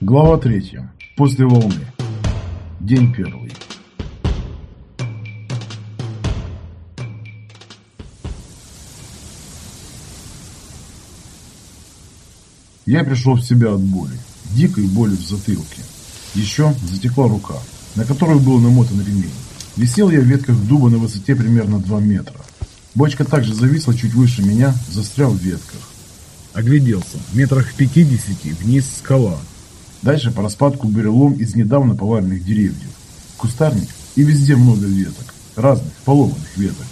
Глава третья. После волны. День первый. Я пришел в себя от боли, дикой боли в затылке. Еще затекла рука, на которую был намотан ремень. Висел я в ветках дуба на высоте примерно 2 метра. Бочка также зависла чуть выше меня, застрял в ветках. Огляделся. Метрах в 50 вниз скала. Дальше по распадку бурелом из недавно поваленных деревьев. Кустарник и везде много веток. Разных, поломанных веток.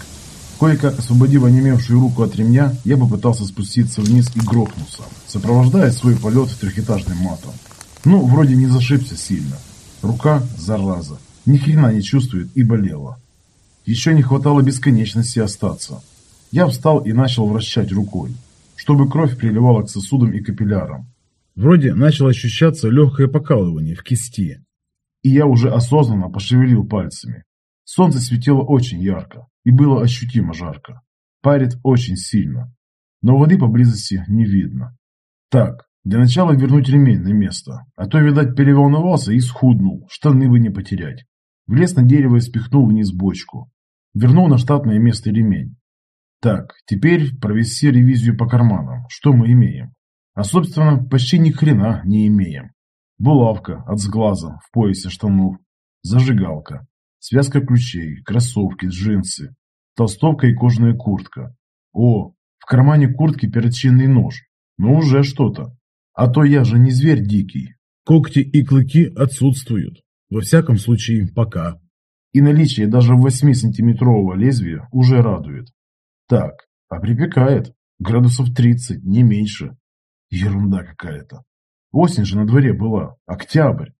Кое-как освободив онемевшую руку от ремня, я попытался спуститься вниз и грохнулся, сопровождая свой полет трехэтажным матом. Ну, вроде не зашибся сильно. Рука, зараза, ни хрена не чувствует и болела. Еще не хватало бесконечности остаться. Я встал и начал вращать рукой, чтобы кровь приливала к сосудам и капиллярам. Вроде начало ощущаться легкое покалывание в кисти. И я уже осознанно пошевелил пальцами. Солнце светило очень ярко, и было ощутимо жарко. Парит очень сильно, но воды поблизости не видно. Так, для начала вернуть ремень на место, а то, видать, переволновался и схуднул, штаны бы не потерять. Влез на дерево и спихнул вниз бочку. Вернул на штатное место ремень. Так, теперь провести ревизию по карманам. Что мы имеем? А собственно, почти ни хрена не имеем. Булавка от сглаза в поясе штанов, зажигалка, связка ключей, кроссовки, джинсы, толстовка и кожаная куртка. О, в кармане куртки перочинный нож. Ну уже что-то. А то я же не зверь дикий. Когти и клыки отсутствуют. Во всяком случае, пока. И наличие даже 8-сантиметрового лезвия уже радует. Так, а припекает. Градусов 30, не меньше. Ерунда какая-то. Осень же на дворе была. Октябрь.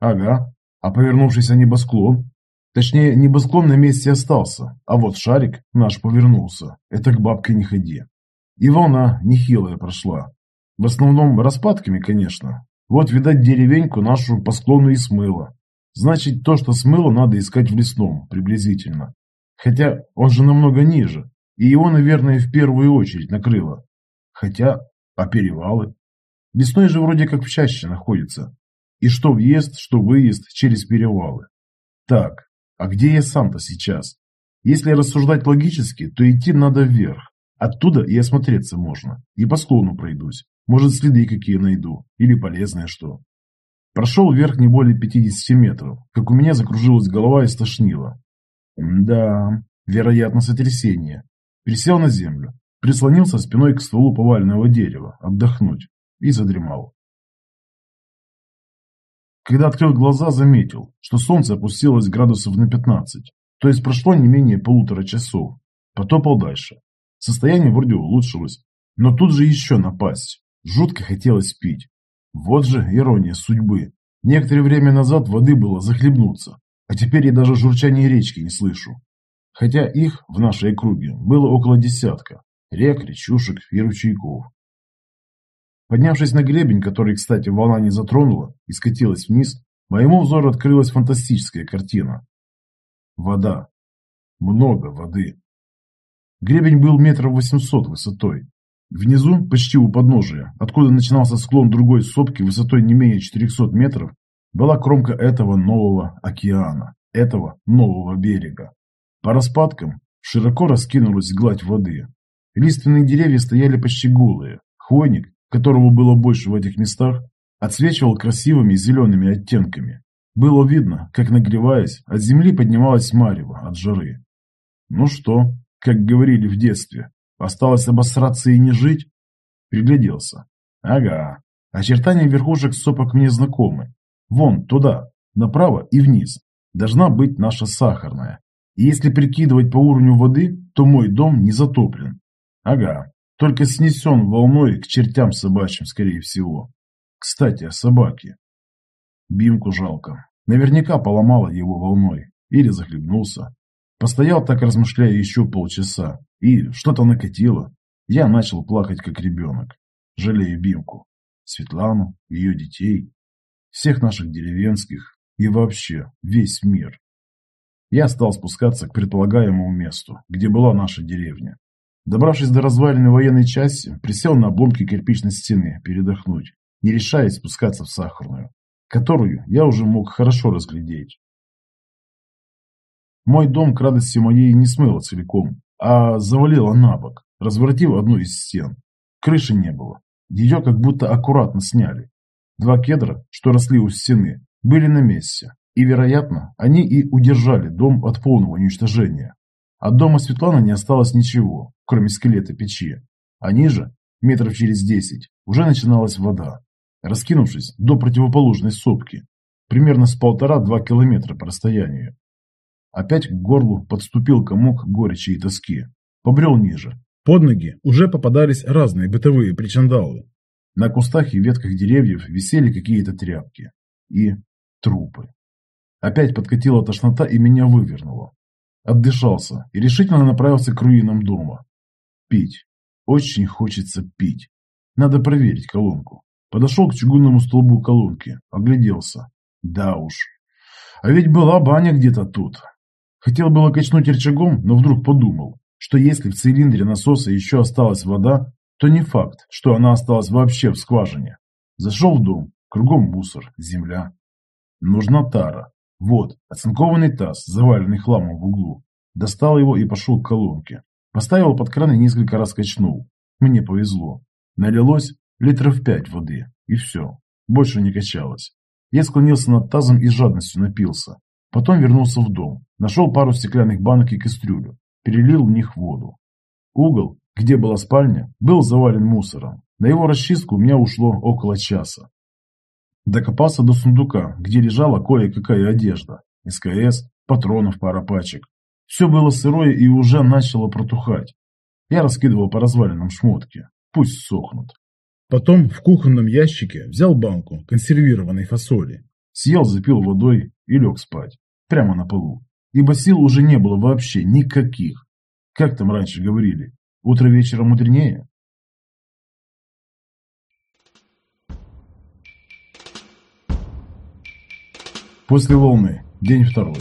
Ага. А повернувшийся небосклон Точнее, небосклон на месте остался, а вот шарик наш повернулся. Это к бабке не ходи. И волна нехилая прошла. В основном распадками, конечно. Вот, видать, деревеньку нашу по склону и смыло. Значит, то, что смыло, надо искать в лесном, приблизительно. Хотя он же намного ниже, и его, наверное, в первую очередь накрыло. Хотя, а перевалы? Лесной же вроде как в чаще находится. И что въезд, что выезд через перевалы. Так, а где я сам-то сейчас? Если рассуждать логически, то идти надо вверх. Оттуда и осмотреться можно. И по склону пройдусь. Может, следы какие найду. Или полезное что. Прошел вверх не более 50 метров, как у меня закружилась голова и стошнило. Да, вероятно, сотрясение. Присел на землю, прислонился спиной к стволу поваленного дерева, отдохнуть, и задремал. Когда открыл глаза, заметил, что солнце опустилось градусов на 15, то есть прошло не менее полутора часов. Потопал дальше. Состояние вроде улучшилось, но тут же еще напасть. Жутко хотелось пить. Вот же ирония судьбы. Некоторое время назад воды было захлебнуться, а теперь я даже журчания речки не слышу. Хотя их в нашей округе было около десятка. Рек, речушек и ручейков. Поднявшись на гребень, который, кстати, волна не затронула и скатилась вниз, моему взору открылась фантастическая картина. Вода. Много воды. Гребень был метров восемьсот высотой. Внизу, почти у подножия, откуда начинался склон другой сопки высотой не менее 400 метров, была кромка этого нового океана, этого нового берега. По распадкам широко раскинулась гладь воды. Лиственные деревья стояли почти голые. Хвойник которого было больше в этих местах, отсвечивал красивыми зелеными оттенками. Было видно, как нагреваясь, от земли поднималась марево от жары. Ну что, как говорили в детстве, осталось обосраться и не жить? Пригляделся. Ага, очертания верхушек сопок мне знакомы. Вон, туда, направо и вниз. Должна быть наша сахарная. И если прикидывать по уровню воды, то мой дом не затоплен. Ага, только снесен волной к чертям собачьим, скорее всего. Кстати, о собаке. Бимку жалко. Наверняка поломала его волной. Или захлебнулся. Постоял так, размышляя еще полчаса. И что-то накатило. Я начал плакать, как ребенок. Жалею Бимку. Светлану, ее детей. Всех наших деревенских. И вообще, весь мир. Я стал спускаться к предполагаемому месту, где была наша деревня. Добравшись до развалины военной части, присел на обломки кирпичной стены передохнуть. не решаясь спускаться в сахарную, которую я уже мог хорошо разглядеть. Мой дом к радости моей не смыло целиком, а завалило на бок, разворотив одну из стен. Крыши не было. Ее как будто аккуратно сняли. Два кедра, что росли у стены, были на месте, и, вероятно, они и удержали дом от полного уничтожения. От дома Светланы не осталось ничего, кроме скелета печи. А ниже, метров через десять, уже начиналась вода, раскинувшись до противоположной сопки, примерно с полтора-два километра по расстоянию. Опять к горлу подступил комок горечи и тоски. Побрел ниже. Под ноги уже попадались разные бытовые причандалы. На кустах и ветках деревьев висели какие-то тряпки. И трупы. Опять подкатила тошнота и меня вывернуло. Отдышался и решительно направился к руинам дома. Пить. Очень хочется пить. Надо проверить колонку. Подошел к чугунному столбу колонки, огляделся. Да уж. А ведь была баня где-то тут. Хотел было качнуть рычагом, но вдруг подумал, что если в цилиндре насоса еще осталась вода, то не факт, что она осталась вообще в скважине. Зашел в дом, кругом мусор, земля. Нужна тара. Вот, оцинкованный таз, заваленный хламом в углу. Достал его и пошел к колонке. Поставил под кран и несколько раз качнул. Мне повезло. Налилось литров пять воды, и все. Больше не качалось. Я склонился над тазом и с жадностью напился. Потом вернулся в дом, нашел пару стеклянных банок и кастрюлю, перелил в них воду. Угол, где была спальня, был завален мусором. На его расчистку у меня ушло около часа. Докопался до сундука, где лежала кое-какая одежда. СКС, патронов пара пачек. Все было сырое и уже начало протухать. Я раскидывал по развалинам шмотки. Пусть сохнут. Потом в кухонном ящике взял банку консервированной фасоли. Съел, запил водой и лег спать. Прямо на полу. Ибо сил уже не было вообще никаких. Как там раньше говорили? Утро вечера мудренее? После волны. День второй.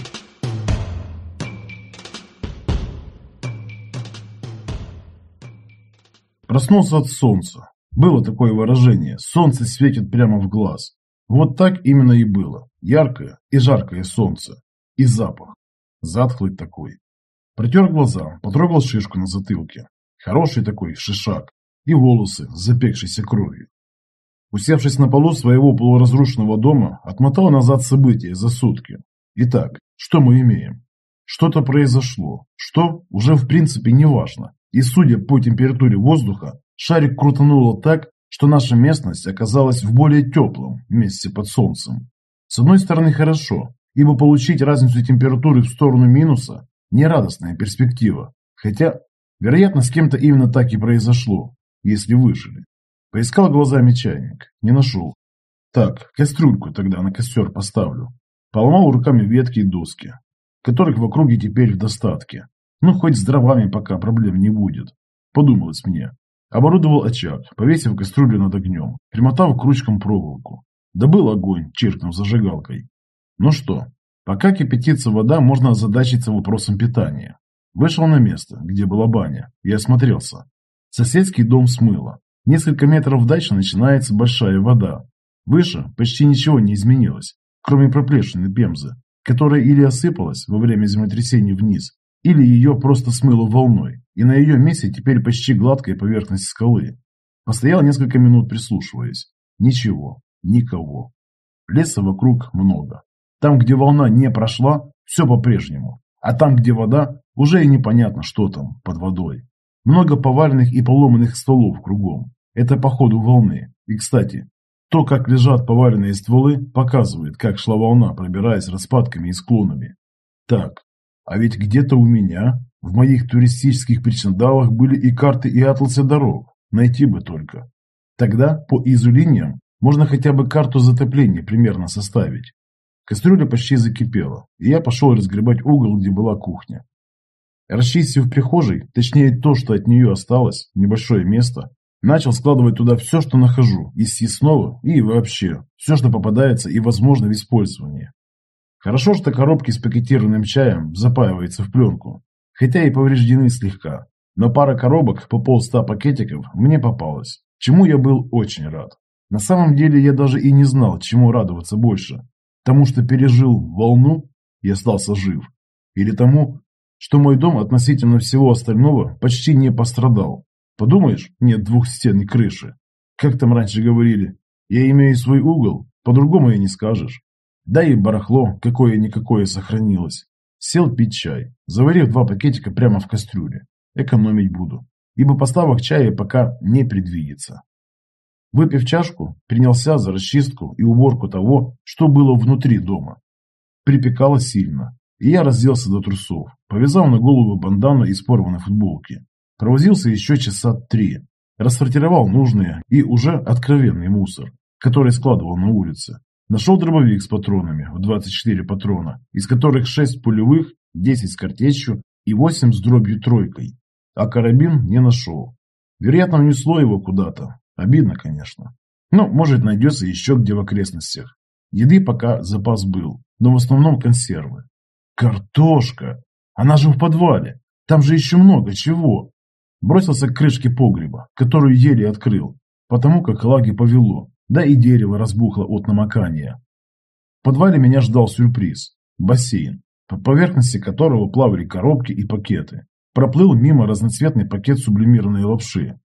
Проснулся от солнца. Было такое выражение. Солнце светит прямо в глаз. Вот так именно и было. Яркое и жаркое солнце. И запах. Затхлый такой. Протер глаза, потрогал шишку на затылке. Хороший такой шишак. И волосы, запекшиеся кровью. Усевшись на полу своего полуразрушенного дома, отмотал назад события за сутки. Итак, что мы имеем? Что-то произошло. Что, уже в принципе не важно. И судя по температуре воздуха, шарик крутануло так, что наша местность оказалась в более теплом месте под солнцем. С одной стороны хорошо, ибо получить разницу температуры в сторону минуса – нерадостная перспектива. Хотя, вероятно, с кем-то именно так и произошло, если выжили. Поискал глазами чайник. Не нашел. Так, кастрюльку тогда на костер поставлю. Поломал руками ветки и доски, которых в округе теперь в достатке. Ну, хоть с дровами пока проблем не будет. Подумалось мне. Оборудовал очаг, повесив кастрюлю над огнем, примотав к ручкам проволоку. Добыл огонь, чиркнув зажигалкой. Ну что, пока кипятится вода, можно озадачиться вопросом питания. Вышел на место, где была баня, и осмотрелся. Соседский дом смыло. Несколько метров дальше начинается большая вода. Выше почти ничего не изменилось, кроме проплешины Пемзы, которая или осыпалась во время землетрясения вниз, или ее просто смыло волной, и на ее месте теперь почти гладкая поверхность скалы. Постоял несколько минут прислушиваясь. Ничего, никого. Леса вокруг много. Там, где волна не прошла, все по-прежнему. А там, где вода, уже и непонятно, что там под водой. Много поваленных и поломанных стволов кругом. Это по ходу волны. И, кстати, то, как лежат поваленные стволы, показывает, как шла волна, пробираясь распадками и склонами. Так, а ведь где-то у меня, в моих туристических причиндалах, были и карты, и атласы дорог. Найти бы только. Тогда, по изулиниям, можно хотя бы карту затопления примерно составить. Кастрюля почти закипела, и я пошел разгребать угол, где была кухня. Расчистив прихожей, точнее то, что от нее осталось, небольшое место, начал складывать туда все, что нахожу, из съестного и вообще, все, что попадается и возможно в использовании. Хорошо, что коробки с пакетированным чаем запаиваются в пленку, хотя и повреждены слегка, но пара коробок по полста пакетиков мне попалась, чему я был очень рад. На самом деле я даже и не знал, чему радоваться больше. Тому, что пережил волну и остался жив. Или тому, что мой дом относительно всего остального почти не пострадал. Подумаешь, нет двух стен и крыши. Как там раньше говорили, я имею свой угол, по-другому и не скажешь. Да и барахло какое-никакое сохранилось. Сел пить чай, заварив два пакетика прямо в кастрюле. Экономить буду, ибо поставок чая пока не предвидится. Выпив чашку, принялся за расчистку и уборку того, что было внутри дома. Припекало сильно, и я разделся до трусов, повязал на голову бандану из порванной футболки. Провозился еще часа три, рассортировал нужные и уже откровенный мусор, который складывал на улице. Нашел дробовик с патронами в 24 патрона, из которых 6 пулевых, 10 с картечью и 8 с дробью тройкой. А карабин не нашел. Вероятно, унесло его куда-то, Обидно, конечно. Ну, может, найдется еще где в окрестностях. Еды пока запас был, но в основном консервы. Картошка! Она же в подвале. Там же еще много чего. Бросился к крышке погреба, которую еле открыл, потому как лаги повело, да и дерево разбухло от намокания. В подвале меня ждал сюрприз – бассейн, по поверхности которого плавали коробки и пакеты. Проплыл мимо разноцветный пакет сублимированной лапши,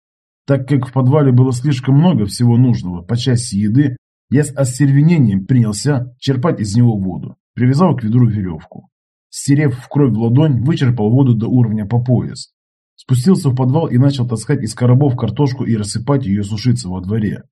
так как в подвале было слишком много всего нужного по части еды, я с остервенением принялся черпать из него воду, привязал к ведру веревку. Стерев в кровь в ладонь, вычерпал воду до уровня по пояс. Спустился в подвал и начал таскать из коробов картошку и рассыпать ее сушиться во дворе.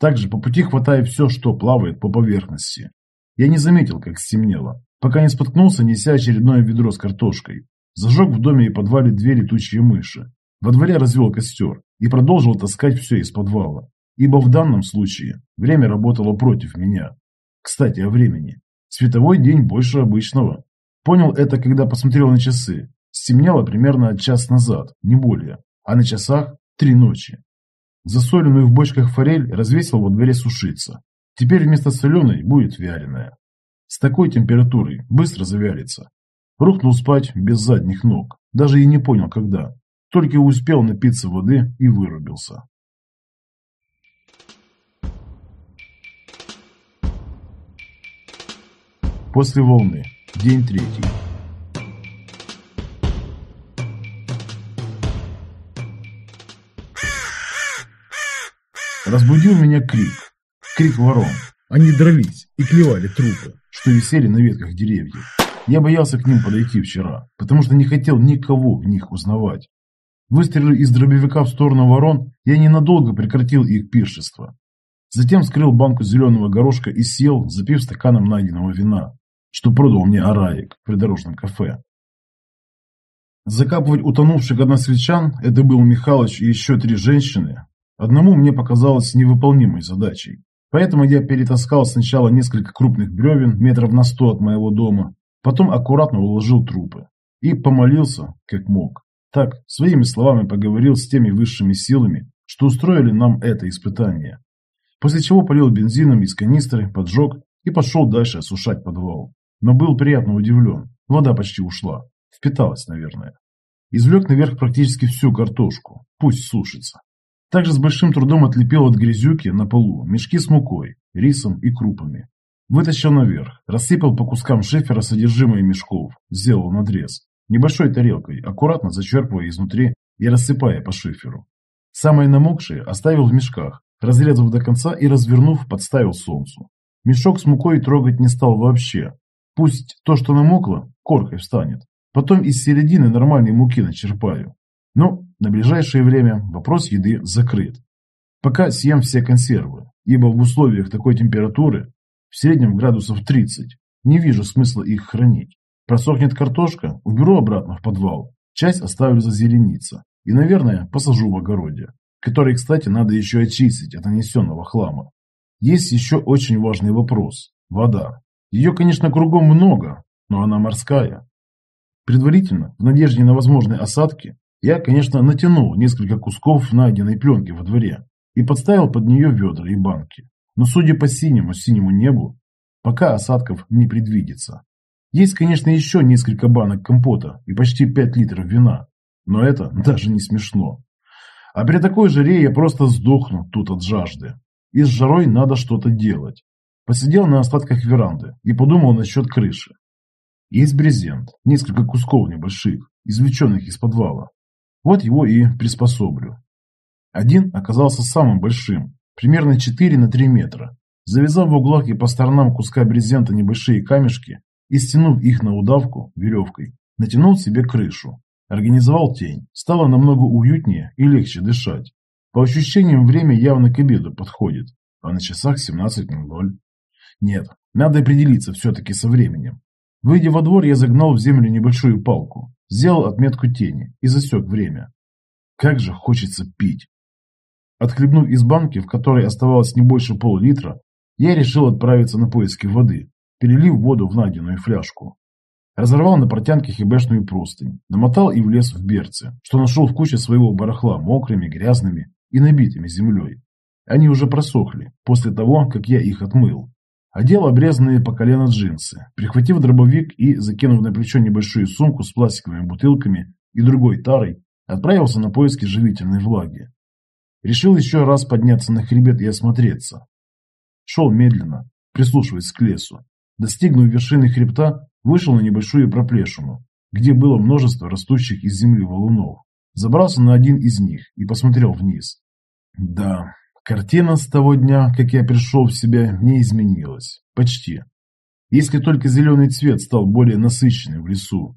Также по пути хватая все, что плавает по поверхности. Я не заметил, как стемнело, пока не споткнулся, неся очередное ведро с картошкой. Зажег в доме и подвале две летучие мыши. Во дворе развел костер и продолжил таскать все из подвала, ибо в данном случае время работало против меня. Кстати, о времени. Световой день больше обычного. Понял это, когда посмотрел на часы. Стемнело примерно час назад, не более, а на часах три ночи. Засоленную в бочках форель развесил во дворе сушиться. Теперь вместо соленой будет вяленая. С такой температурой быстро завялится. Рухнул спать без задних ног, даже и не понял когда. Только успел напиться воды и вырубился. После волны. День третий. Разбудил меня крик. Крик ворон. Они дрались и клевали трупы, что висели на ветках деревьев. Я боялся к ним подойти вчера, потому что не хотел никого в них узнавать. Выстрелив из дробовика в сторону ворон, я ненадолго прекратил их пиршество. Затем вскрыл банку зеленого горошка и сел, запив стаканом найденного вина, что продал мне Араик в придорожном кафе. Закапывать утонувших односельчан – это был Михалыч и еще три женщины. Одному мне показалось невыполнимой задачей. Поэтому я перетаскал сначала несколько крупных бревен метров на сто от моего дома, потом аккуратно уложил трупы и помолился, как мог. Так, своими словами поговорил с теми высшими силами, что устроили нам это испытание. После чего полил бензином из канистры, поджег и пошел дальше осушать подвал. Но был приятно удивлен. Вода почти ушла. Впиталась, наверное. Извлек наверх практически всю картошку. Пусть сушится. Также с большим трудом отлепил от грязюки на полу мешки с мукой, рисом и крупами. Вытащил наверх, рассыпал по кускам шифера содержимое мешков, сделал надрез небольшой тарелкой, аккуратно зачерпывая изнутри и рассыпая по шиферу. Самые намокшие оставил в мешках, разрезав до конца и развернув, подставил солнцу. Мешок с мукой трогать не стал вообще. Пусть то, что намокло, коркой встанет. Потом из середины нормальной муки начерпаю. Но на ближайшее время вопрос еды закрыт. Пока съем все консервы, ибо в условиях такой температуры, в среднем градусов 30, не вижу смысла их хранить. Просохнет картошка, уберу обратно в подвал. Часть оставлю зазелениться. И, наверное, посажу в огороде. Который, кстати, надо еще очистить от нанесенного хлама. Есть еще очень важный вопрос. Вода. Ее, конечно, кругом много, но она морская. Предварительно, в надежде на возможные осадки, я, конечно, натянул несколько кусков найденной пленки во дворе и подставил под нее ведра и банки. Но судя по синему-синему небу, пока осадков не предвидится. Есть, конечно, еще несколько банок компота и почти 5 литров вина, но это даже не смешно. А при такой жаре я просто сдохну тут от жажды. И с жарой надо что-то делать. Посидел на остатках веранды и подумал насчет крыши. Есть брезент, несколько кусков небольших, извлеченных из подвала. Вот его и приспособлю. Один оказался самым большим, примерно 4 на 3 метра. Завязав в углах и по сторонам куска брезента небольшие камешки и стянув их на удавку веревкой, натянул себе крышу. Организовал тень. Стало намного уютнее и легче дышать. По ощущениям, время явно к обеду подходит, а на часах 17.00. Нет, надо определиться все-таки со временем. Выйдя во двор, я загнал в землю небольшую палку, сделал отметку тени и засек время. Как же хочется пить. Отхлебнув из банки, в которой оставалось не больше пол-литра, я решил отправиться на поиски воды, перелив воду в найденную фляжку. Разорвал на протянке хибешную простынь, намотал и влез в берцы, что нашел в куче своего барахла мокрыми, грязными и набитыми землей. Они уже просохли, после того, как я их отмыл. Одел обрезанные по колено джинсы, прихватив дробовик и, закинув на плечо небольшую сумку с пластиковыми бутылками и другой тарой, отправился на поиски живительной влаги. Решил еще раз подняться на хребет и осмотреться. Шел медленно, прислушиваясь к лесу. Достигнув вершины хребта, вышел на небольшую проплешину, где было множество растущих из земли валунов. Забрался на один из них и посмотрел вниз. Да, картина с того дня, как я пришел в себя, не изменилась. Почти. Если только зеленый цвет стал более насыщенным в лесу.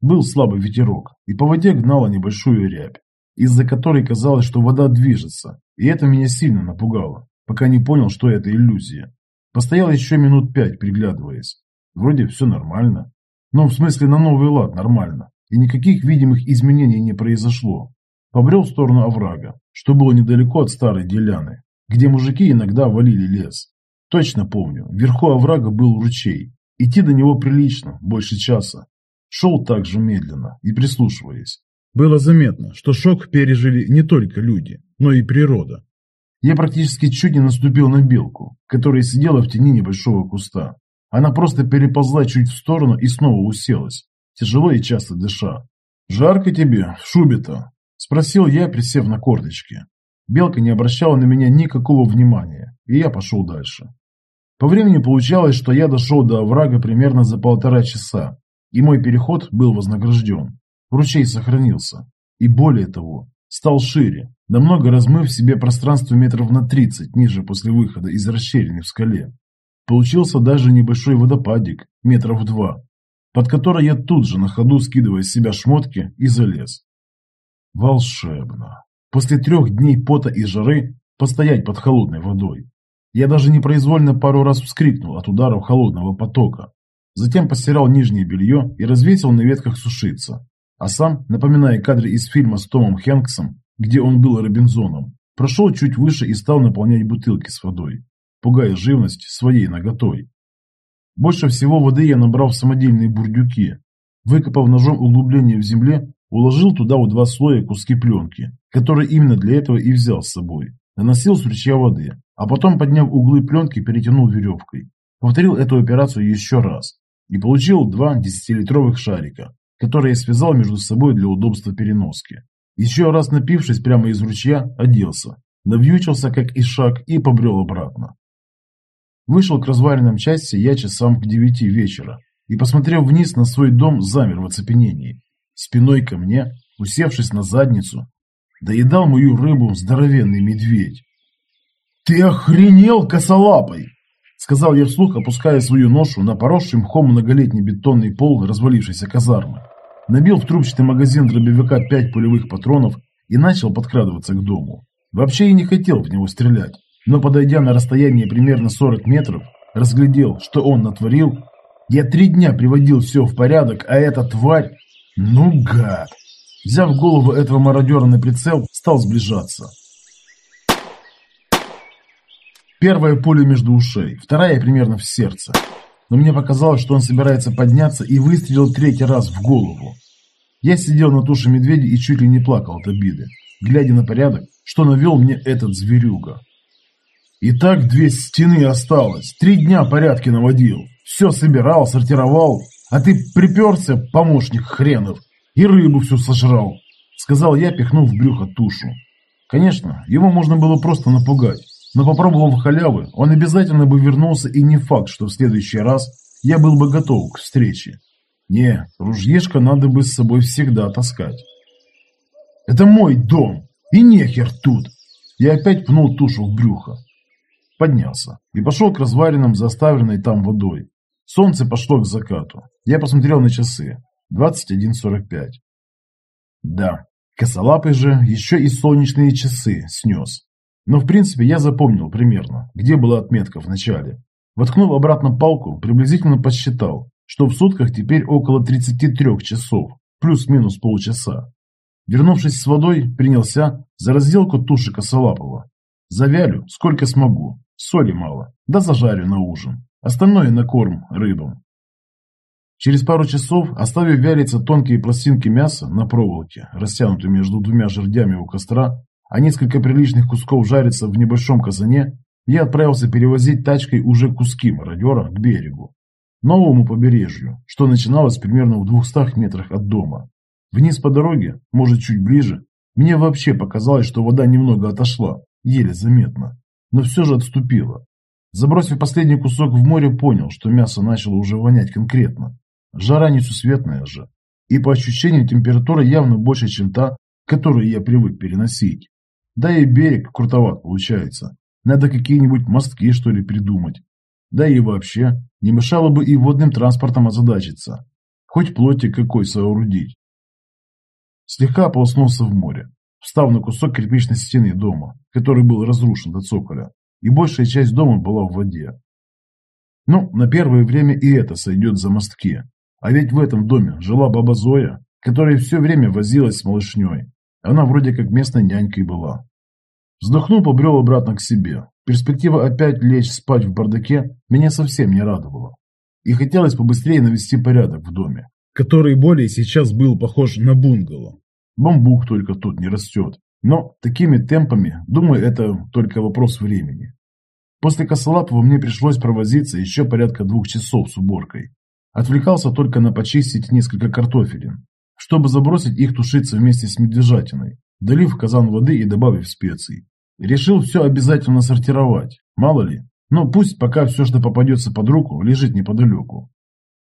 Был слабый ветерок, и по воде гнала небольшую рябь, из-за которой казалось, что вода движется, и это меня сильно напугало, пока не понял, что это иллюзия. Постоял еще минут пять, приглядываясь. Вроде все нормально. Ну, в смысле, на новый лад нормально и никаких видимых изменений не произошло. Побрел в сторону оврага, что было недалеко от старой деляны, где мужики иногда валили лес. Точно помню, вверху оврага был ручей. Идти до него прилично, больше часа. Шел так же медленно и прислушиваясь. Было заметно, что шок пережили не только люди, но и природа. Я практически чуть не наступил на белку, которая сидела в тени небольшого куста. Она просто переползла чуть в сторону и снова уселась, тяжело и часто дыша. «Жарко тебе в шубе-то?» – спросил я, присев на корточки. Белка не обращала на меня никакого внимания, и я пошел дальше. По времени получалось, что я дошел до оврага примерно за полтора часа, и мой переход был вознагражден. Ручей сохранился. И более того, стал шире, намного размыв себе пространство метров на 30 ниже после выхода из расщелины в скале. Получился даже небольшой водопадик, метров два, под который я тут же на ходу, скидывая с себя шмотки, и залез. Волшебно. После трех дней пота и жары постоять под холодной водой. Я даже непроизвольно пару раз вскрикнул от ударов холодного потока. Затем постирал нижнее белье и развесил на ветках сушиться. А сам, напоминая кадры из фильма с Томом Хэнксом, где он был Робинзоном, прошел чуть выше и стал наполнять бутылки с водой, пугая живность своей наготой. Больше всего воды я набрал в самодельные бурдюки. Выкопав ножом углубление в земле, уложил туда в два слоя куски пленки, которые именно для этого и взял с собой. Наносил с ручья воды, а потом, подняв углы пленки, перетянул веревкой. Повторил эту операцию еще раз и получил два десятилитровых шарика, которые я связал между собой для удобства переноски. Еще раз напившись прямо из ручья, оделся, навьючился как ишак и побрел обратно. Вышел к развалинам части я часам к девяти вечера и, посмотрев вниз на свой дом, замер в оцепенении. Спиной ко мне, усевшись на задницу, доедал мою рыбу здоровенный медведь. «Ты охренел, косолапый!» Сказал я вслух, опуская свою ношу на поросший мхом многолетний бетонный пол развалившейся казармы. Набил в трубчатый магазин дробовика пять пулевых патронов и начал подкрадываться к дому. Вообще я не хотел в него стрелять но подойдя на расстояние примерно 40 метров, разглядел, что он натворил. Я три дня приводил все в порядок, а эта тварь... Ну, гад! Взяв голову этого мародера на прицел, стал сближаться. Первая пуля между ушей, вторая примерно в сердце. Но мне показалось, что он собирается подняться и выстрелил третий раз в голову. Я сидел на туше медведя и чуть ли не плакал от обиды, глядя на порядок, что навел мне этот зверюга. И так две стены осталось. Три дня порядки наводил. Все собирал, сортировал. А ты приперся, помощник хренов, и рыбу всю сожрал. Сказал я, пихнув в брюхо тушу. Конечно, его можно было просто напугать. Но попробовав халявы, он обязательно бы вернулся, и не факт, что в следующий раз я был бы готов к встрече. Не, ружьешко надо бы с собой всегда таскать. Это мой дом, и нехер тут. Я опять пнул тушу в брюхо. Поднялся и пошел к развалинам, заставленной там водой. Солнце пошло к закату. Я посмотрел на часы. 21.45. Да, косолапый же еще и солнечные часы снес. Но в принципе я запомнил примерно, где была отметка в начале. Воткнув обратно палку, приблизительно посчитал, что в сутках теперь около 33 часов, плюс-минус полчаса. Вернувшись с водой, принялся за разделку туши косолапого. Завялю, сколько смогу, соли мало, да зажарю на ужин. Остальное на корм рыбам. Через пару часов, оставив вялиться тонкие пластинки мяса на проволоке, растянутые между двумя жердями у костра, а несколько приличных кусков жарится в небольшом казане, я отправился перевозить тачкой уже куски мародера к берегу. Новому побережью, что начиналось примерно в двухстах метрах от дома. Вниз по дороге, может чуть ближе, мне вообще показалось, что вода немного отошла, еле заметно, но все же отступила. Забросив последний кусок в море, понял, что мясо начало уже вонять конкретно. Жара несусветная же. И по ощущению температура явно больше, чем та, которую я привык переносить. Да и берег крутоват получается. Надо какие-нибудь мостки, что ли, придумать. Да и вообще, не мешало бы и водным транспортом озадачиться. Хоть плотик какой соорудить. Слегка ополоснулся в море, встав на кусок кирпичной стены дома, который был разрушен до цоколя и большая часть дома была в воде. Ну, на первое время и это сойдет за мостки. А ведь в этом доме жила баба Зоя, которая все время возилась с малышней. Она вроде как местной нянькой была. Вздохнув, побрел обратно к себе. Перспектива опять лечь спать в бардаке меня совсем не радовала. И хотелось побыстрее навести порядок в доме, который более сейчас был похож на бунгало. Бамбук только тут не растет, но такими темпами, думаю, это только вопрос времени. После Косолапова мне пришлось провозиться еще порядка двух часов с уборкой. Отвлекался только на почистить несколько картофелин, чтобы забросить их тушиться вместе с медвежатиной, долив в казан воды и добавив специй. Решил все обязательно сортировать, мало ли, но пусть пока все, что попадется под руку, лежит неподалеку.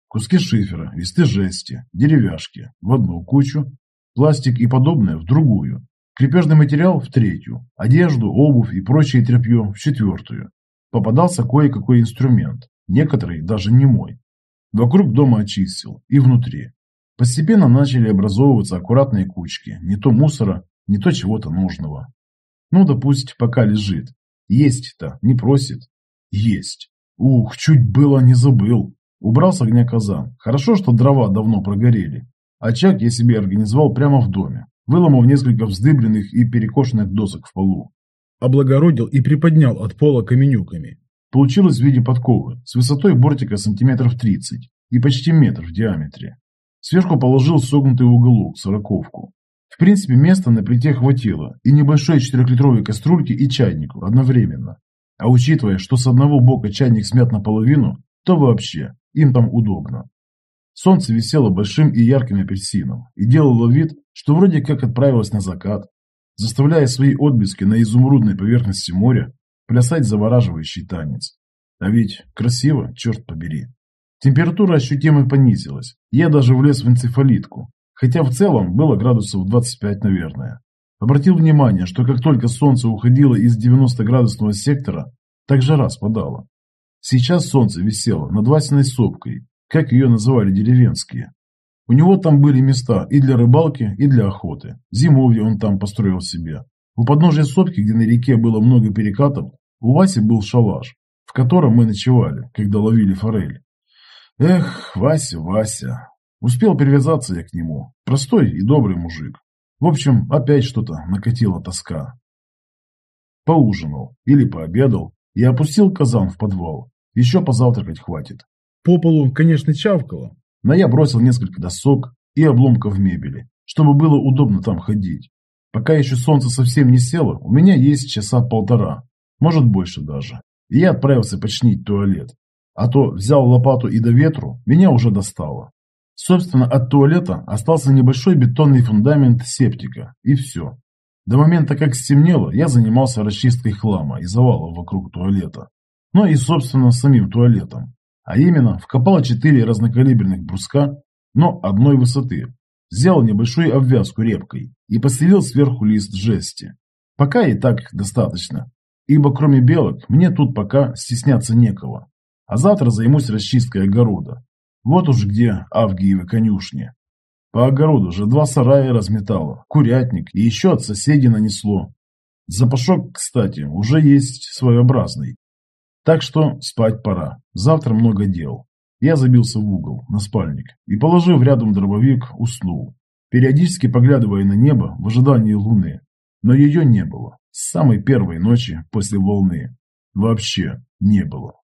Куски шифера, листы жести, деревяшки в одну кучу, пластик и подобное в другую, Крепежный материал в третью, одежду, обувь и прочее тряпье в четвертую. Попадался кое-какой инструмент, некоторый даже не мой. Вокруг дома очистил и внутри. Постепенно начали образовываться аккуратные кучки, не то мусора, не то чего-то нужного. Ну да пока лежит. Есть-то, не просит. Есть. Ух, чуть было не забыл. Убрал с огня казан. Хорошо, что дрова давно прогорели. Очаг я себе организовал прямо в доме выломав несколько вздыбленных и перекошенных досок в полу. Облагородил и приподнял от пола каменюками. Получилось в виде подковы, с высотой бортика сантиметров 30 и почти метр в диаметре. Сверху положил согнутый уголок, сороковку. В принципе, места на плите хватило, и небольшой четырехлитровой кастрюльки и чайнику одновременно. А учитывая, что с одного бока чайник смят наполовину, то вообще, им там удобно. Солнце висело большим и ярким апельсином и делало вид, что вроде как отправилось на закат, заставляя свои отблески на изумрудной поверхности моря плясать завораживающий танец. А ведь красиво, черт побери. Температура ощутимо понизилась, я даже влез в энцефалитку, хотя в целом было градусов 25, наверное. Обратил внимание, что как только солнце уходило из 90-градусного сектора, так жара спадала. Сейчас солнце висело над Васиной сопкой, как ее называли деревенские. У него там были места и для рыбалки, и для охоты. Зимовье он там построил себе. У подножия сопки, где на реке было много перекатов, у Васи был шалаш, в котором мы ночевали, когда ловили форель. Эх, Вася, Вася. Успел привязаться я к нему. Простой и добрый мужик. В общем, опять что-то накатила тоска. Поужинал или пообедал и опустил казан в подвал. Еще позавтракать хватит. По полу, конечно, чавкало, но я бросил несколько досок и обломков мебели, чтобы было удобно там ходить. Пока еще солнце совсем не село, у меня есть часа полтора, может больше даже. И я отправился починить туалет. А то взял лопату и до ветру, меня уже достало. Собственно, от туалета остался небольшой бетонный фундамент септика, и все. До момента, как стемнело, я занимался расчисткой хлама и завалов вокруг туалета. Ну и, собственно, самим туалетом. А именно, вкопал четыре разнокалиберных бруска, но одной высоты. Взял небольшую обвязку репкой и постелил сверху лист жести. Пока и так достаточно, ибо кроме белок мне тут пока стесняться некого. А завтра займусь расчисткой огорода. Вот уж где Авгиевы конюшни. По огороду же два сарая разметало, курятник и еще от соседей нанесло. Запашок, кстати, уже есть своеобразный. Так что спать пора. Завтра много дел. Я забился в угол, на спальник, и, положив рядом дробовик, уснул, периодически поглядывая на небо в ожидании луны. Но ее не было. С самой первой ночи после волны. Вообще не было.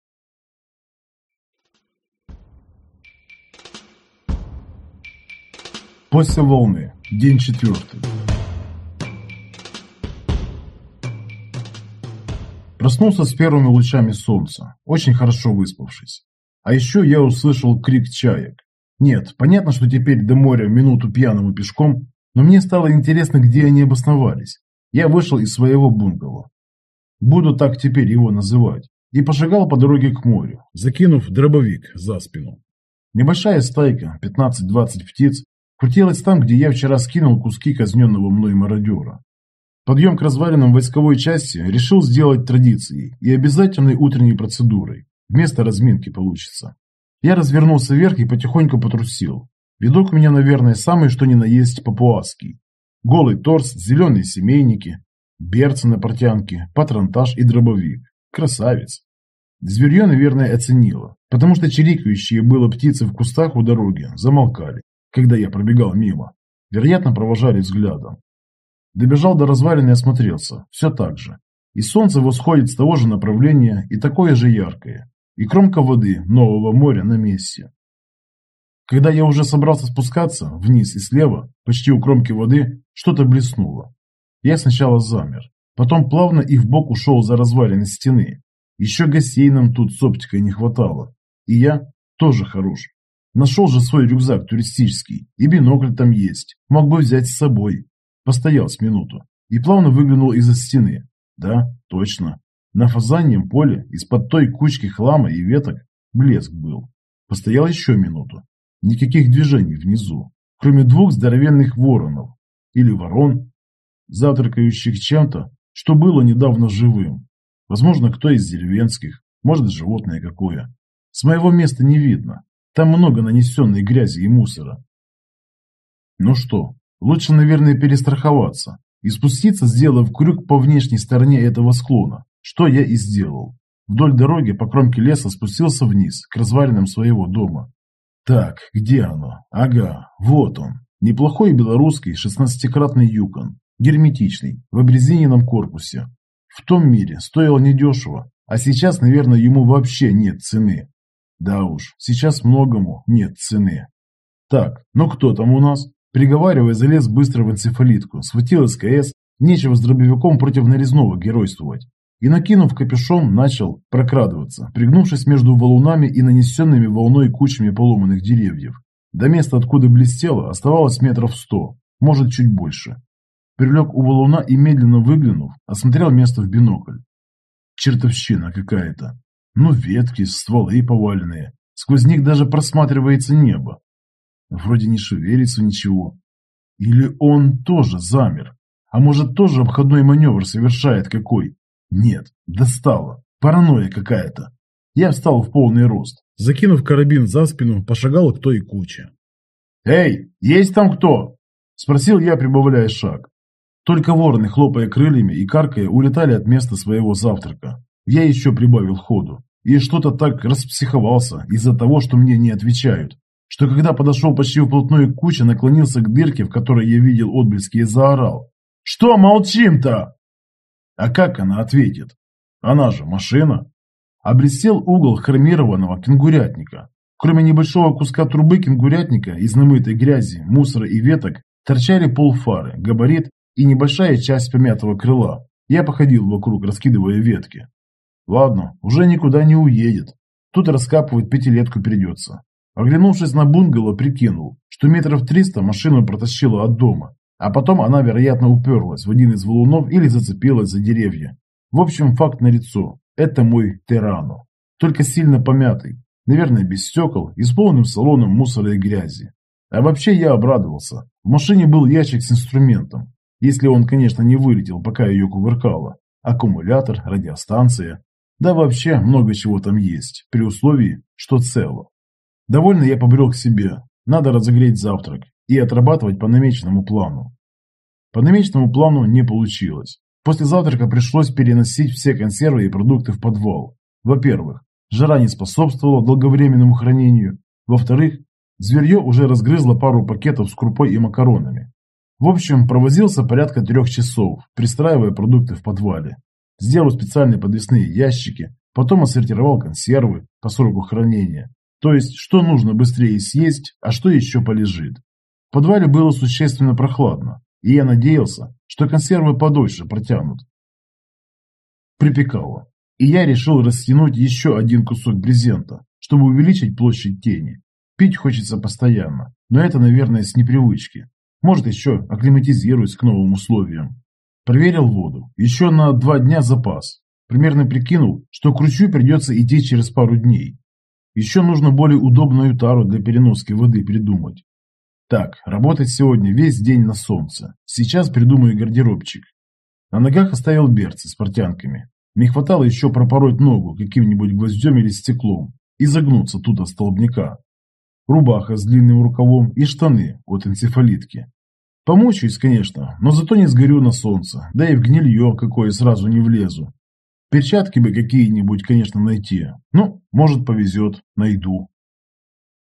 После волны. День четвертый. Проснулся с первыми лучами солнца, очень хорошо выспавшись. А еще я услышал крик чаек. Нет, понятно, что теперь до моря минуту пьяному пешком, но мне стало интересно, где они обосновались. Я вышел из своего бунгало. Буду так теперь его называть. И пошагал по дороге к морю, закинув дробовик за спину. Небольшая стайка, 15-20 птиц, Крутилась там, где я вчера скинул куски казненного мной мародера. Подъем к развалинам войсковой части решил сделать традицией и обязательной утренней процедурой. Вместо разминки получится. Я развернулся вверх и потихоньку потрусил. Видок у меня, наверное, самый что ни на есть папуасский. Голый торс, зеленые семейники, берцы на портянке, патронтаж и дробовик. Красавец. Зверье, наверное, оценило, потому что чирикающие было птицы в кустах у дороги замолкали когда я пробегал мимо. Вероятно, провожали взглядом. Добежал до развалины и осмотрелся. Все так же. И солнце восходит с того же направления и такое же яркое. И кромка воды нового моря на месте. Когда я уже собрался спускаться, вниз и слева, почти у кромки воды, что-то блеснуло. Я сначала замер, потом плавно и в бок ушел за развалины стены. Еще гостей нам тут с оптикой не хватало. И я тоже хорош. Нашел же свой рюкзак туристический, и бинокль там есть. Мог бы взять с собой. Постоял с минуту и плавно выглянул из-за стены. Да, точно. На фазаньем поле из-под той кучки хлама и веток блеск был. Постоял еще минуту. Никаких движений внизу, кроме двух здоровенных воронов. Или ворон, завтракающих чем-то, что было недавно живым. Возможно, кто из деревенских, может, животное какое. С моего места не видно, там много нанесенной грязи и мусора. Ну что, лучше, наверное, перестраховаться и спуститься, сделав крюк по внешней стороне этого склона, что я и сделал. Вдоль дороги по кромке леса спустился вниз, к развалинам своего дома. Так, где оно? Ага, вот он. Неплохой белорусский шестнадцатикратный юкон, герметичный, в обрезиненном корпусе. В том мире стоил недешево, а сейчас, наверное, ему вообще нет цены. Да уж, сейчас многому нет цены. Так, ну кто там у нас? Приговаривая, залез быстро в энцефалитку, схватил СКС, нечего с дробовиком против нарезного геройствовать. И, накинув капюшон, начал прокрадываться, пригнувшись между валунами и нанесенными волной кучами поломанных деревьев. До места, откуда блестело, оставалось метров сто, может чуть больше. Прилег у валуна и, медленно выглянув, осмотрел место в бинокль. Чертовщина какая-то. Ну, ветки, стволы поваленные. Сквозь них даже просматривается небо. Вроде не шевелится ничего. Или он тоже замер? А может, тоже обходной маневр совершает какой? Нет, достало. Паранойя какая-то. Я встал в полный рост. Закинув карабин за спину, пошагал к той куче. «Эй, есть там кто?» Спросил я, прибавляя шаг. Только вороны, хлопая крыльями и каркая, улетали от места своего завтрака. Я еще прибавил ходу. И что-то так распсиховался из-за того, что мне не отвечают, что когда подошел почти вплотную к куче, наклонился к дырке, в которой я видел отблески, и заорал. «Что молчим-то?» А как она ответит? Она же машина. Обрестел угол хромированного кенгурятника. Кроме небольшого куска трубы кенгурятника из намытой грязи, мусора и веток, торчали полфары, габарит и небольшая часть помятого крыла. Я походил вокруг, раскидывая ветки. Ладно, уже никуда не уедет. Тут раскапывать пятилетку придется. Оглянувшись на бунгало, прикинул, что метров триста машину протащило от дома, А потом она, вероятно, уперлась в один из валунов или зацепилась за деревья. В общем, факт налицо. Это мой Террано. Только сильно помятый. Наверное, без стекол и с полным салоном мусора и грязи. А вообще я обрадовался. В машине был ящик с инструментом. Если он, конечно, не вылетел, пока ее кувыркало. Аккумулятор, радиостанция. Да вообще много чего там есть, при условии, что цело. Довольно я побрел к себе. Надо разогреть завтрак и отрабатывать по намеченному плану. По намеченному плану не получилось. После завтрака пришлось переносить все консервы и продукты в подвал. Во-первых, жара не способствовала долговременному хранению. Во-вторых, зверье уже разгрызло пару пакетов с крупой и макаронами. В общем, провозился порядка трех часов, пристраивая продукты в подвале. Сделал специальные подвесные ящики, потом отсортировал консервы по сроку хранения. То есть, что нужно быстрее съесть, а что еще полежит. Подвале было существенно прохладно, и я надеялся, что консервы подольше протянут. Припекало, и я решил растянуть еще один кусок брезента, чтобы увеличить площадь тени. Пить хочется постоянно, но это, наверное, с непривычки. Может, еще акклиматизируюсь к новым условиям. Проверил воду. Еще на два дня запас. Примерно прикинул, что к ручью придется идти через пару дней. Еще нужно более удобную тару для переноски воды придумать. Так, работать сегодня весь день на солнце. Сейчас придумаю гардеробчик. На ногах оставил берцы с портянками. Не хватало еще пропороть ногу каким-нибудь гвоздем или стеклом и загнуться от столбняка. Рубаха с длинным рукавом и штаны от энцефалитки. Помучаюсь, конечно, но зато не сгорю на солнце, да и в гнилье какое сразу не влезу. Перчатки бы какие-нибудь, конечно, найти. Ну, может повезет, найду.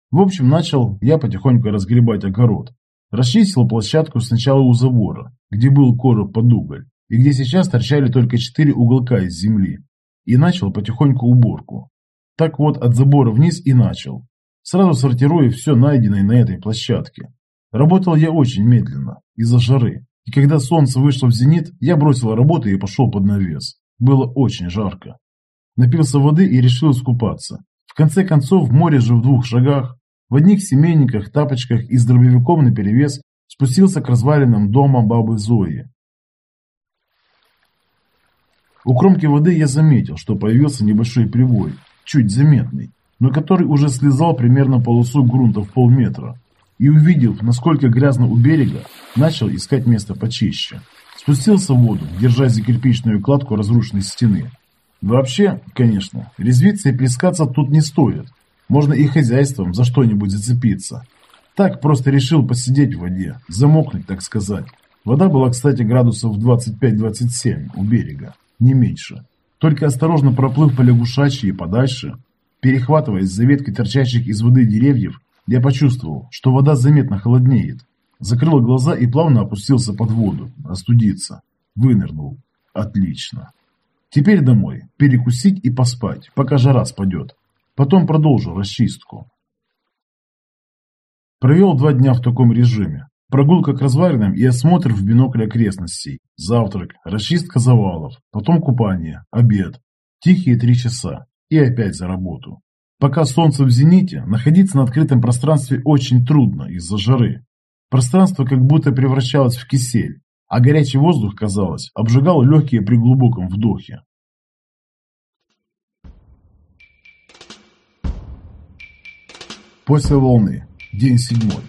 В общем, начал я потихоньку разгребать огород. Расчистил площадку сначала у забора, где был короб под уголь, и где сейчас торчали только четыре уголка из земли, и начал потихоньку уборку. Так вот, от забора вниз и начал, сразу сортируя все найденное на этой площадке. Работал я очень медленно, из-за жары, и когда солнце вышло в зенит, я бросил работу и пошел под навес. Было очень жарко. Напился воды и решил искупаться. Конце концов, море же в двух шагах. В одних семейниках, тапочках и с дробовиком наперевес спустился к развалинам дома бабы Зои. У кромки воды я заметил, что появился небольшой прибой, чуть заметный, но который уже слезал примерно полосу грунта в полметра и, увидев, насколько грязно у берега, начал искать место почище. Спустился в воду, держась за кирпичную кладку разрушенной стены. Вообще, конечно, резвиться и плескаться тут не стоит. Можно и хозяйством за что-нибудь зацепиться. Так просто решил посидеть в воде, замокнуть, так сказать. Вода была, кстати, градусов 25-27 у берега, не меньше. Только осторожно проплыв по лягушачьи подальше, перехватываясь за ветки торчащих из воды деревьев, я почувствовал, что вода заметно холоднеет. Закрыл глаза и плавно опустился под воду, остудиться. Вынырнул. Отлично. Теперь домой, перекусить и поспать, пока жара спадет. Потом продолжу расчистку. Провел два дня в таком режиме. Прогулка к развалинам и осмотр в бинокль окрестностей. Завтрак, расчистка завалов, потом купание, обед. Тихие три часа. И опять за работу. Пока солнце в зените, находиться на открытом пространстве очень трудно из-за жары. Пространство как будто превращалось в кисель, а горячий воздух, казалось, обжигал легкие при глубоком вдохе. После волны. День седьмой.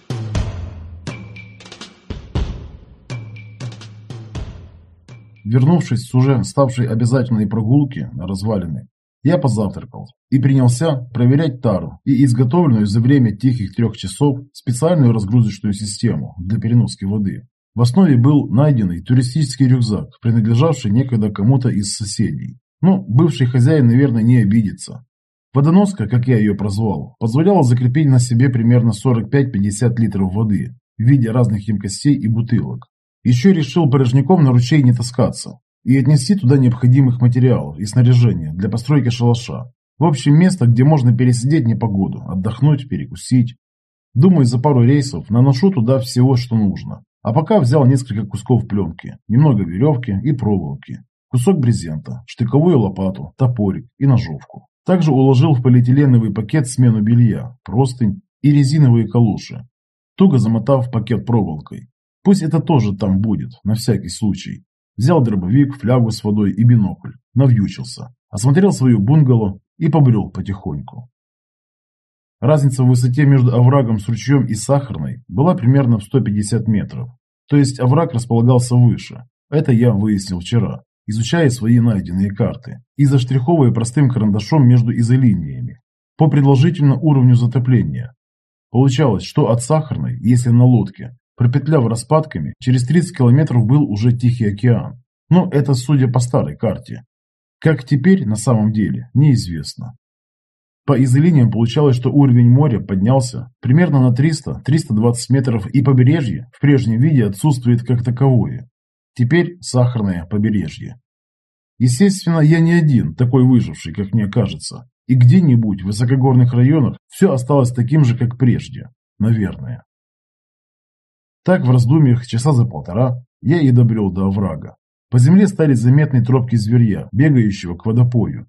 Вернувшись с уже ставшей обязательной прогулки на развалины, я позавтракал и принялся проверять тару и изготовленную за время тихих трех часов специальную разгрузочную систему для переноски воды. В основе был найденный туристический рюкзак, принадлежавший некогда кому-то из соседей. Но бывший хозяин, наверное, не обидится. Водоноска, как я ее прозвал, позволяла закрепить на себе примерно 45-50 литров воды в виде разных емкостей и бутылок. Еще решил порожняком на ручей не таскаться, и отнести туда необходимых материалов и снаряжения для постройки шалаша. В общем, место, где можно пересидеть непогоду, отдохнуть, перекусить. Думаю, за пару рейсов наношу туда всего, что нужно. А пока взял несколько кусков пленки, немного веревки и проволоки, кусок брезента, штыковую лопату, топорик и ножовку. Также уложил в полиэтиленовый пакет смену белья, простынь и резиновые калуши, туго замотав пакет проволокой. Пусть это тоже там будет, на всякий случай. Взял дробовик, флягу с водой и бинокль, навьючился, осмотрел свою бунгало и побрел потихоньку. Разница в высоте между оврагом с ручьем и сахарной была примерно в 150 метров. То есть овраг располагался выше. Это я выяснил вчера, изучая свои найденные карты и заштриховывая простым карандашом между изолиниями по предложительно уровню затопления. Получалось, что от Сахарной, если на лодке, пропетляв распадками, через 30 километров был уже Тихий океан. Но это судя по старой карте. Как теперь на самом деле, неизвестно. По излиниям получалось, что уровень моря поднялся примерно на 300-320 метров и побережье в прежнем виде отсутствует как таковое. Теперь сахарное побережье. Естественно, я не один, такой выживший, как мне кажется. И где-нибудь в высокогорных районах все осталось таким же, как прежде. Наверное. Так в раздумьях часа за полтора я и добрел до оврага. По земле стали заметны тропки зверья, бегающего к водопою.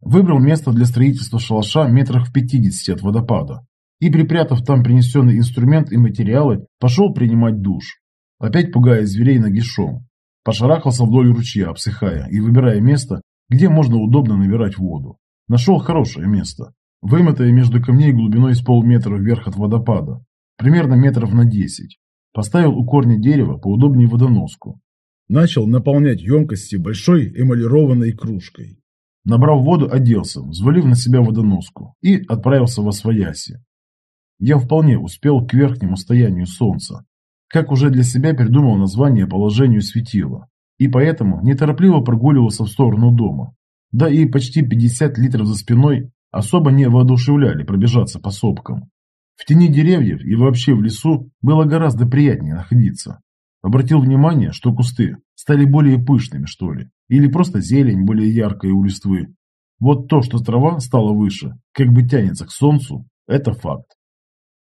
Выбрал место для строительства шалаша метрах в 50 от водопада и, припрятав там принесенный инструмент и материалы, пошел принимать душ, опять пугая зверей нагишом. Пошарахался вдоль ручья, обсыхая и выбирая место, где можно удобно набирать воду. Нашел хорошее место, вымытое между камней глубиной с полметра вверх от водопада, примерно метров на 10. Поставил у корня дерева поудобнее водоноску. Начал наполнять емкости большой эмалированной кружкой. Набрав воду, оделся, взвалив на себя водоноску, и отправился во свояси. Я вполне успел к верхнему стоянию солнца, как уже для себя придумал название положению светила, и поэтому неторопливо прогуливался в сторону дома. Да и почти 50 литров за спиной особо не воодушевляли пробежаться по сопкам. В тени деревьев и вообще в лесу было гораздо приятнее находиться. Обратил внимание, что кусты стали более пышными, что ли, или просто зелень более яркая у листвы. Вот то, что трава стала выше, как бы тянется к солнцу, это факт.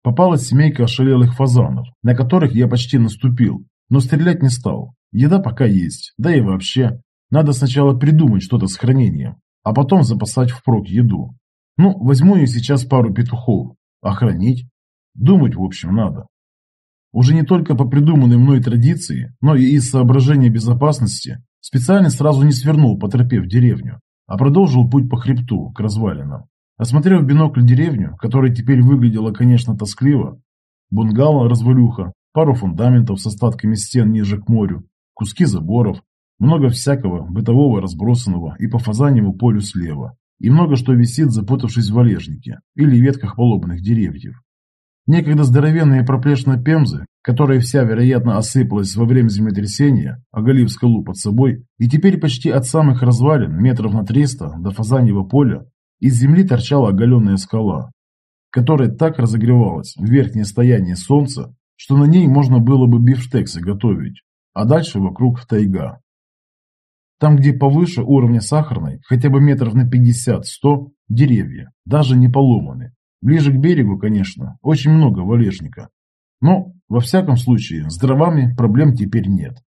Попалась семейка ошалелых фазанов, на которых я почти наступил, но стрелять не стал. Еда пока есть, да и вообще, надо сначала придумать что-то с хранением, а потом запасать впрок еду. Ну, возьму я сейчас пару петухов, охранить. Думать, в общем, надо. Уже не только по придуманной мной традиции, но и из соображения безопасности специально сразу не свернул по тропе в деревню, а продолжил путь по хребту, к развалинам. Осмотрев в бинокль деревню, которая теперь выглядела, конечно, тоскливо, бунгало, развалюха, пару фундаментов с остатками стен ниже к морю, куски заборов, много всякого бытового разбросанного и по фазаневу полю слева, и много что висит, запутавшись в валежнике или ветках полобных деревьев. Некогда здоровенные проплешины пемзы, которая вся, вероятно, осыпалась во время землетрясения, оголив скалу под собой, и теперь почти от самых развалин, метров на 300, до фазаньего поля, из земли торчала оголенная скала, которая так разогревалась в верхнее стояние солнца, что на ней можно было бы бифштексы готовить, а дальше вокруг тайга. Там, где повыше уровня сахарной, хотя бы метров на 50-100, деревья, даже не поломаны, Ближе к берегу, конечно, очень много валежника. Но, во всяком случае, с дровами проблем теперь нет.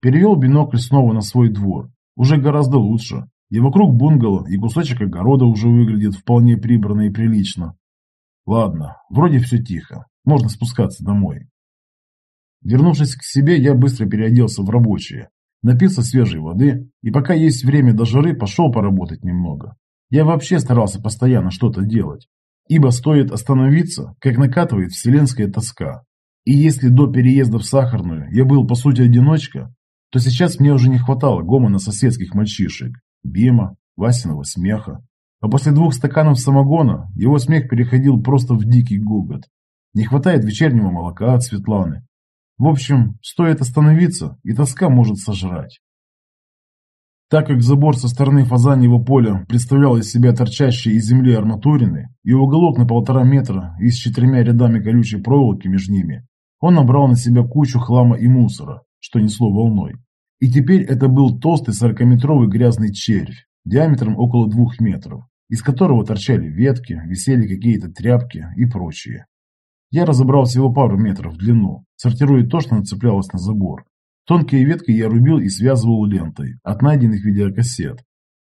Перевел бинокль снова на свой двор. Уже гораздо лучше. И вокруг бунгало, и кусочек огорода уже выглядит вполне прибранно и прилично. Ладно, вроде все тихо. Можно спускаться домой. Вернувшись к себе, я быстро переоделся в рабочее. Напился свежей воды, и пока есть время до жары, пошел поработать немного. Я вообще старался постоянно что-то делать. Ибо стоит остановиться, как накатывает вселенская тоска. И если до переезда в Сахарную я был по сути одиночка, то сейчас мне уже не хватало гомона соседских мальчишек, Бима, Васиного смеха. А после двух стаканов самогона его смех переходил просто в дикий гогот. Не хватает вечернего молока от Светланы. В общем, стоит остановиться, и тоска может сожрать. Так как забор со стороны фазаньего поля представлял из себя торчащие из земли арматурины и уголок на полтора метра и с четырьмя рядами колючей проволоки между ними, он набрал на себя кучу хлама и мусора, что несло волной. И теперь это был толстый сорокаметровый грязный червь, диаметром около двух метров, из которого торчали ветки, висели какие-то тряпки и прочее. Я разобрал всего пару метров в длину, сортируя то, что нацеплялось на забор, Тонкие ветки я рубил и связывал лентой от найденных видеокассет.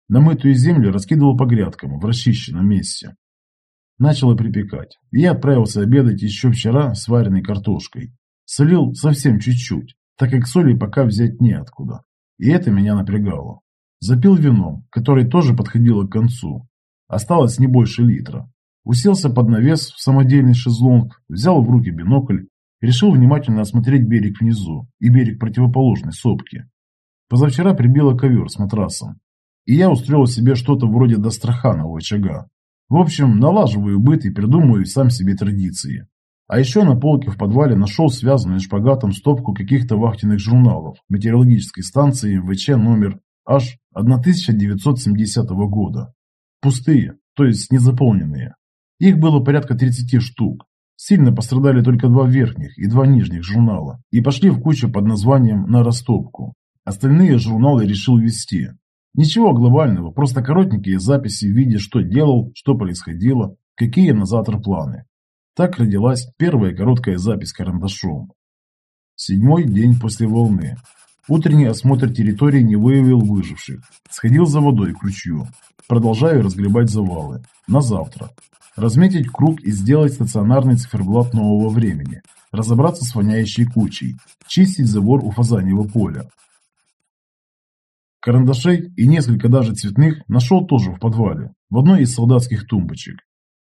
Намытую землю раскидывал по грядкам в расчищенном месте. Начало припекать, я отправился обедать еще вчера сваренной картошкой. Солил совсем чуть-чуть, так как соли пока взять неоткуда. И это меня напрягало. Запил вином, которое тоже подходило к концу. Осталось не больше литра. Уселся под навес в самодельный шезлонг, взял в руки бинокль, решил внимательно осмотреть берег внизу и берег противоположной сопки. Позавчера прибило ковер с матрасом, и я устроил себе что-то вроде Дастраханова очага. В общем, налаживаю быт и придумываю сам себе традиции. А еще на полке в подвале нашел связанную шпагатом стопку каких-то вахтенных журналов метеорологической станции ВЧ номер аж 1970 года. Пустые, то есть незаполненные. Их было порядка 30 штук. Сильно пострадали только два верхних и два нижних журнала и пошли в кучу под названием «На растопку». Остальные журналы решил вести. Ничего глобального, просто коротенькие записи в виде, что делал, что происходило, какие на завтра планы. Так родилась первая короткая запись карандашом. Седьмой день после волны. Утренний осмотр территории не выявил выживших. Сходил за водой к ручью. Продолжаю разгребать завалы. На завтра. Разметить круг и сделать стационарный циферблат нового времени. Разобраться с воняющей кучей. Чистить забор у фазаньего поля. Карандашей и несколько даже цветных нашел тоже в подвале, в одной из солдатских тумбочек.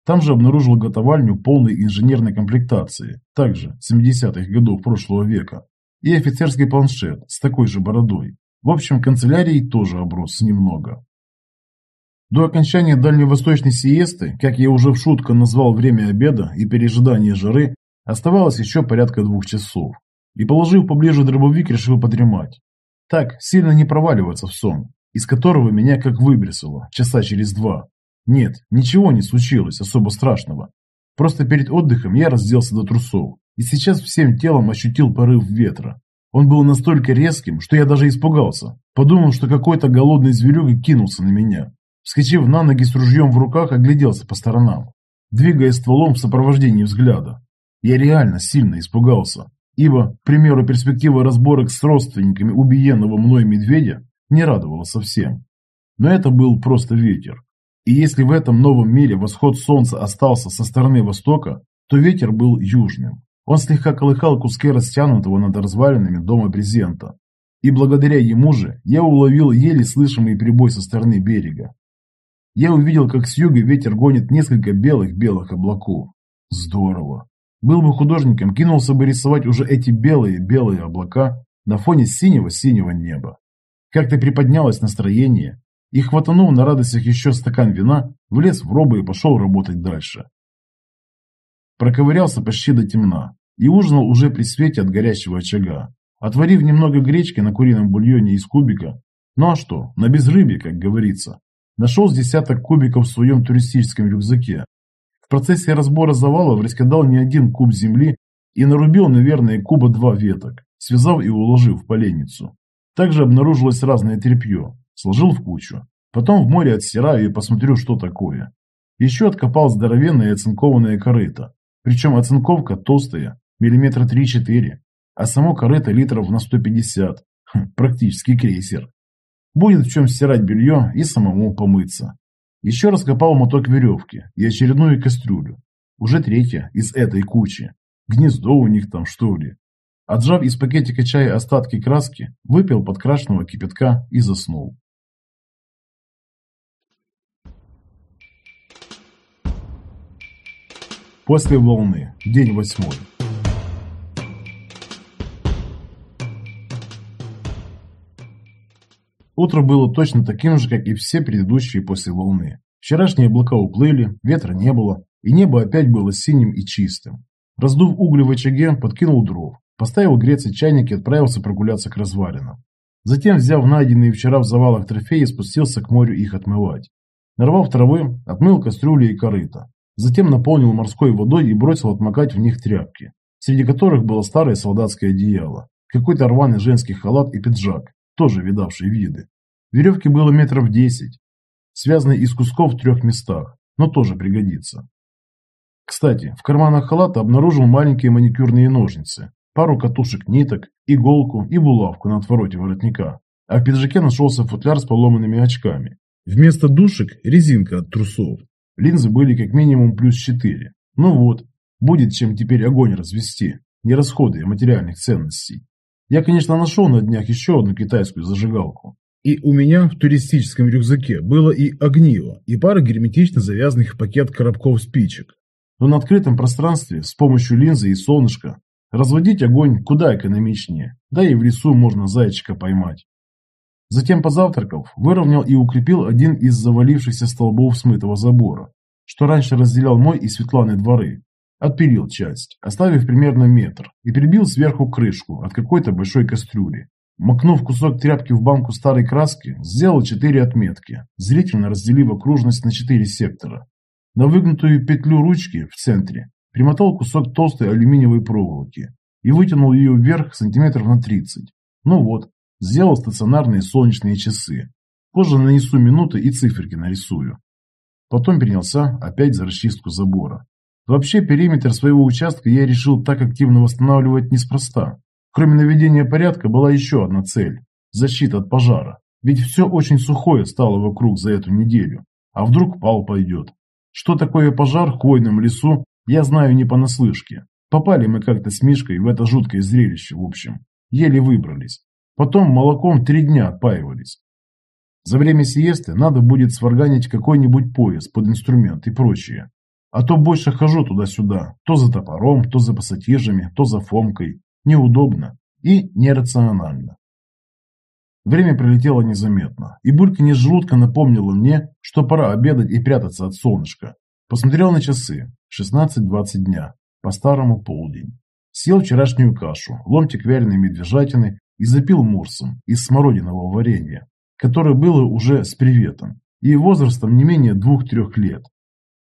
Там же обнаружил готовальню полной инженерной комплектации, также 70-х годов прошлого века, и офицерский планшет с такой же бородой. В общем, канцелярией тоже оброс немного. До окончания дальневосточной сиесты, как я уже в шутку назвал время обеда и пережидания жары, оставалось еще порядка двух часов. И положив поближе дробовик, решил подремать. Так, сильно не проваливаться в сон, из которого меня как выбросило, часа через два. Нет, ничего не случилось особо страшного. Просто перед отдыхом я разделся до трусов, и сейчас всем телом ощутил порыв ветра. Он был настолько резким, что я даже испугался, подумал, что какой-то голодный зверюга кинулся на меня. Вскочив на ноги с ружьем в руках, огляделся по сторонам, двигая стволом в сопровождении взгляда. Я реально сильно испугался, ибо, к примеру, перспектива разборок с родственниками убиенного мной медведя не радовала совсем. Но это был просто ветер, и если в этом новом мире восход солнца остался со стороны востока, то ветер был южным. Он слегка колыхал куски растянутого над развалинами дома брезента. И благодаря ему же я уловил еле слышимый прибой со стороны берега. Я увидел, как с юга ветер гонит несколько белых-белых облаков. Здорово. Был бы художником, кинулся бы рисовать уже эти белые-белые облака на фоне синего-синего неба. Как-то приподнялось настроение, и, хватанув на радостях еще стакан вина, влез в робы и пошел работать дальше. Проковырялся почти до темна и ужинал уже при свете от горящего очага, отварив немного гречки на курином бульоне из кубика. Ну а что, на безрыбье, как говорится. Нашел с десяток кубиков в своем туристическом рюкзаке. В процессе разбора завалов раскидал не один куб земли и нарубил, наверное, куба два веток, связав и уложив в поленницу. Также обнаружилось разное тряпье, Сложил в кучу. Потом в море отстираю и посмотрю, что такое. Еще откопал здоровенное оцинкованное корыто. Причем оцинковка толстая, миллиметра 3-4, а само корыто литров на 150. Хм, практически крейсер. Будет в чем стирать белье и самому помыться. Еще раскопал моток веревки и очередную кастрюлю. Уже третья из этой кучи. Гнездо у них там что ли. Отжав из пакетика чая остатки краски, выпил подкрашенного кипятка и заснул. После волны. День восьмой. Утро было точно таким же, как и все предыдущие после волны. Вчерашние облака уплыли, ветра не было, и небо опять было синим и чистым. Раздув угли в очаге, подкинул дров, поставил греться чайник и отправился прогуляться к развалинам. Затем, взяв найденные вчера в завалах трофеи, спустился к морю их отмывать. Нарвав травы, отмыл кастрюли и корыто. Затем наполнил морской водой и бросил отмокать в них тряпки, среди которых было старое солдатское одеяло, какой-то рваный женский халат и пиджак, тоже видавший виды. Веревки было метров десять, связанные из кусков в трех местах, но тоже пригодится. Кстати, в карманах халата обнаружил маленькие маникюрные ножницы, пару катушек ниток, иголку и булавку на отвороте воротника, а в пиджаке нашелся футляр с поломанными очками. Вместо душек резинка от трусов. Линзы были как минимум плюс 4. Ну вот, будет чем теперь огонь развести. не расходуя материальных ценностей. Я, конечно, нашел на днях еще одну китайскую зажигалку. И у меня в туристическом рюкзаке было и огниво, и пара герметично завязанных пакет коробков спичек. Но на открытом пространстве с помощью линзы и солнышка разводить огонь куда экономичнее, да и в лесу можно зайчика поймать. Затем, позавтракав, выровнял и укрепил один из завалившихся столбов смытого забора, что раньше разделял мой и Светланы дворы. Отпилил часть, оставив примерно метр, и прибил сверху крышку от какой-то большой кастрюли. Макнув кусок тряпки в банку старой краски, сделал четыре отметки, зрительно разделив окружность на четыре сектора. На выгнутую петлю ручки в центре примотал кусок толстой алюминиевой проволоки и вытянул ее вверх сантиметров на 30. Ну вот, сделал стационарные солнечные часы. Позже нанесу минуты и циферки нарисую. Потом принялся опять за расчистку забора. Вообще периметр своего участка я решил так активно восстанавливать неспроста. Кроме наведения порядка была еще одна цель – защита от пожара. Ведь все очень сухое стало вокруг за эту неделю. А вдруг пал пойдет? Что такое пожар в хвойном лесу, я знаю не понаслышке. Попали мы как-то с Мишкой в это жуткое зрелище, в общем. Еле выбрались. Потом молоком три дня отпаивались. За время сиесты надо будет сварганить какой-нибудь пояс под инструмент и прочее. А то больше хожу туда-сюда, то за топором, то за пассатижами, то за фомкой. Неудобно и нерационально. Время пролетело незаметно, и бульканье желудка напомнило мне, что пора обедать и прятаться от солнышка. Посмотрел на часы. 16-20 дня. По-старому полдень. Съел вчерашнюю кашу, ломтик вяленой медвежатины и запил мурсом из смородинового варенья, которое было уже с приветом и возрастом не менее двух-трех лет.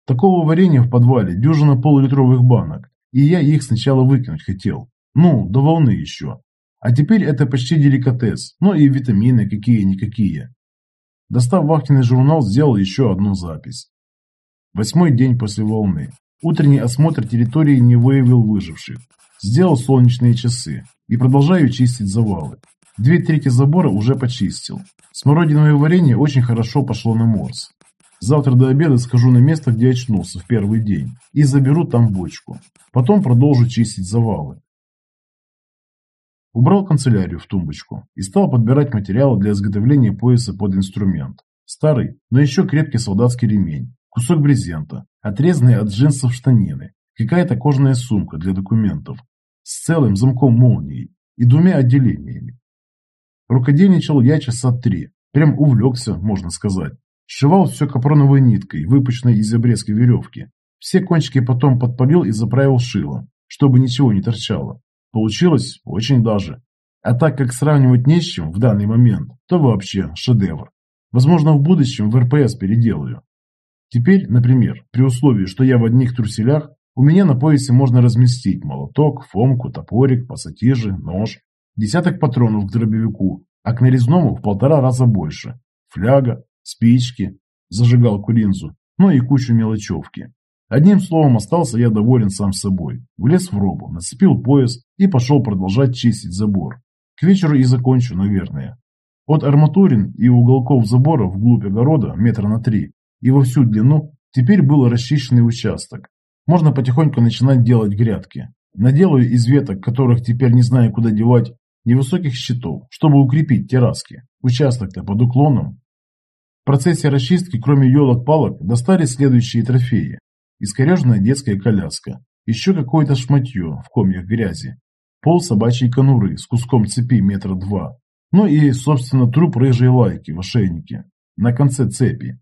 Такого варенья в подвале дюжина полулитровых банок, и я их сначала выкинуть хотел. Ну, до волны еще. А теперь это почти деликатес, ну и витамины какие-никакие. Достав вахтенный журнал, сделал еще одну запись. Восьмой день после волны. Утренний осмотр территории не выявил выживших. Сделал солнечные часы и продолжаю чистить завалы. Две трети забора уже почистил. Смородиновое варенье очень хорошо пошло на морс. Завтра до обеда схожу на место, где очнулся в первый день, и заберу там бочку. Потом продолжу чистить завалы. Убрал канцелярию в тумбочку и стал подбирать материалы для изготовления пояса под инструмент. Старый, но еще крепкий солдатский ремень, кусок брезента, отрезанные от джинсов штанины, какая-то кожаная сумка для документов с целым замком молнии и двумя отделениями. Рукодельничал я часа три, прям увлекся, можно сказать. Сшивал все капроновой ниткой, выпущенной из обрезки веревки. Все кончики потом подпалил и заправил шилом, чтобы ничего не торчало. Получилось очень даже. А так как сравнивать не с чем в данный момент, то вообще шедевр. Возможно, в будущем в РПС переделаю. Теперь, например, при условии, что я в одних труселях, у меня на поясе можно разместить молоток, фомку, топорик, пассатижи, нож, десяток патронов к дробовику, а к нарезному в полтора раза больше, фляга, спички, зажигалку линзу, ну и кучу мелочевки. Одним словом, остался я доволен сам собой. Влез в робу, нацепил пояс и пошел продолжать чистить забор. К вечеру и закончу, наверное. От арматурин и уголков забора вглубь огорода метра на три и во всю длину теперь был расчищенный участок. Можно потихоньку начинать делать грядки. Наделаю из веток, которых теперь не знаю куда девать, невысоких щитов, чтобы укрепить терраски. Участок-то под уклоном. В процессе расчистки, кроме елок-палок, достали следующие трофеи искореженная детская коляска, еще какое-то шматье в комьях грязи, пол собачьей конуры с куском цепи метра два, ну и, собственно, труп рыжей лайки в ошейнике, на конце цепи.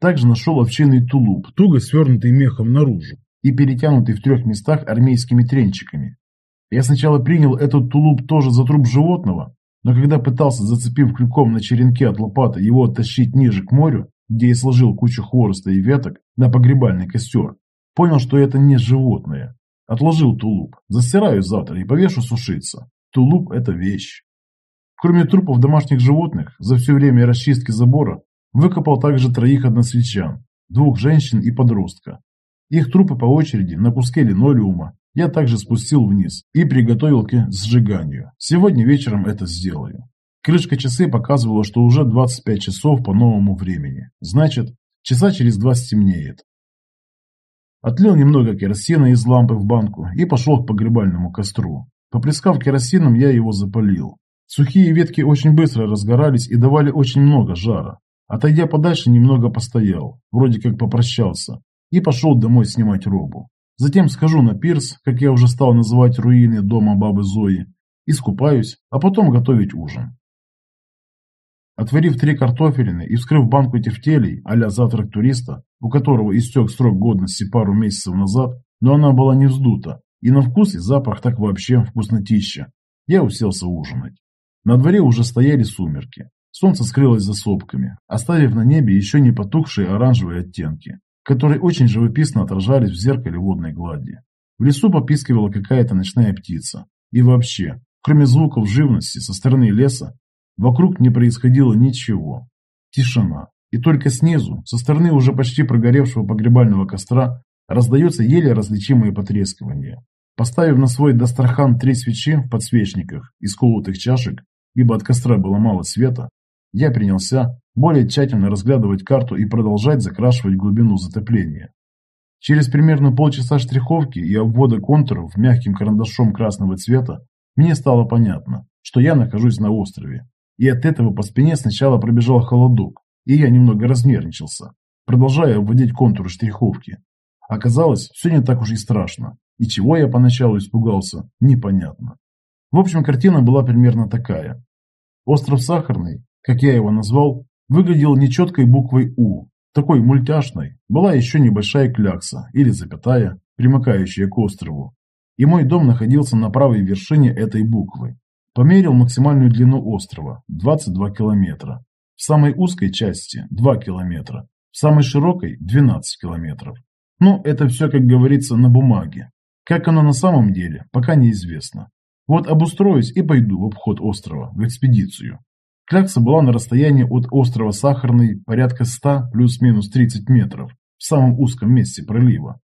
Также нашел овчинный тулуп, туго свернутый мехом наружу и перетянутый в трех местах армейскими тренчиками. Я сначала принял этот тулуп тоже за труп животного, но когда пытался, зацепив крюком на черенке от лопаты, его оттащить ниже к морю, где я сложил кучу хвороста и веток на погребальный костер, понял, что это не животное. Отложил тулуп, застираю завтра и повешу сушиться. Тулуп – это вещь. Кроме трупов домашних животных, за все время расчистки забора выкопал также троих односельчан, двух женщин и подростка. Их трупы по очереди на куске линолеума я также спустил вниз и приготовил к сжиганию. Сегодня вечером это сделаю. Крышка часы показывала, что уже 25 часов по новому времени. Значит, часа через два стемнеет. Отлил немного керосина из лампы в банку и пошел к погребальному костру. Поплескав керосином, я его запалил. Сухие ветки очень быстро разгорались и давали очень много жара. Отойдя подальше, немного постоял, вроде как попрощался, и пошел домой снимать робу. Затем схожу на пирс, как я уже стал называть руины дома бабы Зои, искупаюсь, а потом готовить ужин. Отварив три картофелины и вскрыв банку тефтелей а завтрак туриста, у которого истек срок годности пару месяцев назад, но она была не вздута, и на вкус и запах так вообще вкуснотища, я уселся ужинать. На дворе уже стояли сумерки. Солнце скрылось за сопками, оставив на небе еще не потухшие оранжевые оттенки, которые очень живописно отражались в зеркале водной глади. В лесу попискивала какая-то ночная птица. И вообще, кроме звуков живности со стороны леса, Вокруг не происходило ничего. Тишина. И только снизу, со стороны уже почти прогоревшего погребального костра, раздается еле различимое потрескивание. Поставив на свой дастархан три свечи в подсвечниках из колотых чашек, ибо от костра было мало света, я принялся более тщательно разглядывать карту и продолжать закрашивать глубину затопления. Через примерно полчаса штриховки и обвода контуров мягким карандашом красного цвета мне стало понятно, что я нахожусь на острове, и от этого по спине сначала пробежал холодок, и я немного разнервничался, продолжая вводить контуры штриховки. Оказалось, все не так уж и страшно, и чего я поначалу испугался, непонятно. В общем, картина была примерно такая. Остров Сахарный, как я его назвал, выглядел нечеткой буквой «У», такой мультяшной, была еще небольшая клякса или запятая, примыкающая к острову. И мой дом находился на правой вершине этой буквы. Померил максимальную длину острова – 22 километра. В самой узкой части – 2 километра. В самой широкой – 12 километров. Ну, это все, как говорится, на бумаге. Как оно на самом деле, пока неизвестно. Вот обустроюсь и пойду в обход острова, в экспедицию. Клякса была на расстоянии от острова Сахарный порядка 100 плюс-минус 30 метров, в самом узком месте пролива.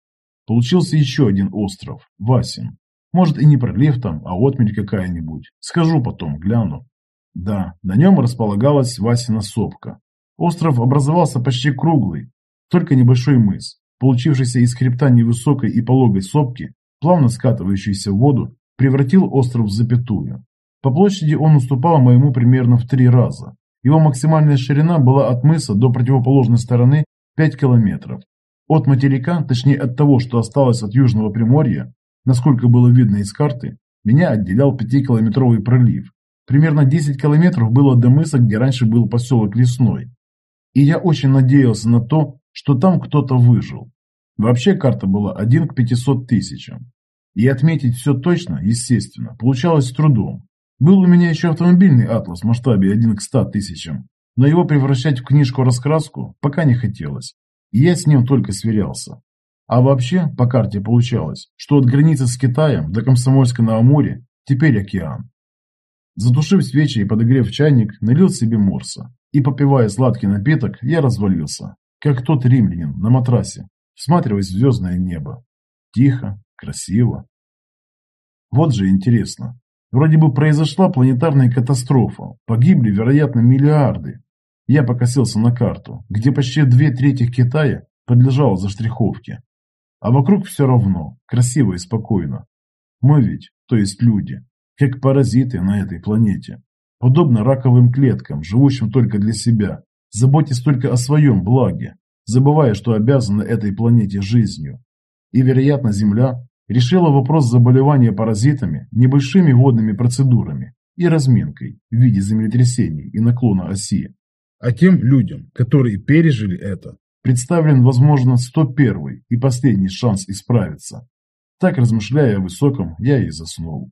Получился еще один остров – Васин. Может и не пролив там, а отмель какая-нибудь. Скажу потом, гляну. Да, на нем располагалась Васина сопка. Остров образовался почти круглый, только небольшой мыс, получившийся из хребта невысокой и пологой сопки, плавно скатывающийся в воду, превратил остров в запятую. По площади он уступал моему примерно в три раза. Его максимальная ширина была от мыса до противоположной стороны 5 километров. От материка, точнее от того, что осталось от Южного Приморья, Насколько было видно из карты, меня отделял пятикилометровый пролив. Примерно 10 километров было до мыса, где раньше был поселок Лесной. И я очень надеялся на то, что там кто-то выжил. Вообще карта была 1 к 500 тысячам. И отметить все точно, естественно, получалось с трудом. Был у меня еще автомобильный атлас в масштабе 1 к 100 тысячам, но его превращать в книжку-раскраску пока не хотелось, и я с ним только сверялся. А вообще, по карте получалось, что от границы с Китаем до Комсомольска на Амуре теперь океан. Затушив свечи и подогрев чайник, налил себе морса. И, попивая сладкий напиток, я развалился, как тот римлянин на матрасе, всматриваясь в звездное небо. Тихо, красиво. Вот же интересно. Вроде бы произошла планетарная катастрофа. Погибли, вероятно, миллиарды. Я покосился на карту, где почти две трети Китая подлежало заштриховке. А вокруг все равно, красиво и спокойно. Мы ведь, то есть люди, как паразиты на этой планете. Подобно раковым клеткам, живущим только для себя, заботясь только о своем благе, забывая, что обязаны этой планете жизнью. И, вероятно, Земля решила вопрос заболевания паразитами небольшими водными процедурами и разминкой в виде землетрясений и наклона оси. А тем людям, которые пережили это, представлен, возможно, 101 и последний шанс исправиться. Так, размышляя о высоком, я и заснул.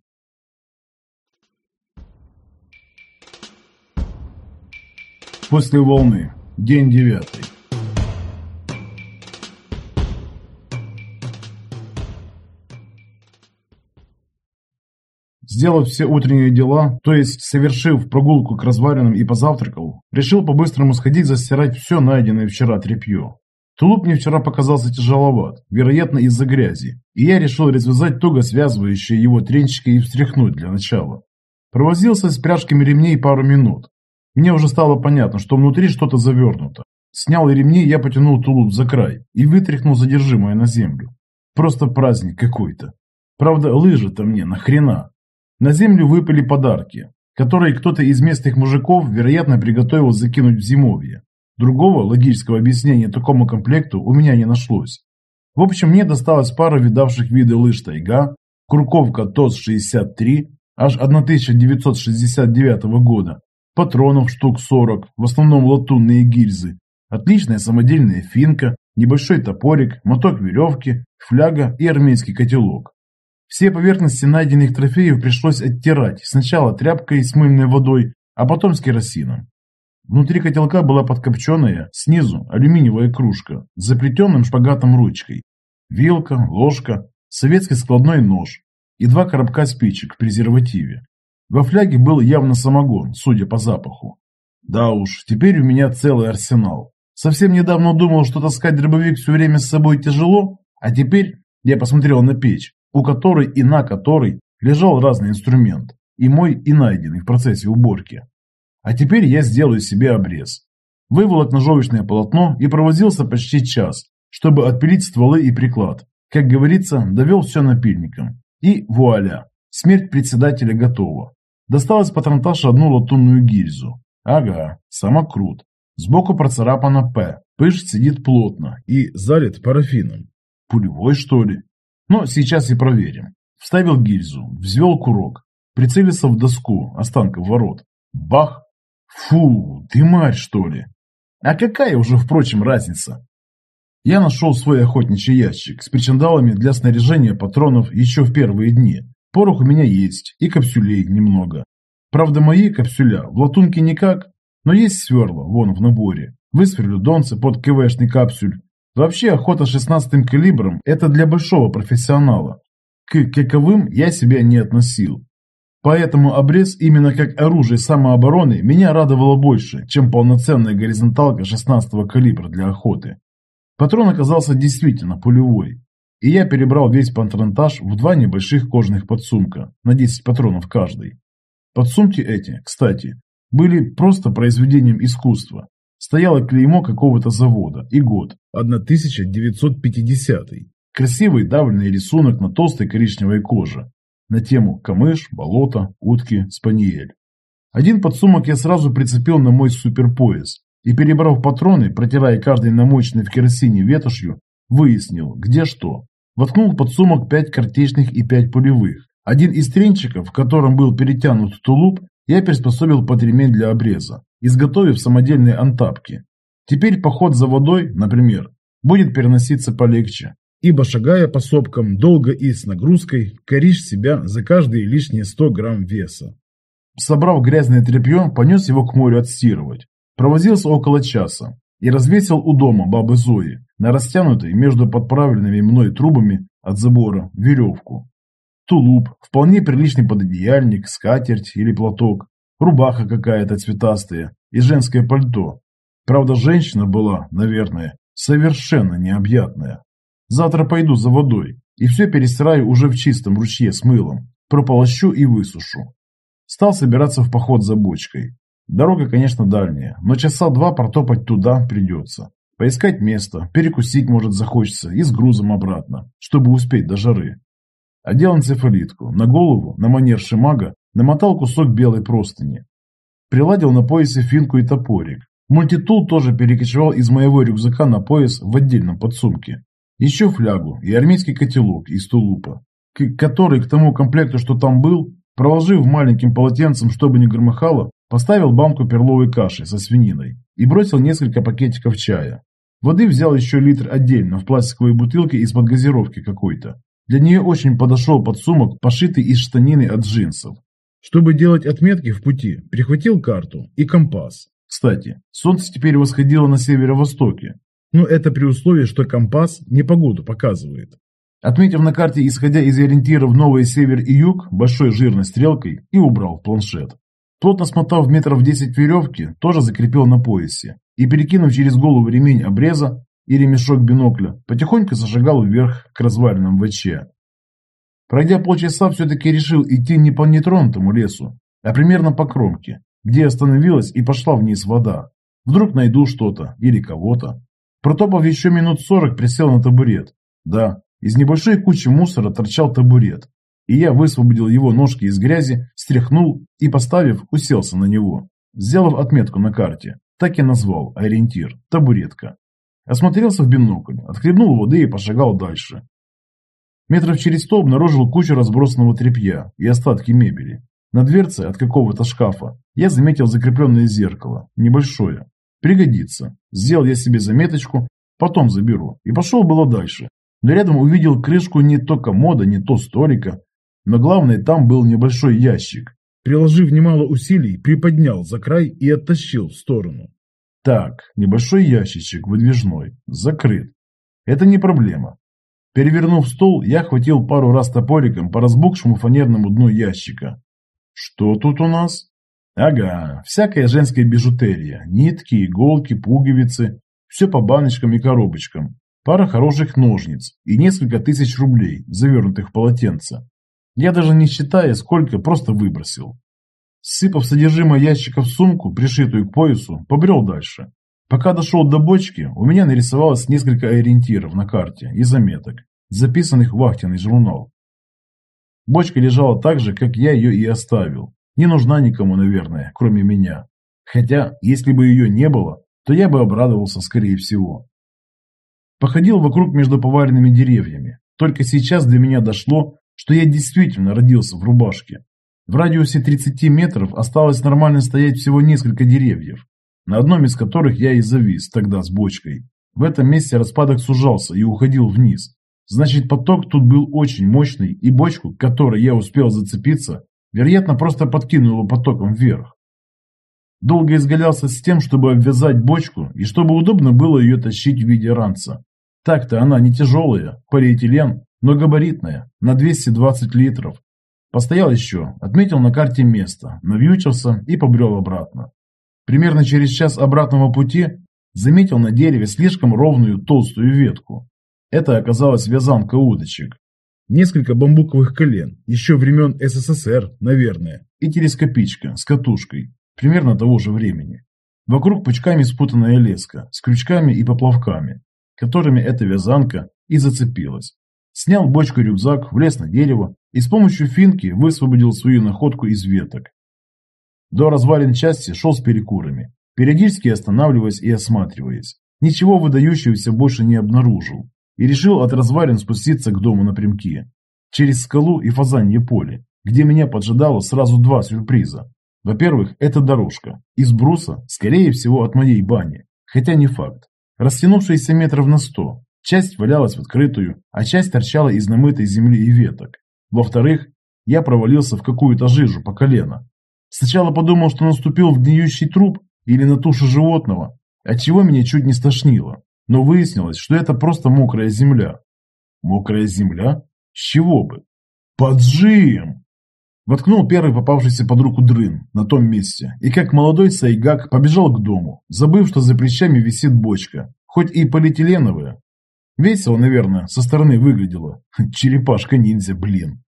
После волны. День девятый. Сделав все утренние дела, то есть совершив прогулку к развалинам и позавтракал, решил по-быстрому сходить застирать все найденное вчера тряпье. Тулуп мне вчера показался тяжеловат, вероятно из-за грязи, и я решил развязать туго связывающие его тренчики и встряхнуть для начала. Провозился с пряжками ремней пару минут. Мне уже стало понятно, что внутри что-то завернуто. Снял ремни, я потянул тулуп за край и вытряхнул задержимое на землю. Просто праздник какой-то. Правда, лыжи-то мне нахрена? На землю выпали подарки, которые кто-то из местных мужиков, вероятно, приготовил закинуть в зимовье. Другого логического объяснения такому комплекту у меня не нашлось. В общем, мне досталась пара видавших виды лыж «Тайга», курковка ТОС-63, аж 1969 года, патронов штук 40, в основном латунные гильзы, отличная самодельная финка, небольшой топорик, моток веревки, фляга и армейский котелок. Все поверхности найденных трофеев пришлось оттирать, сначала тряпкой с мыльной водой, а потом с керосином. Внутри котелка была подкопченная, снизу алюминиевая кружка с заплетенным шпагатом ручкой, вилка, ложка, советский складной нож и два коробка спичек в презервативе. Во фляге был явно самогон, судя по запаху. Да уж, теперь у меня целый арсенал. Совсем недавно думал, что таскать дробовик все время с собой тяжело, а теперь я посмотрел на печь, у которой и на которой лежал разный инструмент, и мой, и найденный в процессе уборки. А теперь я сделаю себе обрез. Выволок ножовочное полотно и провозился почти час, чтобы отпилить стволы и приклад. Как говорится, довел все напильником. И вуаля, смерть председателя готова. Достал из патронташа одну латунную гильзу. Ага, самокрут. Сбоку процарапано «П». Пыш сидит плотно и залит парафином. Пулевой, что ли? Но сейчас и проверим. Вставил гильзу, взвел курок, прицелился в доску останков ворот. Бах! Фу, ты мать, что ли? А какая уже, впрочем, разница? Я нашел свой охотничий ящик с причиндалами для снаряжения патронов еще в первые дни. Порох у меня есть и капсюлей немного. Правда, мои капсюля в латунке никак, но есть сверла, вон в наборе. Высверлю донцы под КВшный капсюль. Вообще охота 16-м калибром – это для большого профессионала. К каковым я себя не относил. Поэтому обрез именно как оружие самообороны меня радовало больше, чем полноценная горизонталка 16-го калибра для охоты. Патрон оказался действительно пулевой, и я перебрал весь патронтаж в два небольших кожаных подсумка, на 10 патронов каждый. Подсумки эти, кстати, были просто произведением искусства. Стояло клеймо какого-то завода и год, 1950 -й. Красивый давленный рисунок на толстой коричневой коже. На тему камыш, болото, утки, спаниель. Один подсумок я сразу прицепил на мой суперпояс и, перебрав патроны, протирая каждый намоченный в керосине ветошью, выяснил, где что. Воткнул подсумок пять картечных и пять пулевых. Один из тренчиков, в котором был перетянут тулуп, я приспособил под ремень для обреза, изготовив самодельные антапки. Теперь поход за водой, например, будет переноситься полегче, ибо шагая по сопкам долго и с нагрузкой, коришь себя за каждые лишние 100 грамм веса. Собрав грязное тряпье, понес его к морю отстирывать. Провозился около часа и развесил у дома бабы Зои на растянутой между подправленными мной трубами от забора веревку. Тулуп, вполне приличный пододеяльник, скатерть или платок, рубаха какая-то цветастая и женское пальто. Правда, женщина была, наверное, совершенно необъятная. Завтра пойду за водой и все перестираю уже в чистом ручье с мылом, прополощу и высушу. Стал собираться в поход за бочкой. Дорога, конечно, дальняя, но часа два протопать туда придется. Поискать место, перекусить, может, захочется, и с грузом обратно, чтобы успеть до жары. Одел энцефалитку, на голову, на манер шимага, намотал кусок белой простыни. Приладил на поясе финку и топорик. Мультитул тоже перекочевал из моего рюкзака на пояс в отдельном подсумке. Еще флягу и армейский котелок из тулупа, который к тому комплекту, что там был, проложив маленьким полотенцем, чтобы не громыхало, поставил банку перловой каши со свининой и бросил несколько пакетиков чая. Воды взял еще литр отдельно в пластиковой бутылке из-под газировки какой-то. Для нее очень подошел подсумок, пошитый из штанины от джинсов. Чтобы делать отметки в пути, прихватил карту и компас. Кстати, солнце теперь восходило на северо-востоке, но это при условии, что компас не погоду показывает. Отметив на карте, исходя из ориентиров новый север и юг, большой жирной стрелкой и убрал планшет. Плотно смотав метров 10 веревки, тоже закрепил на поясе и, перекинув через голову ремень обреза, и ремешок бинокля, потихоньку зашагал вверх к развалинам ВЧ. Пройдя полчаса, все-таки решил идти не по нетронутому лесу, а примерно по кромке, где остановилась и пошла вниз вода. Вдруг найду что-то или кого-то. Протопав еще минут сорок, присел на табурет. Да, из небольшой кучи мусора торчал табурет. И я высвободил его ножки из грязи, стряхнул и, поставив, уселся на него. Сделав отметку на карте, так и назвал ориентир – табуретка. Осмотрелся в бинокль, отхлебнул воды и пошагал дальше. Метров через сто обнаружил кучу разбросанного тряпья и остатки мебели. На дверце от какого-то шкафа я заметил закрепленное зеркало, небольшое. Пригодится. Сделал я себе заметочку, потом заберу. И пошел было дальше. Но рядом увидел крышку не то комода, не то столика. Но главное, там был небольшой ящик. Приложив немало усилий, приподнял за край и оттащил в сторону. Так, небольшой ящичек выдвижной, закрыт. Это не проблема. Перевернув стол, я хватил пару раз топориком по разбухшему фанерному дну ящика. Что тут у нас? Ага, всякая женская бижутерия, нитки, иголки, пуговицы, все по баночкам и коробочкам, пара хороших ножниц и несколько тысяч рублей, завернутых в полотенце. Я даже не считая, сколько, просто выбросил. Сыпав содержимое ящика в сумку, пришитую к поясу, побрел дальше. Пока дошел до бочки, у меня нарисовалось несколько ориентиров на карте и заметок, записанных в вахтенный журнал. Бочка лежала так же, как я ее и оставил. Не нужна никому, наверное, кроме меня. Хотя, если бы ее не было, то я бы обрадовался, скорее всего. Походил вокруг между поваренными деревьями. Только сейчас до меня дошло, что я действительно родился в рубашке. В радиусе 30 метров осталось нормально стоять всего несколько деревьев, на одном из которых я и завис тогда с бочкой. В этом месте распадок сужался и уходил вниз. Значит, поток тут был очень мощный, и бочку, которой я успел зацепиться, вероятно, просто подкинуло потоком вверх. Долго изгалялся с тем, чтобы обвязать бочку, и чтобы удобно было ее тащить в виде ранца. Так-то она не тяжелая, полиэтилен, но габаритная, на 220 литров. Постоял еще, отметил на карте место, навьючился и побрел обратно. Примерно через час обратного пути заметил на дереве слишком ровную толстую ветку. Это оказалась вязанка удочек. Несколько бамбуковых колен, еще времен СССР, наверное, и телескопичка с катушкой, примерно того же времени. Вокруг пучками спутанная леска с крючками и поплавками, которыми эта вязанка и зацепилась. Снял бочку-рюкзак, влез на дерево и с помощью финки высвободил свою находку из веток. До развалин части шел с перекурами, периодически останавливаясь и осматриваясь. Ничего выдающегося больше не обнаружил и решил от развалин спуститься к дому напрямки, через скалу и фазанье поле, где меня поджидало сразу два сюрприза. Во-первых, это дорожка, из бруса, скорее всего, от моей бани, хотя не факт. Растянувшаяся метров на сто, Часть валялась в открытую, а часть торчала из намытой земли и веток. Во-вторых, я провалился в какую-то жижу по колено. Сначала подумал, что наступил в гниющий труп или на тушу животного, отчего меня чуть не стошнило. Но выяснилось, что это просто мокрая земля. Мокрая земля? С чего бы? Поджим! Воткнул первый попавшийся под руку дрын на том месте и как молодой сайгак побежал к дому, забыв, что за плечами висит бочка, хоть и полиэтиленовая, Весело, наверное, со стороны выглядело. Черепашка-ниндзя, блин.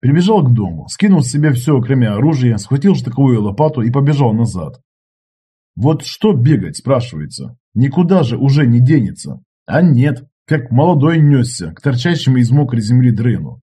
Прибежал к дому, скинул с себя все, кроме оружия, схватил штыковую лопату и побежал назад. Вот что бегать, спрашивается. Никуда же уже не денется. А нет, как молодой несся к торчащему из мокрой земли дрыну.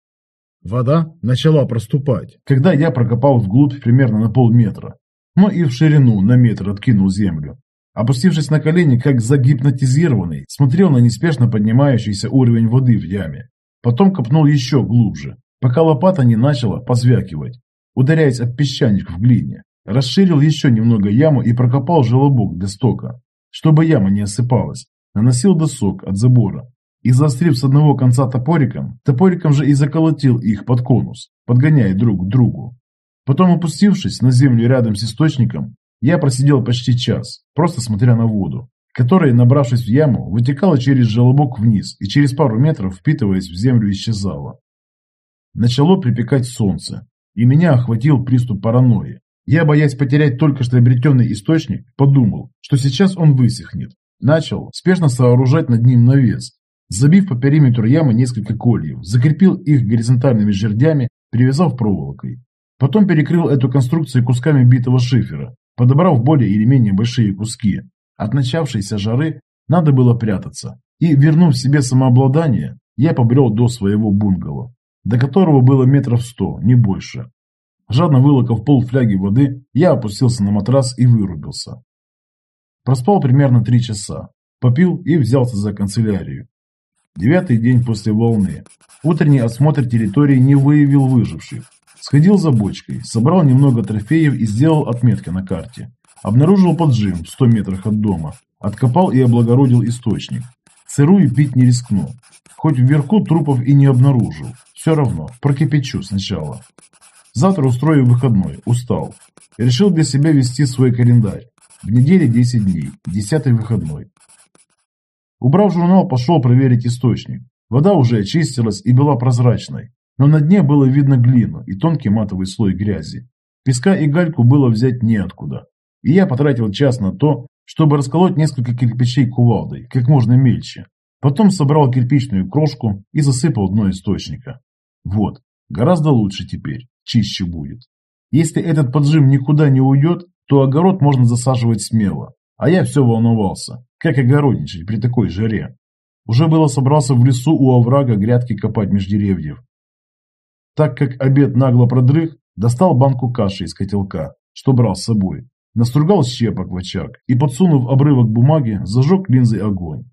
Вода начала проступать, когда я прокопал вглубь примерно на полметра, но и в ширину на метр откинул землю. Опустившись на колени, как загипнотизированный, смотрел на неспешно поднимающийся уровень воды в яме. Потом копнул еще глубже, пока лопата не начала позвякивать, ударяясь об песчаник в глине. Расширил еще немного яму и прокопал желобок для стока, чтобы яма не осыпалась. Наносил досок от забора. И заострив с одного конца топориком, топориком же и заколотил их под конус, подгоняя друг к другу. Потом, опустившись на землю рядом с источником, я просидел почти час, просто смотря на воду, которая, набравшись в яму, вытекала через желобок вниз и через пару метров, впитываясь в землю, исчезала. Начало припекать солнце, и меня охватил приступ паранойи. Я, боясь потерять только что обретенный источник, подумал, что сейчас он высохнет. Начал спешно сооружать над ним навес, забив по периметру ямы несколько кольев, закрепил их горизонтальными жердями, привязав проволокой. Потом перекрыл эту конструкцию кусками битого шифера, Подобрав более или менее большие куски, от начавшейся жары надо было прятаться. И, вернув себе самообладание, я побрел до своего бунгало, до которого было метров сто, не больше. Жадно вылокав пол фляги воды, я опустился на матрас и вырубился. Проспал примерно три часа, попил и взялся за канцелярию. Девятый день после волны. Утренний осмотр территории не выявил выживших. Сходил за бочкой, собрал немного трофеев и сделал отметки на карте. Обнаружил поджим в 100 метрах от дома. Откопал и облагородил источник. Сырую пить не рискну. Хоть вверху трупов и не обнаружил. Все равно, прокипячу сначала. Завтра устрою выходной, устал. решил для себя вести свой календарь. В неделе 10 дней, 10 выходной. Убрав журнал, пошел проверить источник. Вода уже очистилась и была прозрачной, но на дне было видно глину и тонкий матовый слой грязи. Песка и гальку было взять неоткуда. И я потратил час на то, чтобы расколоть несколько кирпичей кувалдой, как можно мельче. Потом собрал кирпичную крошку и засыпал дно источника. Вот, гораздо лучше теперь, чище будет. Если этот поджим никуда не уйдет, то огород можно засаживать смело. А я все волновался, как огородничать при такой жаре. Уже было собрался в лесу у оврага грядки копать меж деревьев. Так как обед нагло продрых, достал банку каши из котелка, что брал с собой. Настругал щепок в очаг и, подсунув обрывок бумаги, зажег линзой огонь.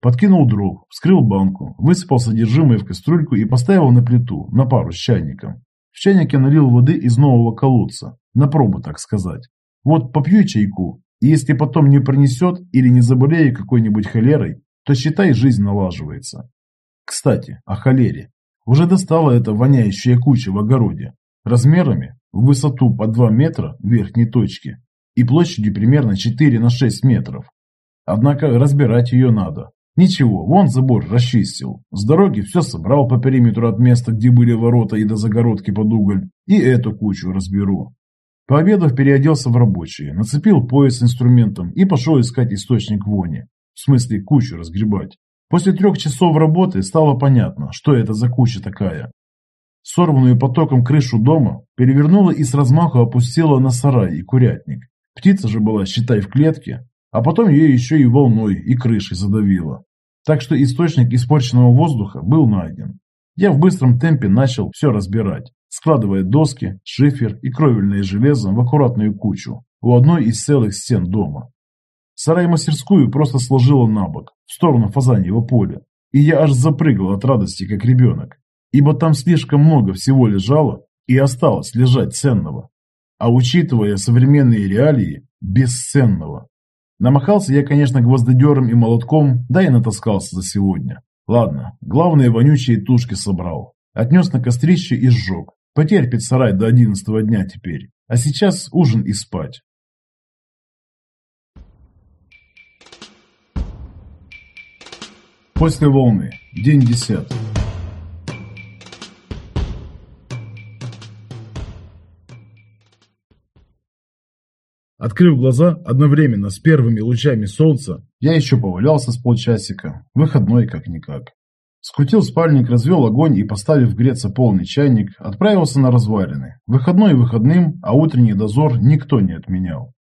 Подкинул дров, вскрыл банку, высыпал содержимое в кастрюльку и поставил на плиту, на пару с чайником. Чайнике налил воды из нового колодца, на пробу, так сказать. Вот попью чайку, и если потом не пронесет или не заболею какой-нибудь холерой, то считай, жизнь налаживается. Кстати, о холере. Уже достала эта воняющая куча в огороде. Размерами в высоту по 2 метра верхней точке и площадью примерно 4 на 6 метров. Однако разбирать ее надо. Ничего, вон забор расчистил. С дороги все собрал по периметру от места, где были ворота и до загородки под уголь. И эту кучу разберу. Пообедав, переоделся в рабочие, нацепил пояс с инструментом и пошел искать источник вони. В смысле, кучу разгребать. После трех часов работы стало понятно, что это за куча такая. Сорванную потоком крышу дома перевернула и с размаху опустила на сарай и курятник. Птица же была, считай, в клетке, а потом ее еще и волной и крышей задавило. Так что источник испорченного воздуха был найден. Я в быстром темпе начал все разбирать, складывая доски, шифер и кровельное железо в аккуратную кучу у одной из целых стен дома. Сарай-мастерскую просто сложила на бок, в сторону фазаньего поля, и я аж запрыгал от радости, как ребенок, ибо там слишком много всего лежало и осталось лежать ценного, а учитывая современные реалии, бесценного. Намахался я, конечно, гвоздодером и молотком, да и натаскался за сегодня. Ладно, главные вонючие тушки собрал. Отнес на кострище и сжег. Потерпит сарай до одиннадцатого дня теперь. А сейчас ужин и спать. После волны. День десятый. Открыв глаза одновременно с первыми лучами солнца, я еще повалялся с полчасика, выходной как-никак. Скрутил спальник, развел огонь и, поставив греться полный чайник, отправился на развалины. Выходной выходным, а утренний дозор никто не отменял.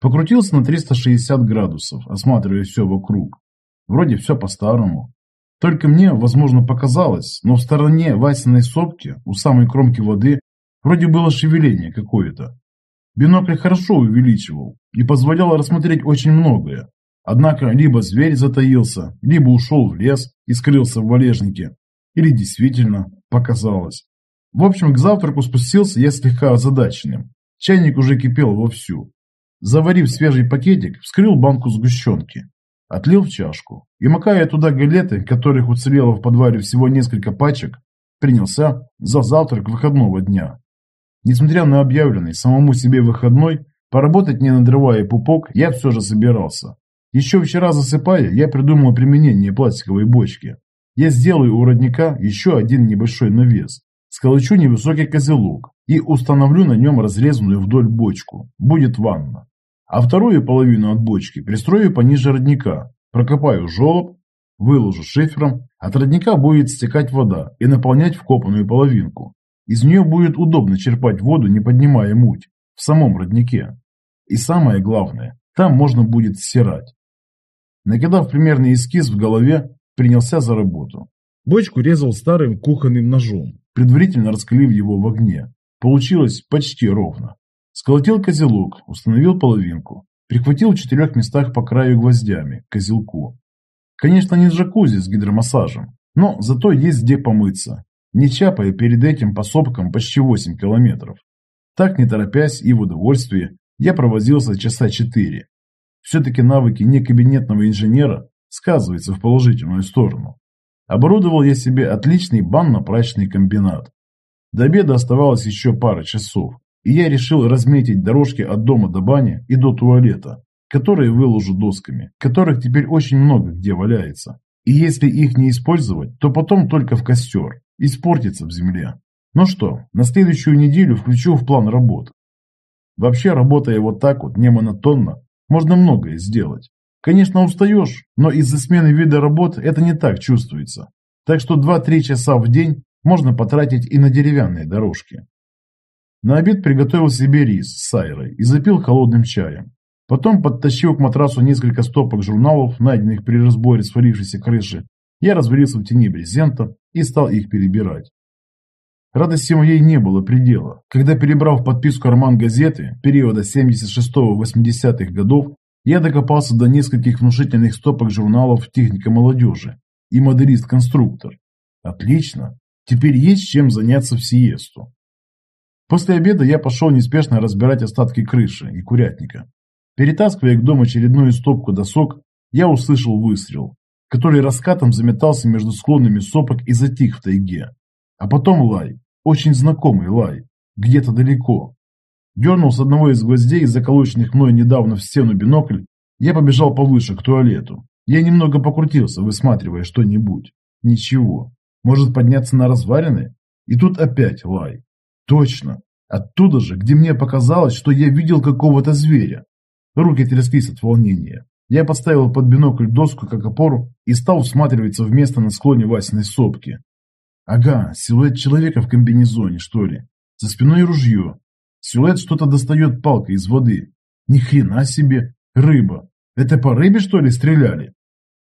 Покрутился на 360 градусов, осматривая все вокруг. Вроде все по-старому. Только мне, возможно, показалось, но в стороне Васиной сопки, у самой кромки воды, вроде было шевеление какое-то. Бинокль хорошо увеличивал и позволял рассмотреть очень многое. Однако либо зверь затаился, либо ушел в лес и скрылся в валежнике, или действительно показалось. В общем, к завтраку спустился я слегка озадаченным. Чайник уже кипел вовсю. Заварив свежий пакетик, вскрыл банку сгущенки. Отлил в чашку и, макая туда галеты, которых уцелело в подвале всего несколько пачек, принялся за завтрак выходного дня. Несмотря на объявленный самому себе выходной, поработать не надрывая пупок, я все же собирался. Еще вчера засыпая, я придумал применение пластиковой бочки. Я сделаю у родника еще один небольшой навес, сколочу невысокий козелок и установлю на нем разрезанную вдоль бочку. Будет ванна. А вторую половину от бочки пристрою пониже родника, прокопаю желоб, выложу шифером, от родника будет стекать вода и наполнять вкопанную половинку. Из нее будет удобно черпать воду, не поднимая муть, в самом роднике. И самое главное, там можно будет стирать. Накидав примерный эскиз в голове, принялся за работу. Бочку резал старым кухонным ножом, предварительно раскалив его в огне. Получилось почти ровно. Сколотил козелок, установил половинку. Прихватил в четырех местах по краю гвоздями, козелку. Конечно, не джакузи с гидромассажем, но зато есть где помыться, не чапая перед этим по сопкам почти 8 километров. Так, не торопясь и в удовольствие, я провозился часа четыре. Все-таки навыки не кабинетного инженера сказываются в положительную сторону. Оборудовал я себе отличный банно-прачечный комбинат. До обеда оставалось еще пара часов, и я решил разметить дорожки от дома до бани и до туалета, которые выложу досками, которых теперь очень много где валяется. И если их не использовать, то потом только в костер, испортится в земле. Ну что, на следующую неделю включу в план работ. Вообще, работая вот так вот, не монотонно, можно многое сделать. Конечно, устаешь, но из-за смены вида работ это не так чувствуется. Так что 2-3 часа в день можно потратить и на деревянные дорожки. На обед приготовил себе рис с сайрой и запил холодным чаем. Потом подтащил к матрасу несколько стопок журналов, найденных при разборе свалившейся крыши. Я развалился в тени брезента и стал их перебирать. Радости моей не было предела, когда, перебрав подписку «Роман газеты» периода 76-80-х годов, я докопался до нескольких внушительных стопок журналов «Техника молодежи» и «Моделист-конструктор». Отлично, теперь есть чем заняться в сиесту. После обеда я пошел неспешно разбирать остатки крыши и курятника. Перетаскивая к дому очередную стопку досок, я услышал выстрел, который раскатом заметался между склонами сопок и затих в тайге. А потом лай, очень знакомый лай, где-то далеко. Дернул с одного из гвоздей, заколоченных мной недавно в стену бинокль, я побежал повыше, к туалету. Я немного покрутился, высматривая что-нибудь. Ничего. Может подняться на развалины? И тут опять лай. Точно. Оттуда же, где мне показалось, что я видел какого-то зверя. Руки тряслись от волнения. Я поставил под бинокль доску как опору и стал всматриваться в место на склоне Васиной сопки. Ага, силуэт человека в комбинезоне, что ли. За спиной ружье. Силуэт что-то достает палкой из воды. Ни хрена себе. Рыба. Это по рыбе, что ли, стреляли?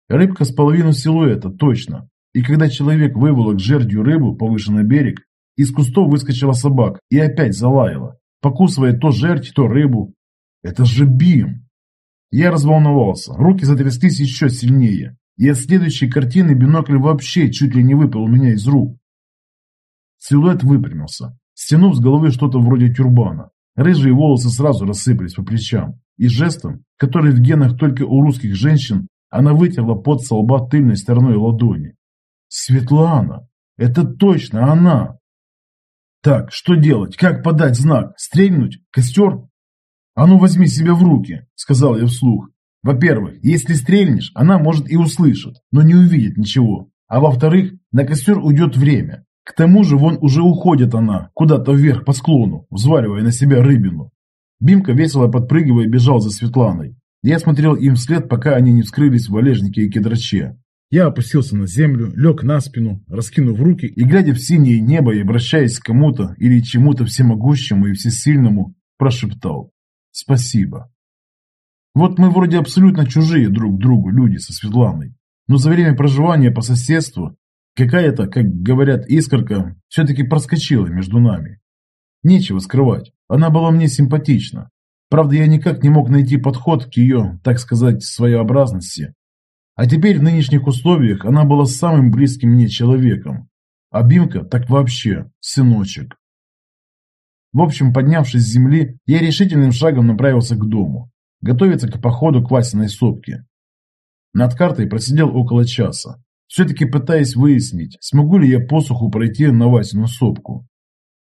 Рыбка с половину силуэта, точно. И когда человек выволок жердью рыбу повыше на берег, из кустов выскочила собака и опять залаяла, покусывая то жерть, то рыбу. Это же Бим! Я разволновался, руки затряслись еще сильнее и от следующей картины бинокль вообще чуть ли не выпал у меня из рук. Силуэт выпрямился, стянув с головы что-то вроде тюрбана. Рыжие волосы сразу рассыпались по плечам, и жестом, который в генах только у русских женщин, она вытерла пот со тыльной стороной ладони. Светлана! Это точно она! Так, что делать? Как подать знак? Стрельнуть? Костер? А ну возьми себя в руки, сказал я вслух. Во-первых, если стрельнешь, она может и услышит, но не увидит ничего. А во-вторых, на костер уйдет время. К тому же вон уже уходит она, куда-то вверх по склону, взваливая на себя рыбину. Бимка весело подпрыгивая бежал за Светланой. Я смотрел им вслед, пока они не вскрылись в валежнике и кедраче. Я опустился на землю, лег на спину, раскинув руки и, глядя в синее небо и обращаясь к кому-то или чему-то всемогущему и всесильному, прошептал «Спасибо». Вот мы вроде абсолютно чужие друг другу люди со Светланой, но за время проживания по соседству какая-то, как говорят, искорка все-таки проскочила между нами. Нечего скрывать, она была мне симпатична. Правда, я никак не мог найти подход к ее, так сказать, своеобразности. А теперь в нынешних условиях она была самым близким мне человеком. А Бимка так вообще сыночек. В общем, поднявшись с земли, я решительным шагом направился к дому. Готовиться к походу к Васиной сопке. Над картой просидел около часа, все-таки пытаясь выяснить, смогу ли я посуху пройти на Васину сопку.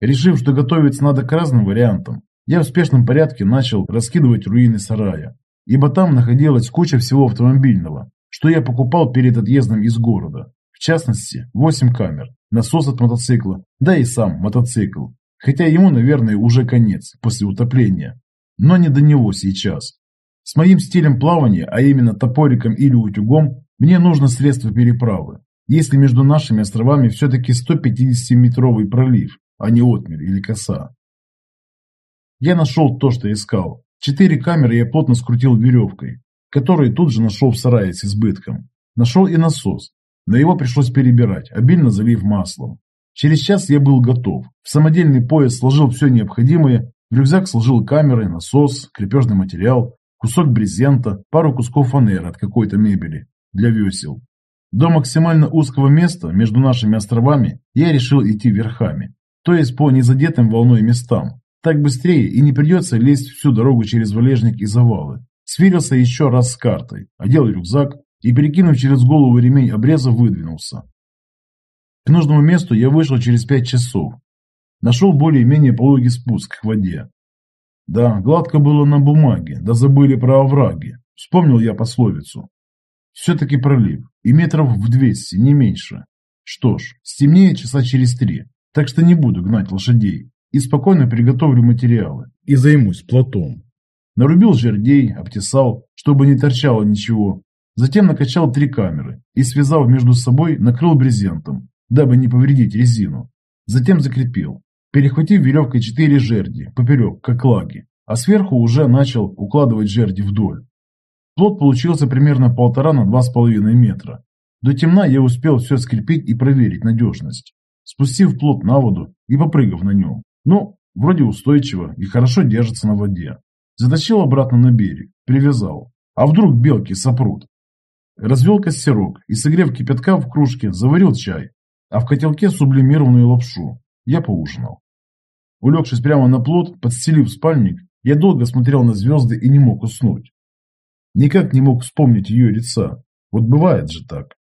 Решив, что готовиться надо к разным вариантам, я в спешном порядке начал раскидывать руины сарая, ибо там находилась куча всего автомобильного, что я покупал перед отъездом из города. В частности, 8 камер, насос от мотоцикла, да и сам мотоцикл, хотя ему, наверное, уже конец после утопления но не до него сейчас. С моим стилем плавания, а именно топориком или утюгом, мне нужно средство переправы. Если между нашими островами все-таки 150-метровый пролив, а не отмель или коса. Я нашел то, что искал. Четыре камеры я плотно скрутил веревкой, которую тут же нашел в сарае с избытком. Нашел и насос, но его пришлось перебирать, обильно залив маслом. Через час я был готов. В самодельный пояс сложил все необходимое, в рюкзак сложил камеры, насос, крепежный материал, кусок брезента, пару кусков фанеры от какой-то мебели для весел. До максимально узкого места между нашими островами я решил идти верхами, то есть по незадетым волной местам, так быстрее и не придется лезть всю дорогу через валежник и завалы. Сверился еще раз с картой, одел рюкзак и, перекинув через голову ремень обреза, выдвинулся. К нужному месту я вышел через пять часов. Нашел более-менее пологий спуск к воде. Да, гладко было на бумаге, да забыли про овраги. Вспомнил я пословицу. Все-таки пролив, и метров в двести, не меньше. Что ж, стемнеет часа через три, так что не буду гнать лошадей и спокойно приготовлю материалы и займусь плотом. Нарубил жердей, обтесал, чтобы не торчало ничего. Затем накачал три камеры и, связав между собой, накрыл брезентом, дабы не повредить резину. Затем закрепил, перехватив веревкой четыре жерди, поперек, как лаги, а сверху уже начал укладывать жерди вдоль. Плот получился примерно полтора на два с половиной метра. До темна я успел все скрепить и проверить надежность, спустив плот на воду и попрыгав на нем. Ну, вроде устойчиво и хорошо держится на воде. Затащил обратно на берег, привязал. А вдруг белки сопрут? Развел костерок и, согрев кипятка в кружке, заварил чай, а в котелке сублимированную лапшу. Я поужинал. Улегшись прямо на плот, подстелив спальник, я долго смотрел на звезды и не мог уснуть. Никак не мог вспомнить ее лица. Вот бывает же так.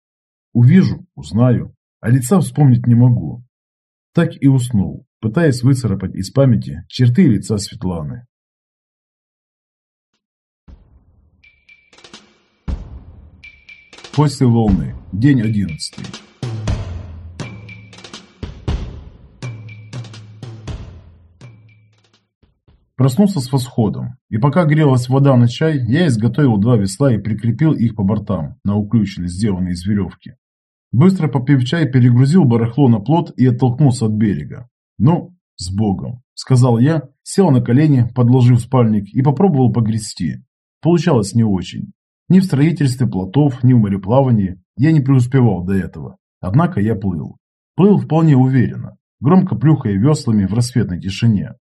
Увижу, узнаю, а лица вспомнить не могу. Так и уснул пытаясь выцарапать из памяти черты лица Светланы. После волны. День одиннадцатый. Проснулся с восходом, и пока грелась вода на чай, я изготовил два весла и прикрепил их по бортам на уключены, сделанные из веревки. Быстро попив чай, перегрузил барахло на плот и оттолкнулся от берега. «Ну, с Богом», — сказал я, сел на колени, подложив спальник и попробовал погрести. Получалось не очень. Ни в строительстве плотов, ни в мореплавании я не преуспевал до этого. Однако я плыл. Плыл вполне уверенно, громко плюхая веслами в рассветной тишине.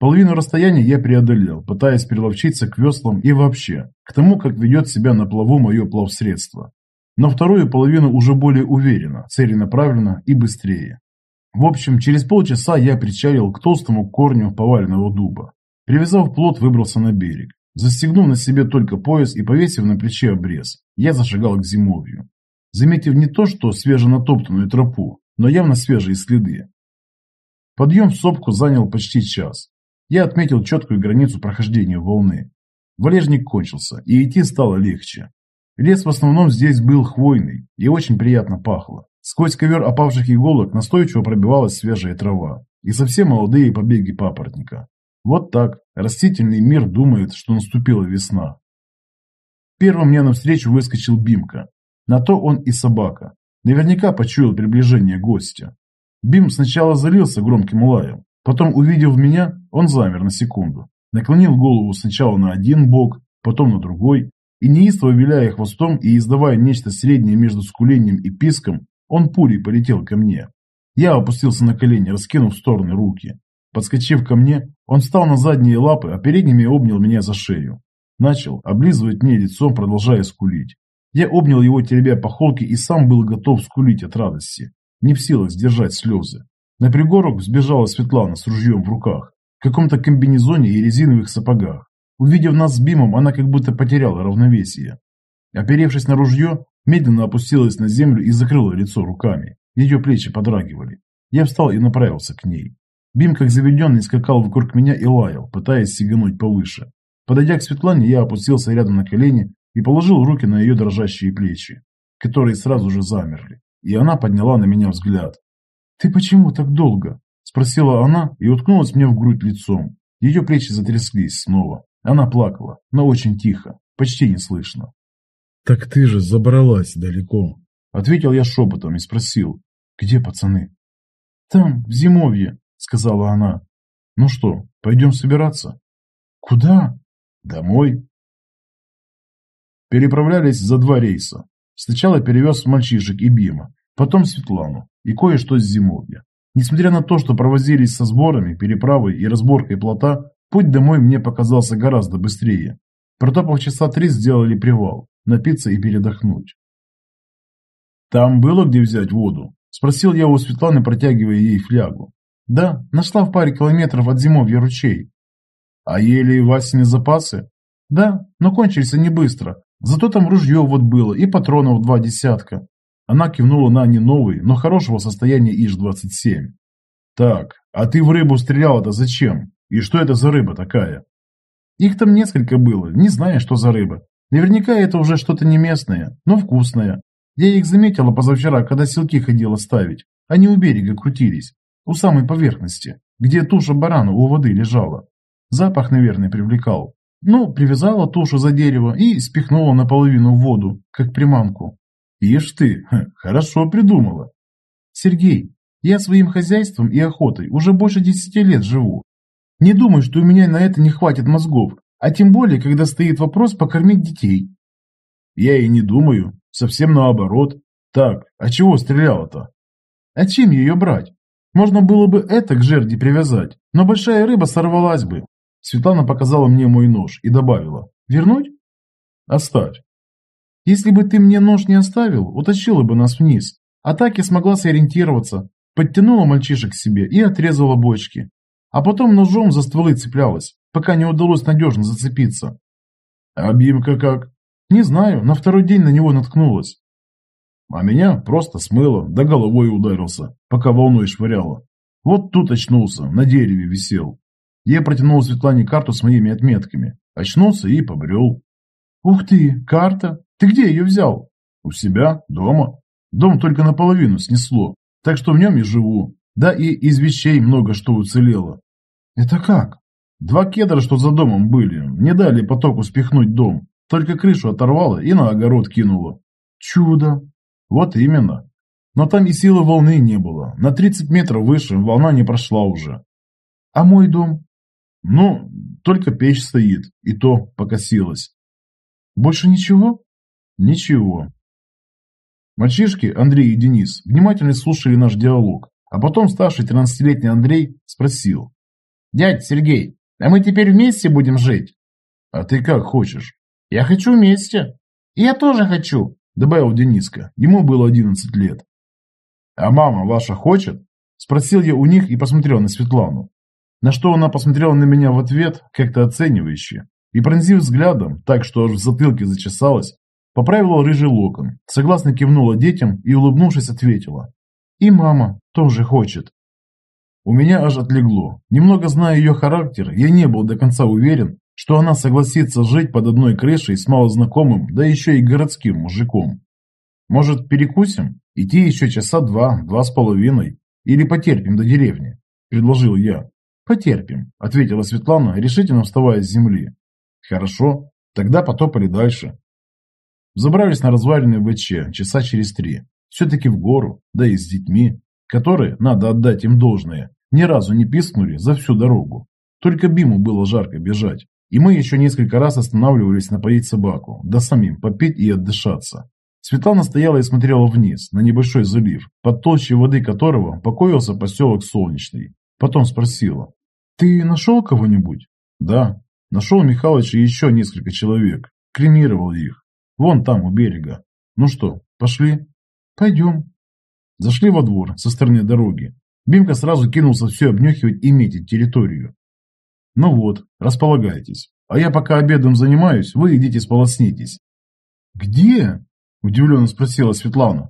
Половину расстояния я преодолел, пытаясь приловчиться к веслам и вообще, к тому, как ведет себя на плаву мое плавсредство. Но вторую половину уже более уверенно, целенаправленно и быстрее. В общем, через полчаса я причалил к толстому корню поваленного дуба. Привязав плот, выбрался на берег. Застегнув на себе только пояс и повесив на плече обрез, я зашагал к зимовью. Заметив не то, что свеженатоптанную тропу, но явно свежие следы. Подъем в сопку занял почти час. Я отметил четкую границу прохождения волны. Валежник кончился, и идти стало легче. Лес в основном здесь был хвойный и очень приятно пахло. Сквозь ковер опавших иголок настойчиво пробивалась свежая трава и совсем молодые побеги папоротника. Вот так растительный мир думает, что наступила весна. Первым мне навстречу выскочил Бимка. На то он и собака. Наверняка почуял приближение гостя. Бим сначала залился громким лаем. Потом, увидев меня, он замер на секунду. Наклонил голову сначала на один бок, потом на другой, и неистово виляя хвостом и издавая нечто среднее между скулением и писком, он пулей полетел ко мне. Я опустился на колени, раскинув в стороны руки. Подскочив ко мне, он встал на задние лапы, а передними обнял меня за шею. Начал облизывать мне лицо, продолжая скулить. Я обнял его, теребя по холке, и сам был готов скулить от радости. Не в силах сдержать слезы. На пригорок взбежала Светлана с ружьем в руках, в каком-то комбинезоне и резиновых сапогах. Увидев нас с Бимом, она как будто потеряла равновесие. Оперевшись на ружье, медленно опустилась на землю и закрыла лицо руками. Ее плечи подрагивали. Я встал и направился к ней. Бим, как заведенный, скакал вокруг меня и лаял, пытаясь сигануть повыше. Подойдя к Светлане, я опустился рядом на колени и положил руки на ее дрожащие плечи, которые сразу же замерли. И она подняла на меня взгляд. «Ты почему так долго?» – спросила она и уткнулась мне в грудь лицом. Ее плечи затряслись снова. Она плакала, но очень тихо, почти не слышно. «Так ты же забралась далеко», — ответил я шепотом и спросил, «Где пацаны?» «Там, в зимовье», — сказала она. «Ну что, пойдем собираться?» Куда? Домой. Переправлялись за два рейса. Сначала перевез мальчишек и Бима, потом Светлану и кое-что с зимовья. Несмотря на то, что провозились со сборами, переправой и разборкой плота, путь домой мне показался гораздо быстрее. Протопав часа три сделали привал, напиться и передохнуть. «Там было где взять воду?» – спросил я у Светланы, протягивая ей флягу. «Да, нашла в паре километров от зимовья ручей». «А ели Васины запасы?» «Да, но кончились они быстро. Зато там ружье вот было и патронов два десятка. Она кивнула на не новый, но хорошего состояния ИЖ-27. «Так, а ты в рыбу стрелял-то зачем? И что это за рыба такая?» «Их там несколько было, не знаю, что за рыба. Наверняка это уже что-то не местное, но вкусное. Я их заметила позавчера, когда селки ходила ставить. Они у берега крутились, у самой поверхности, где туша барана у воды лежала. Запах, наверное, привлекал. Ну, привязала тушу за дерево и спихнула наполовину в воду, как приманку. Ишь ты, хорошо придумала. Сергей, я своим хозяйством и охотой уже больше десяти лет живу. Не думаю, что у меня на это не хватит мозгов, а тем более, когда стоит вопрос покормить детей. Я и не думаю, совсем наоборот. Так, а чего стреляла-то? А чем ее брать? Можно было бы это к жерди привязать, но большая рыба сорвалась бы. Светлана показала мне мой нож и добавила. Вернуть? Оставь. Если бы ты мне нож не оставил, утащила бы нас вниз. А так я смогла сориентироваться, подтянула мальчишек к себе и отрезала бочки. А потом ножом за стволы цеплялась, пока не удалось надежно зацепиться. А Бимка как? Не знаю, на второй день на него наткнулась. А меня просто смыло, да головой ударился, пока волной швыряло. Вот тут очнулся, на дереве висел. Я протянул Светлане карту с моими отметками. Очнулся и побрел. Ух ты, карта! Ты где ее взял? У себя, дома. Дом только наполовину снесло, так что в нем и живу. Да и из вещей много что уцелело. Это как? Два кедра, что за домом были, не дали потоку спихнуть дом. Только крышу оторвало и на огород кинуло. Чудо! Вот именно. Но там и силы волны не было. На 30 метров выше волна не прошла уже. А мой дом? Ну, только печь стоит, и то покосилась. Больше ничего? Ничего. Мальчишки, Андрей и Денис, внимательно слушали наш диалог, а потом старший 13-летний Андрей спросил. «Дядь Сергей, а мы теперь вместе будем жить?» «А ты как хочешь?» «Я хочу вместе». «Я тоже хочу», добавил Дениска. Ему было 11 лет. «А мама ваша хочет?» Спросил я у них и посмотрел на Светлану. На что она посмотрела на меня в ответ, как-то оценивающе, и пронзив взглядом, так что аж в затылке зачесалась, Поправила рыжий локон, согласно кивнула детям и, улыбнувшись, ответила. И мама тоже хочет. У меня аж отлегло. Немного зная ее характер, я не был до конца уверен, что она согласится жить под одной крышей с малознакомым, да еще и городским мужиком. Может, перекусим? Идти еще часа два, два с половиной. Или потерпим до деревни? Предложил я. Потерпим, ответила Светлана, решительно вставая с земли. Хорошо, тогда потопали дальше. Забрались на развалины ВЧ часа через три. Все-таки в гору, да и с детьми, которые, надо отдать им должное, ни разу не пискнули за всю дорогу. Только Биму было жарко бежать, и мы еще несколько раз останавливались напоить собаку, да самим попить и отдышаться. Светлана стояла и смотрела вниз, на небольшой залив, под толщей воды которого покоился поселок Солнечный. Потом спросила, «Ты нашел кого-нибудь?» «Да, нашел Михалыч и еще несколько человек, кремировал их. Вон там, у берега. Ну что, пошли? Пойдем. Зашли во двор со стороны дороги. Бимка сразу кинулся все обнюхивать и метить территорию. Ну вот, располагайтесь. А я пока обедом занимаюсь, вы идите сполоснитесь. Где? Удивленно спросила Светлана.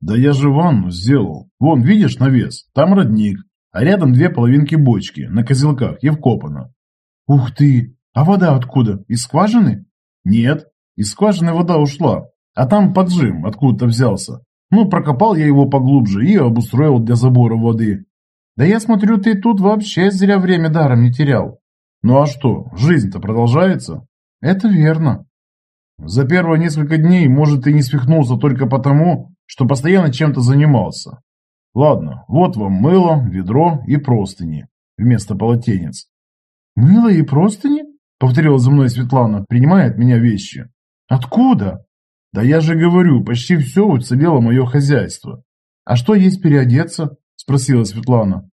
Да я же ванну сделал. Вон, видишь навес? Там родник. А рядом две половинки бочки, на козелках и вкопано. Ух ты! А вода откуда? Из скважины? Нет, из скважины вода ушла, а там поджим откуда-то взялся. Ну, прокопал я его поглубже и обустроил для забора воды. Да я смотрю, ты тут вообще зря время даром не терял. Ну а что, жизнь-то продолжается? Это верно. За первые несколько дней, может, ты не свихнулся только потому, что постоянно чем-то занимался. Ладно, вот вам мыло, ведро и простыни вместо полотенец. Мыло и простыни? Повторила за мной Светлана, принимая от меня вещи. Откуда? Да я же говорю, почти все уцелело мое хозяйство. А что есть переодеться? Спросила Светлана.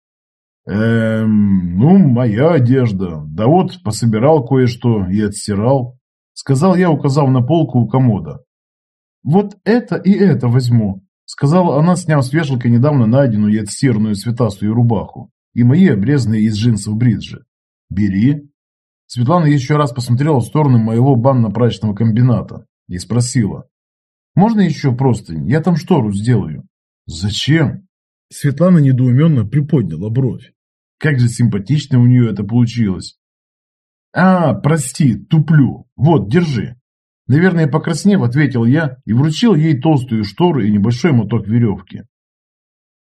Эм, ну, моя одежда. Да вот, пособирал кое-что и отстирал. Сказал я, указав на полку у комода. Вот это и это возьму. Сказала она, сняв с вешалки недавно найденную и отстиранную цветастую рубаху и мои обрезанные из джинсов бриджи. «Бери». Светлана еще раз посмотрела в сторону моего банно-прачечного комбината и спросила. «Можно еще простынь? Я там штору сделаю». «Зачем?» Светлана недоуменно приподняла бровь. Как же симпатично у нее это получилось. «А, прости, туплю. Вот, держи». Наверное, покраснев, ответил я и вручил ей толстую штору и небольшой моток веревки.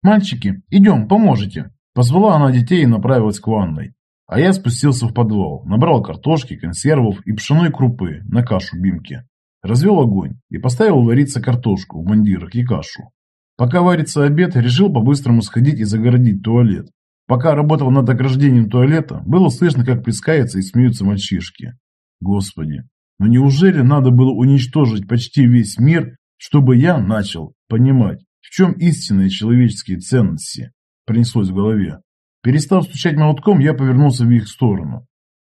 «Мальчики, идем, поможете». Позвала она детей и направилась к ванной. А я спустился в подвал, набрал картошки, консервов и пшеной крупы на кашу бимки. Развел огонь и поставил вариться картошку в бандирах и кашу. Пока варится обед, решил по-быстрому сходить и загородить туалет. Пока работал над ограждением туалета, было слышно, как плескаются и смеются мальчишки. Господи, но неужели надо было уничтожить почти весь мир, чтобы я начал понимать, в чем истинные человеческие ценности? Принеслось в голове. Перестав стучать молотком, я повернулся в их сторону.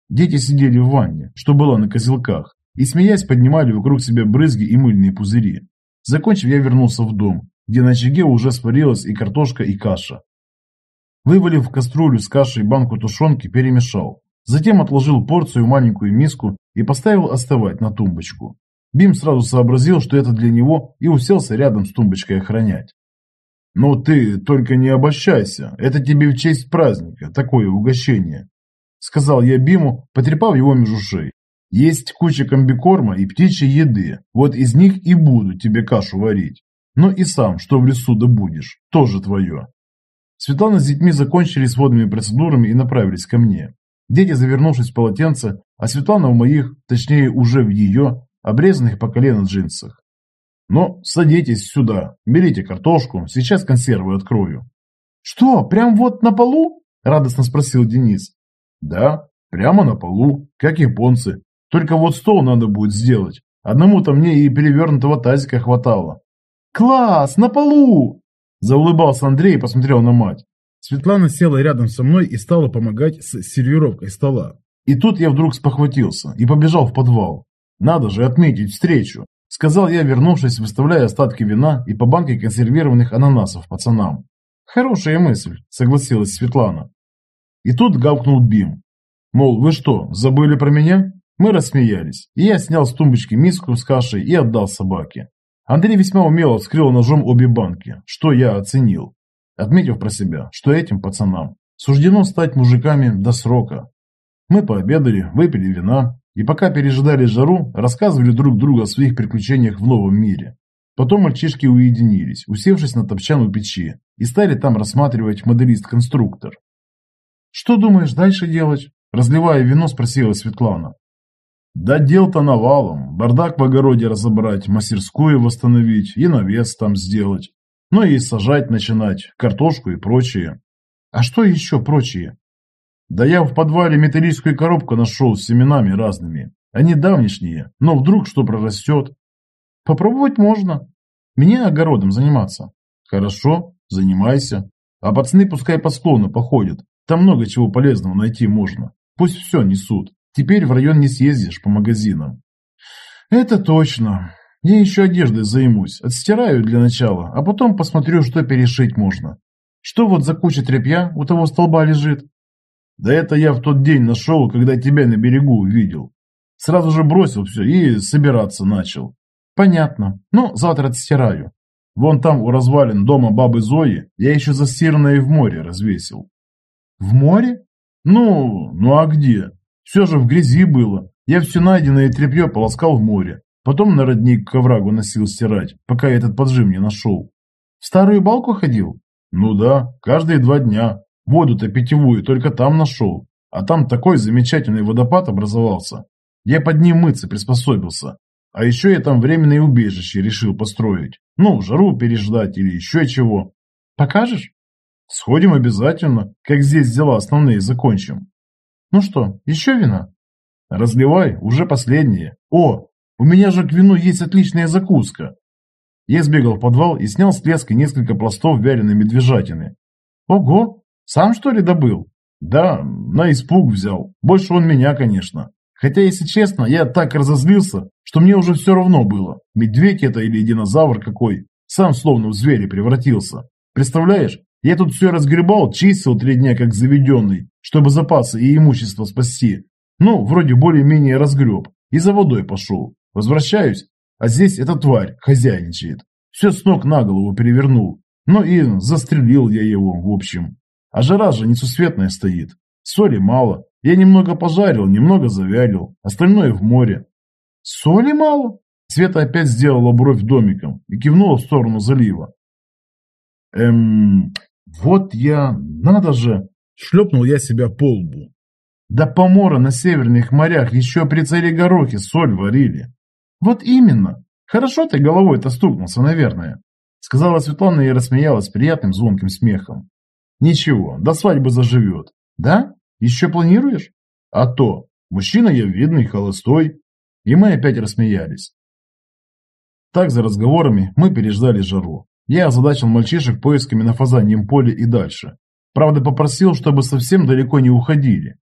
Дети сидели в ванне, что было на козелках, и, смеясь, поднимали вокруг себя брызги и мыльные пузыри. Закончив, я вернулся в дом, где на очаге уже сварилась и картошка, и каша. Вывалив в кастрюлю с кашей банку тушенки, перемешал. Затем отложил порцию маленькую миску и поставил остывать на тумбочку. Бим сразу сообразил, что это для него, и уселся рядом с тумбочкой охранять. «Ну ты только не обольщайся, это тебе в честь праздника, такое угощение», сказал я Биму, потрепав его между шеей. «Есть куча комбикорма и птичьей еды, вот из них и буду тебе кашу варить. Ну и сам, что в лесу добудешь, тоже твое». Светлана с детьми закончили с водными процедурами и направились ко мне. Дети, завернувшись в полотенце, а Светлана в моих, точнее уже в ее, обрезанных по колено джинсах. «Ну, садитесь сюда, берите картошку, сейчас консервы открою». «Что, прям вот на полу?» – радостно спросил Денис. «Да, прямо на полу, как японцы. Только вот стол надо будет сделать. Одному-то мне и перевернутого тазика хватало». «Класс, на полу!» – заулыбался Андрей и посмотрел на мать. Светлана села рядом со мной и стала помогать с сервировкой стола. И тут я вдруг спохватился и побежал в подвал. Надо же отметить встречу. Сказал я, вернувшись, выставляя остатки вина и по банке консервированных ананасов пацанам. Хорошая мысль, согласилась Светлана. И тут гавкнул Бим. Мол, вы что, забыли про меня? Мы рассмеялись, и я снял с тумбочки миску с кашей и отдал собаке. Андрей весьма умело вскрыл ножом обе банки, что я оценил, отметив про себя, что этим пацанам суждено стать мужиками до срока. Мы пообедали, выпили вина, и пока пережидали жару, рассказывали друг другу о своих приключениях в новом мире. Потом мальчишки уединились, усевшись на топчан у печи, и стали там рассматривать моделист-конструктор. «Что думаешь дальше делать?» Разливая вино, спросила Светлана. «Да дел-то навалом. Бардак в огороде разобрать, мастерскую восстановить и навес там сделать. Ну и сажать начинать, картошку и прочее». «А что еще прочее?» Да я в подвале металлическую коробку нашел с семенами разными. Они давнишние, но вдруг что прорастет. Попробовать можно. Мне огородом заниматься. Хорошо, занимайся. А пацаны пускай по склону походят. Там много чего полезного найти можно. Пусть все несут. Теперь в район не съездишь по магазинам. Это точно. Я еще одеждой займусь. Отстираю для начала, а потом посмотрю, что перешить можно. Что вот за куча тряпья у того столба лежит? Да это я в тот день нашел, когда тебя на берегу увидел. Сразу же бросил все и собираться начал. Понятно. Ну, завтра отстираю. Вон там у развалин дома бабы Зои я еще застиранное в море развесил. В море? Ну, ну а где? Все же в грязи было. Я все найденное тряпье полоскал в море. Потом на родник к оврагу носил стирать, пока я этот поджим не нашел. В старую балку ходил? Ну да, каждые два дня. Воду-то питьевую только там нашел. А там такой замечательный водопад образовался. Я под ним мыться приспособился. А еще я там временное убежище решил построить. Ну, жару переждать или еще чего. Покажешь? Сходим обязательно, как здесь дела основные закончим. Ну что, еще вина? Разливай, уже последнее. О, у меня же к вину есть отличная закуска. Я сбегал в подвал и снял с лески несколько пластов вяленой медвежатины. Ого, сам что ли добыл? Да, на испуг взял. Больше он меня, конечно. Хотя, если честно, я так разозлился, что мне уже все равно было. Медведь это или динозавр какой. Сам словно в зверя превратился. Представляешь, я тут все разгребал, чистил три дня как заведенный, чтобы запасы и имущество спасти. Ну, вроде более-менее разгреб. И за водой пошел. Возвращаюсь, а здесь эта тварь хозяйничает. Все с ног на голову перевернул. Ну и застрелил я его, в общем. А жара же несусветная стоит. Соли мало. Я немного пожарил, немного завялил. Остальное в море. Соли мало? Света опять сделала бровь домиком и кивнула в сторону залива. Эм, вот я, надо же, шлепнул я себя по лбу. Да помора на северных морях еще при царе Горохе соль варили. Вот именно. Хорошо ты головой-то стукнулся, наверное. Сказала Светлана и рассмеялась приятным звонким смехом. Ничего, до свадьбы заживет. Да? Еще планируешь? А то. Мужчина я видный, холостой. И мы опять рассмеялись. Так за разговорами мы переждали жару. Я озадачил мальчишек поисками на фазаньем поле и дальше. Правда, попросил, чтобы совсем далеко не уходили.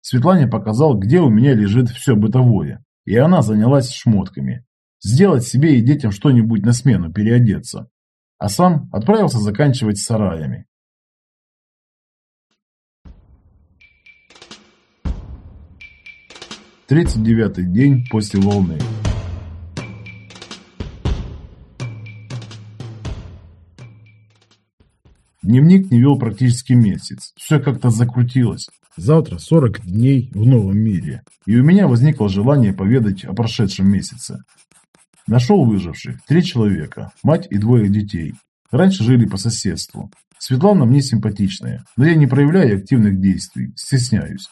Светлане показал, где у меня лежит все бытовое, и она занялась шмотками. Сделать себе и детям что-нибудь на смену, переодеться. А сам отправился заканчивать сараями. Тридцать девятый день после волны. Дневник не вел практически месяц. Все как-то закрутилось. Завтра 40 дней в новом мире. И у меня возникло желание поведать о прошедшем месяце. Нашел выживших. Три человека. Мать и двое детей. Раньше жили по соседству. Светлана мне симпатичная, но я не проявляю активных действий, стесняюсь.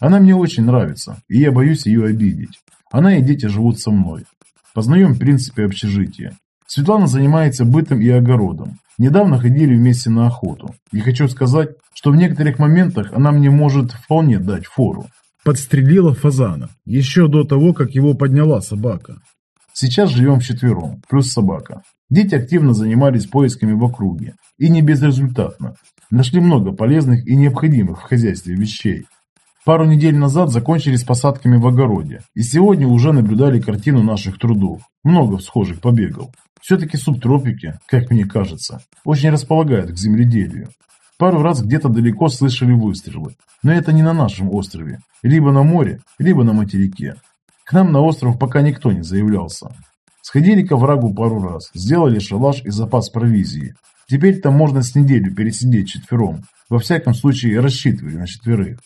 Она мне очень нравится, и я боюсь ее обидеть. Она и дети живут со мной. Познаем принципы общежития. Светлана занимается бытом и огородом. Недавно ходили вместе на охоту. И хочу сказать, что в некоторых моментах она мне может вполне дать фору. Подстрелила фазана, еще до того, как его подняла собака. Сейчас живем вчетвером, плюс собака. Дети активно занимались поисками в округе. И не безрезультатно. Нашли много полезных и необходимых в хозяйстве вещей. Пару недель назад закончили с посадками в огороде. И сегодня уже наблюдали картину наших трудов. Много схожих побегов. Все-таки субтропики, как мне кажется, очень располагают к земледелию. Пару раз где-то далеко слышали выстрелы, но это не на нашем острове, либо на море, либо на материке. К нам на остров пока никто не заявлялся. Сходили к оврагу пару раз, сделали шалаш и запас провизии. Теперь там можно с неделю пересидеть четвером, во всяком случае рассчитывали на четверых.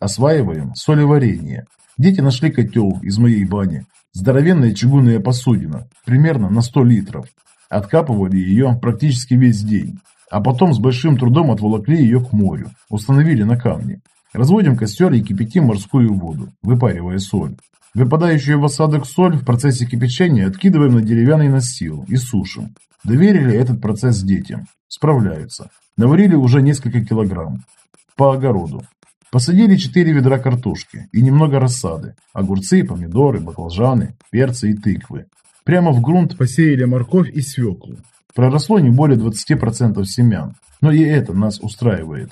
Осваиваем солеварение. Дети нашли котел из моей бани, Здоровенная чугунная посудина, примерно на 100 литров. Откапывали ее практически весь день, а потом с большим трудом отволокли ее к морю, установили на камне. Разводим костер и кипятим морскую воду, выпаривая соль. Выпадающую в осадок соль в процессе кипячения откидываем на деревянный настил и сушим. Доверили этот процесс детям. Справляются. Наварили уже несколько килограмм. По огороду. Посадили четыре ведра картошки и немного рассады. Огурцы, помидоры, баклажаны, перцы и тыквы. Прямо в грунт посеяли морковь и свеклу. Проросло не более 20% семян, но и это нас устраивает.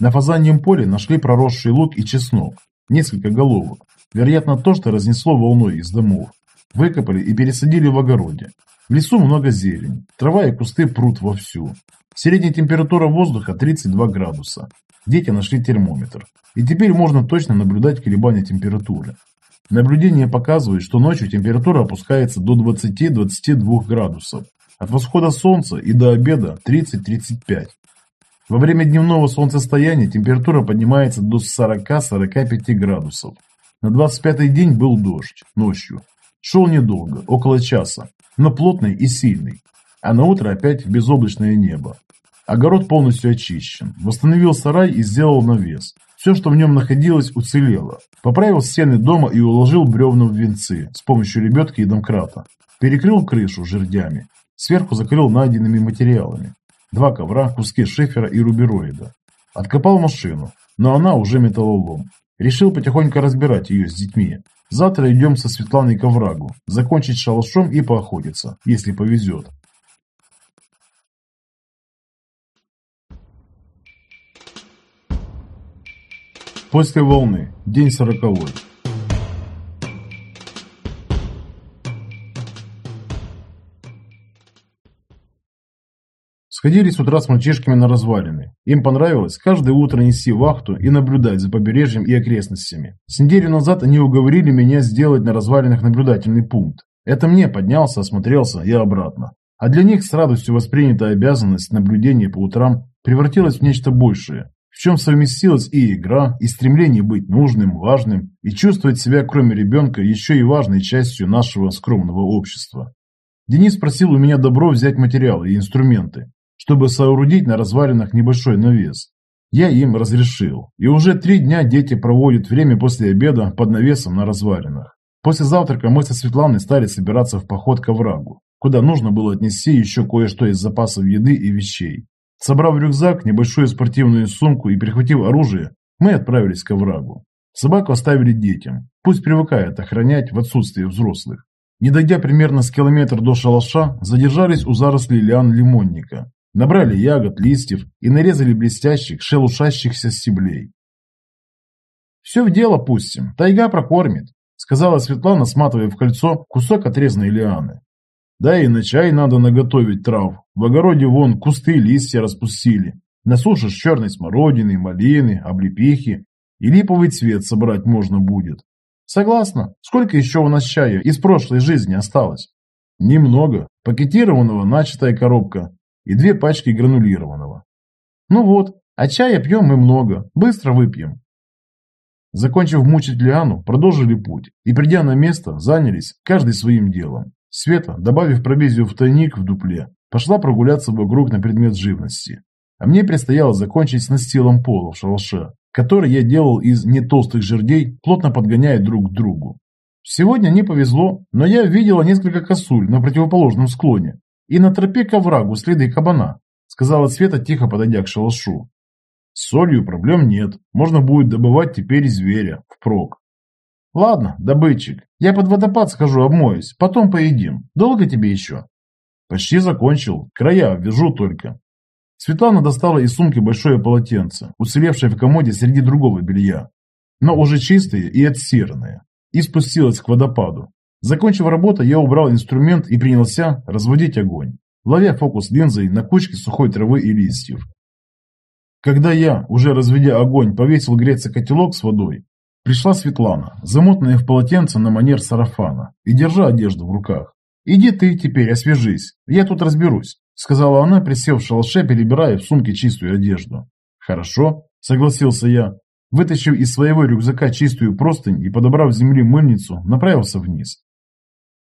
На фазаньем поле нашли проросший лук и чеснок, несколько головок, вероятно то, что разнесло волной из домов. Выкопали и пересадили в огороде. В лесу много зелени, трава и кусты прут вовсю. Средняя температура воздуха 32 градуса. Дети нашли термометр. И теперь можно точно наблюдать колебания температуры. Наблюдение показывает, что ночью температура опускается до 20-22 градусов. От восхода солнца и до обеда 30-35. Во время дневного солнцестояния температура поднимается до 40-45 градусов. На 25-й день был дождь, ночью. Шел недолго, около часа, но плотный и сильный. А на утро опять безоблачное небо. Огород полностью очищен. Восстановил сарай и сделал навес. Все, что в нем находилось, уцелело. Поправил стены дома и уложил бревна в венцы с помощью лебедки и домкрата. Перекрыл крышу жердями. Сверху закрыл найденными материалами. Два ковра, куски шифера и рубероида. Откопал машину, но она уже металлолом. Решил потихоньку разбирать ее с детьми. Завтра идем со Светланой к оврагу, закончить шалашом и поохотиться, если повезет. После волны. День сороковой. Сходили с утра с мальчишками на развалины. Им понравилось каждое утро нести вахту и наблюдать за побережьем и окрестностями. С неделю назад они уговорили меня сделать на развалинах наблюдательный пункт. Это мне поднялся, осмотрелся и обратно. А для них с радостью воспринятая обязанность наблюдения по утрам превратилась в нечто большее, в чем совместилась и игра, и стремление быть нужным, важным, и чувствовать себя, кроме ребенка, еще и важной частью нашего скромного общества. Денис просил у меня добро взять материалы и инструменты, чтобы соорудить на развалинах небольшой навес. Я им разрешил, и уже три дня дети проводят время после обеда под навесом на развалинах. После завтрака мы со Светланой стали собираться в поход к оврагу, куда нужно было отнести еще кое-что из запасов еды и вещей. Собрав рюкзак, небольшую спортивную сумку и прихватив оружие, мы отправились к оврагу. Собаку оставили детям, пусть привыкает охранять в отсутствие взрослых. Не дойдя примерно с километра до шалаша, задержались у зарослей лиан лимонника, Набрали ягод, листьев и нарезали блестящих, шелушащихся стеблей. «Все в дело пустим, тайга прокормит», — сказала Светлана, сматывая в кольцо кусок отрезанной лианы. «Да и на чай надо наготовить трав. В огороде вон кусты листья распустили. Насушишь черной смородины, малины, облепихи. И липовый цвет собрать можно будет. Согласна. Сколько еще у нас чая из прошлой жизни осталось? Немного. Пакетированного начатая коробка и две пачки гранулированного. Ну вот, а чая пьем мы много, быстро выпьем. Закончив мучить Лиану, продолжили путь и, придя на место, занялись каждый своим делом. Света, добавив провизию в тайник в дупле, пошла прогуляться вокруг на предмет живности. А мне предстояло закончить с настилом пола в шалаше, который я делал из не толстых жердей, плотно подгоняя друг к другу. Сегодня не повезло, но я видела несколько косуль на противоположном склоне, и на тропе к оврагу следы кабана, сказала Света, тихо подойдя к шалашу. С солью проблем нет, можно будет добывать теперь зверя, впрок. Ладно, добытчик, я под водопад схожу обмоюсь, потом поедим. Долго тебе еще? Почти закончил, края обвяжу только. Светлана достала из сумки большое полотенце, уцелевшее в комоде среди другого белья, но уже чистое и отстиранное, и спустилась к водопаду. Закончив работу, я убрал инструмент и принялся разводить огонь, ловя фокус линзой на кучке сухой травы и листьев. Когда я, уже разведя огонь, повесил греться котелок с водой, пришла Светлана, замотанная в полотенце на манер сарафана и держа одежду в руках. «Иди ты теперь освежись, я тут разберусь», сказала она, присев в шалше, перебирая в сумке чистую одежду. «Хорошо», согласился я, вытащив из своего рюкзака чистую простынь и подобрав с земли мыльницу, направился вниз.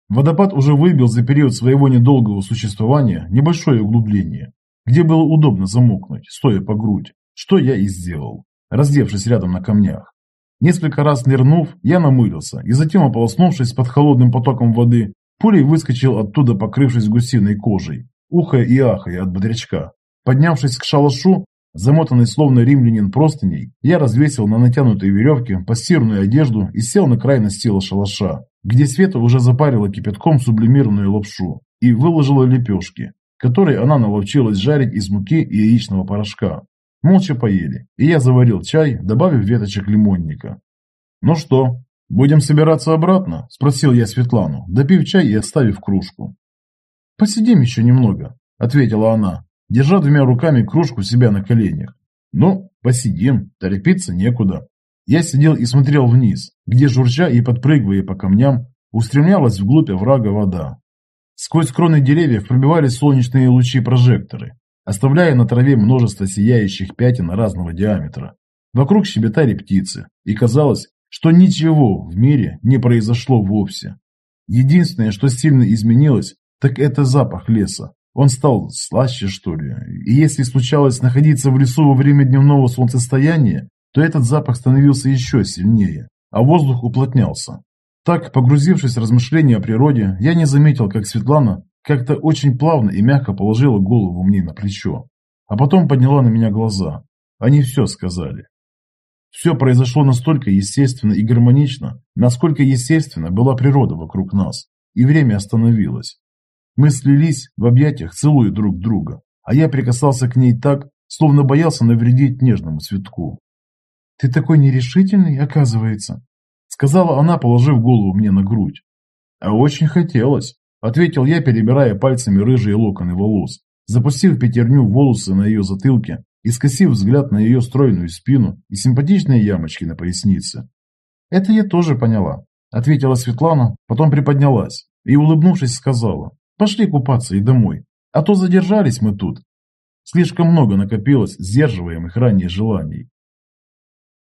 Водопад уже выбил за период своего недолгого существования небольшое углубление, где было удобно замокнуть, стоя по грудь, что я и сделал, раздевшись рядом на камнях. Несколько раз нырнув, я намылился и затем, ополоснувшись под холодным потоком воды, пулей выскочил оттуда, покрывшись гусиной кожей, ухая и ахая от бодрячка. Поднявшись к шалашу, замотанный словно римлянин простыней, я развесил на натянутой веревке постирную одежду и сел на край настила шалаша, где Света уже запарила кипятком сублимированную лапшу и выложила лепешки, которые она наловчилась жарить из муки и яичного порошка. Молча поели, и я заварил чай, добавив веточек лимонника. «Ну что, будем собираться обратно?» – спросил я Светлану, допив чай и отставив кружку. «Посидим еще немного», – ответила она, держа двумя руками кружку себя на коленях. «Ну, посидим, торопиться некуда». Я сидел и смотрел вниз, где, журча и подпрыгивая по камням, устремлялась вглубь оврага вода. Сквозь кроны деревьев пробивались солнечные лучи прожекторы, оставляя на траве множество сияющих пятен разного диаметра. Вокруг щебетали птицы, и казалось, что ничего в мире не произошло вовсе. Единственное, что сильно изменилось, так это запах леса. Он стал слаще, что ли, и если случалось находиться в лесу во время дневного солнцестояния, то этот запах становился еще сильнее, а воздух уплотнялся. Так, погрузившись в размышления о природе, я не заметил, как Светлана как-то очень плавно и мягко положила голову мне на плечо, а потом подняла на меня глаза. Они все сказали. Все произошло настолько естественно и гармонично, насколько естественно была природа вокруг нас, и время остановилось. Мы слились в объятиях, целуя друг друга, а я прикасался к ней так, словно боялся навредить нежному цветку. «Ты такой нерешительный, оказывается», — сказала она, положив голову мне на грудь. «А очень хотелось», — ответил я, перебирая пальцами рыжие локоны волос, запустив пятерню волосы на ее затылке и скосив взгляд на ее стройную спину и симпатичные ямочки на пояснице. «Это я тоже поняла», — ответила Светлана, потом приподнялась и, улыбнувшись, сказала, «Пошли купаться и домой, а то задержались мы тут. Слишком много накопилось сдерживаемых ранее желаний».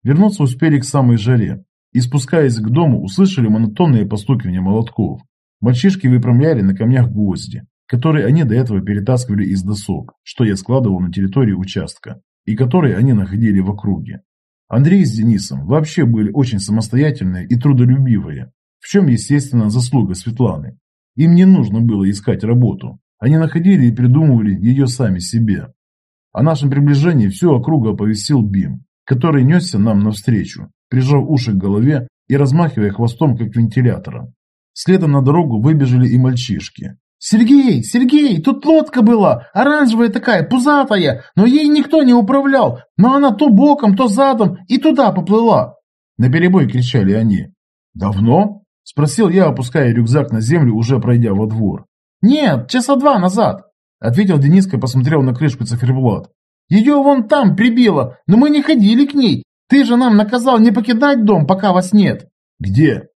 Вернуться успели к самой жаре, и, спускаясь к дому, услышали монотонные постукивания молотков. Мальчишки выпрямляли на камнях гвозди, которые они до этого перетаскивали из досок, что я складывал на территории участка, и которые они находили в округе. Андрей с Денисом вообще были очень самостоятельные и трудолюбивые, в чем, естественно, заслуга Светланы. Им не нужно было искать работу, они находили и придумывали ее сами себе. О нашем приближении всю округу оповестил Бим, который несся нам навстречу, прижав уши к голове и размахивая хвостом, как вентилятором. Следом на дорогу выбежали и мальчишки, «Сергей! Сергей! Тут лодка была! Оранжевая такая, пузатая, но ей никто не управлял, но она то боком, то задом и туда поплыла!» Наперебой кричали они. «Давно?» – спросил я, опуская рюкзак на землю, уже пройдя во двор. «Нет, часа два назад», – ответил Дениска и посмотрел на крышку циферблат. «Ее вон там прибило, но мы не ходили к ней. Ты же нам наказал не покидать дом, пока вас нет». «Где?»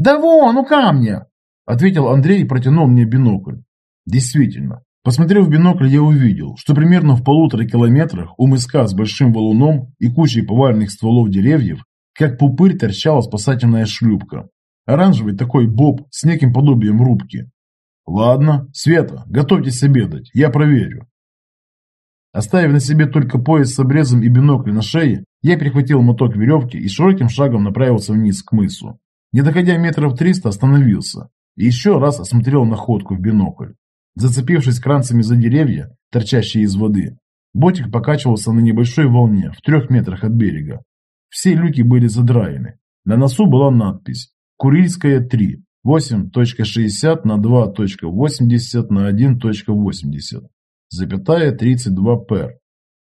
«Да вон, у камня!» Ответил Андрей и протянул мне бинокль. Действительно, посмотрев в бинокль, я увидел, что примерно в полутора километрах у мыска с большим валуном и кучей поваленных стволов деревьев, как пупырь торчала спасательная шлюпка. Оранжевый такой боб с неким подобием рубки. Ладно, Света, готовьтесь обедать, я проверю. Оставив на себе только пояс с обрезом и бинокль на шее, я перехватил моток веревки и широким шагом направился вниз к мысу. Не доходя метров триста, остановился и еще раз осмотрел находку в бинокль. Зацепившись кранцами за деревья, торчащие из воды, ботик покачивался на небольшой волне в трех метрах от берега. Все люки были задраены. На носу была надпись «Курильская 3, 8.60 на 2.80 на 1.80, запятая 32 пер».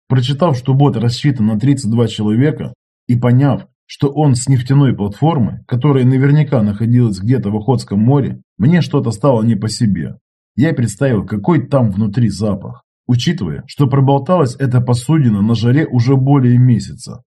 Прочитав, что бот рассчитан на 32 человека, и поняв, что он с нефтяной платформы, которая наверняка находилась где-то в Охотском море, мне что-то стало не по себе. Я представил, какой там внутри запах, учитывая, что проболталась эта посудина на жаре уже более месяца.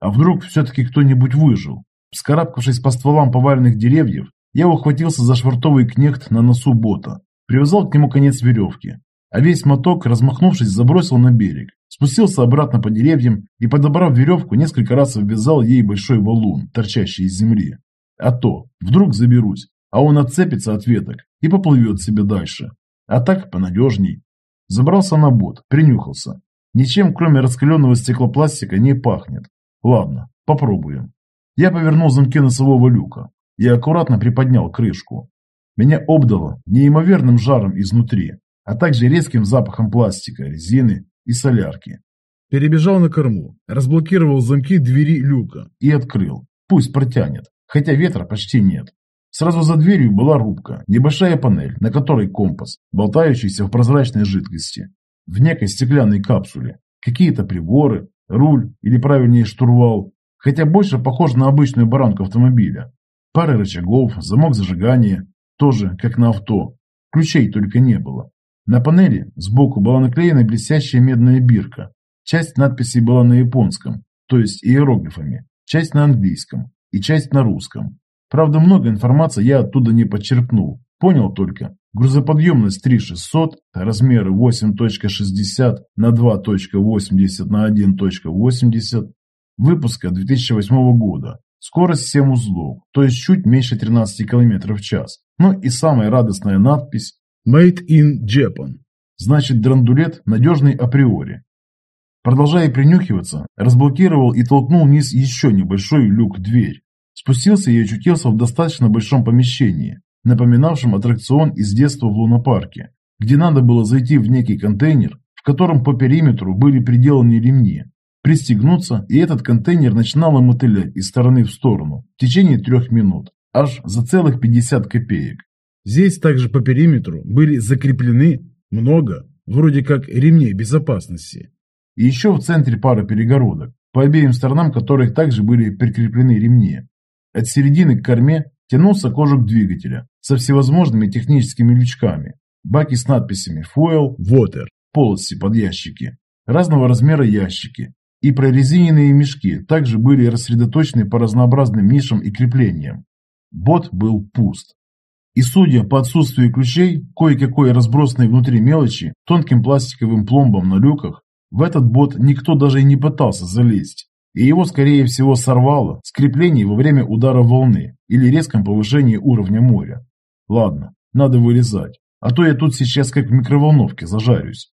А вдруг все-таки кто-нибудь выжил? Вскарабкавшись по стволам поваленных деревьев, я ухватился за швартовый кнехт на носу бота, привязал к нему конец веревки, а весь моток, размахнувшись, забросил на берег, спустился обратно по деревьям и, подобрав веревку, несколько раз обвязал ей большой валун, торчащий из земли. А то, вдруг заберусь, а он отцепится от веток и поплывет себе дальше. А так понадежней. Забрался на бот, принюхался. Ничем, кроме раскаленного стеклопластика, не пахнет. Ладно, попробуем. Я повернул замки носового люка и аккуратно приподнял крышку. Меня обдало неимоверным жаром изнутри а также резким запахом пластика, резины и солярки. Перебежал на корму, разблокировал замки двери люка и открыл. Пусть протянет, хотя ветра почти нет. Сразу за дверью была рубка, небольшая панель, на которой компас, болтающийся в прозрачной жидкости, в некой стеклянной капсуле. Какие-то приборы, руль или правильнее штурвал, хотя больше похож на обычную баранку автомобиля. Пары рычагов, замок зажигания, тоже как на авто. Ключей только не было. На панели сбоку была наклеена блестящая медная бирка. Часть надписей была на японском, то есть иероглифами, часть на английском и часть на русском. Правда, много информации я оттуда не подчеркнул. Понял только, грузоподъемность 3600, размеры 8.60 на 2.80 на 1.80, выпуска 2008 года, скорость 7 узлов, то есть чуть меньше 13 км в час. Ну и самая радостная надпись Made in Japan. Значит, драндулет надежный априори. Продолжая принюхиваться, разблокировал и толкнул вниз еще небольшой люк-дверь. Спустился и очутился в достаточно большом помещении, напоминавшем аттракцион из детства в лунопарке, где надо было зайти в некий контейнер, в котором по периметру были приделаны ремни. пристегнуться, и этот контейнер начинало мотылять из стороны в сторону в течение трех минут, аж за целых 50 копеек. Здесь также по периметру были закреплены много, вроде как ремней безопасности. И еще в центре пара перегородок, по обеим сторонам которых также были прикреплены ремни. От середины к корме тянулся кожух двигателя со всевозможными техническими лючками, баки с надписями «Fuel», «Water», полости под ящики, разного размера ящики и прорезиненные мешки также были рассредоточены по разнообразным нишам и креплениям. Бот был пуст. И судя по отсутствию ключей, кое-какой разбросанной внутри мелочи, тонким пластиковым пломбом на люках, в этот бот никто даже и не пытался залезть, и его, скорее всего, сорвало с креплений во время удара волны или резком повышении уровня моря. Ладно, надо вылезать, а то я тут сейчас как в микроволновке зажарюсь.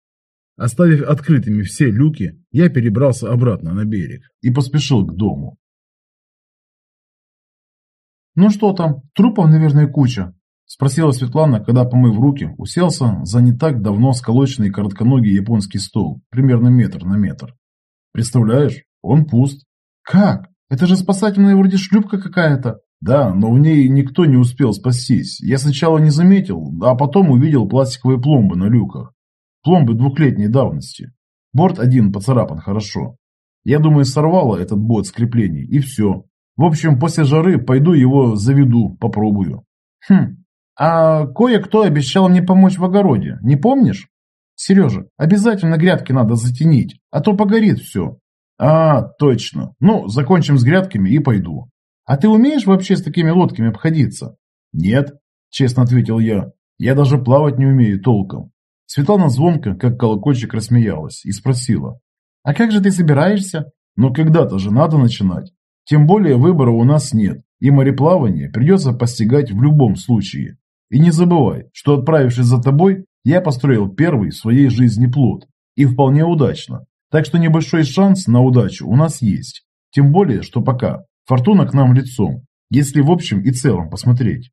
Оставив открытыми все люки, я перебрался обратно на берег и поспешил к дому. «Ну что там, трупов, наверное, куча?» – спросила Светлана, когда, помыв руки, уселся за не так давно сколоченный коротконогий японский стол, примерно метр на метр. «Представляешь, он пуст». «Как? Это же спасательная вроде шлюпка какая-то». «Да, но в ней никто не успел спастись. Я сначала не заметил, а потом увидел пластиковые пломбы на люках. Пломбы двухлетней давности. Борт один поцарапан хорошо. Я думаю, сорвало этот бот с креплений, и все. В общем, после жары пойду его заведу, попробую. Хм, а кое-кто обещал мне помочь в огороде, не помнишь? Сережа, обязательно грядки надо затенить, а то погорит все. А, точно. Ну, закончим с грядками и пойду. А ты умеешь вообще с такими лодками обходиться? Нет, честно ответил я. Я даже плавать не умею толком. Светлана звонко, как колокольчик, рассмеялась и спросила. «А как же ты собираешься?» «Ну когда-то же надо начинать. Тем более выбора у нас нет, и мореплавание придется постигать в любом случае. И не забывай, что отправившись за тобой, я построил первый в своей жизни плод. И вполне удачно. Так что небольшой шанс на удачу у нас есть. Тем более, что пока фортуна к нам лицом, если в общем и целом посмотреть».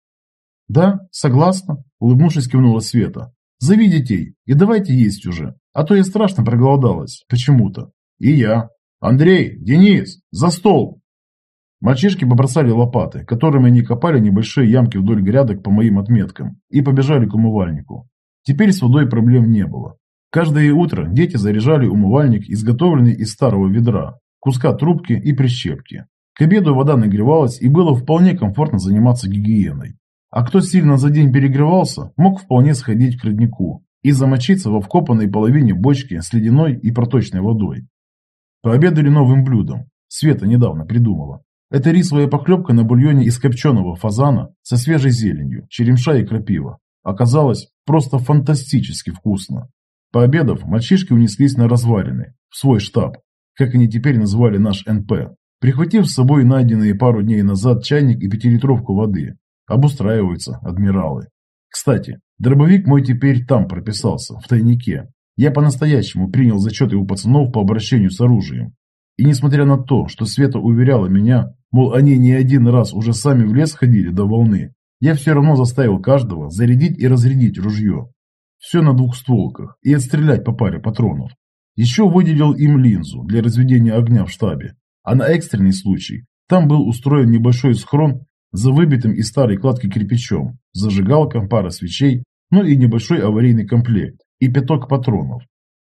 «Да, согласна», – улыбнувшись, кивнула Света. Зови детей и давайте есть уже, а то я страшно проголодалась, почему-то. И я. Андрей, Денис, за стол! Мальчишки побросали лопаты, которыми они копали небольшие ямки вдоль грядок по моим отметкам, и побежали к умывальнику. Теперь с водой проблем не было. Каждое утро дети заряжали умывальник, изготовленный из старого ведра, куска трубки и прищепки. К обеду вода нагревалась и было вполне комфортно заниматься гигиеной. А кто сильно за день перегревался, мог вполне сходить к роднику и замочиться во вкопанной половине бочки с ледяной и проточной водой. Пообедали новым блюдом. Света недавно придумала. Это рисовая похлебка на бульоне из копченого фазана со свежей зеленью, черемша и крапива. Оказалось просто фантастически вкусно. Пообедав, мальчишки унеслись на развалины, в свой штаб, как они теперь называли наш НП, прихватив с собой найденные пару дней назад чайник и пятилитровку воды, Обустраиваются адмиралы. Кстати, дробовик мой теперь там прописался, в тайнике. Я по-настоящему принял зачеты у пацанов по обращению с оружием. И несмотря на то, что Света уверяла меня, мол, они не один раз уже сами в лес ходили до волны, я все равно заставил каждого зарядить и разрядить ружье. Все на двух стволках и отстрелять по паре патронов. Еще выделил им линзу для разведения огня в штабе. А на экстренный случай там был устроен небольшой схрон за выбитым из старой кладки кирпичом, зажигалка, пара свечей, ну и небольшой аварийный комплект, и пяток патронов.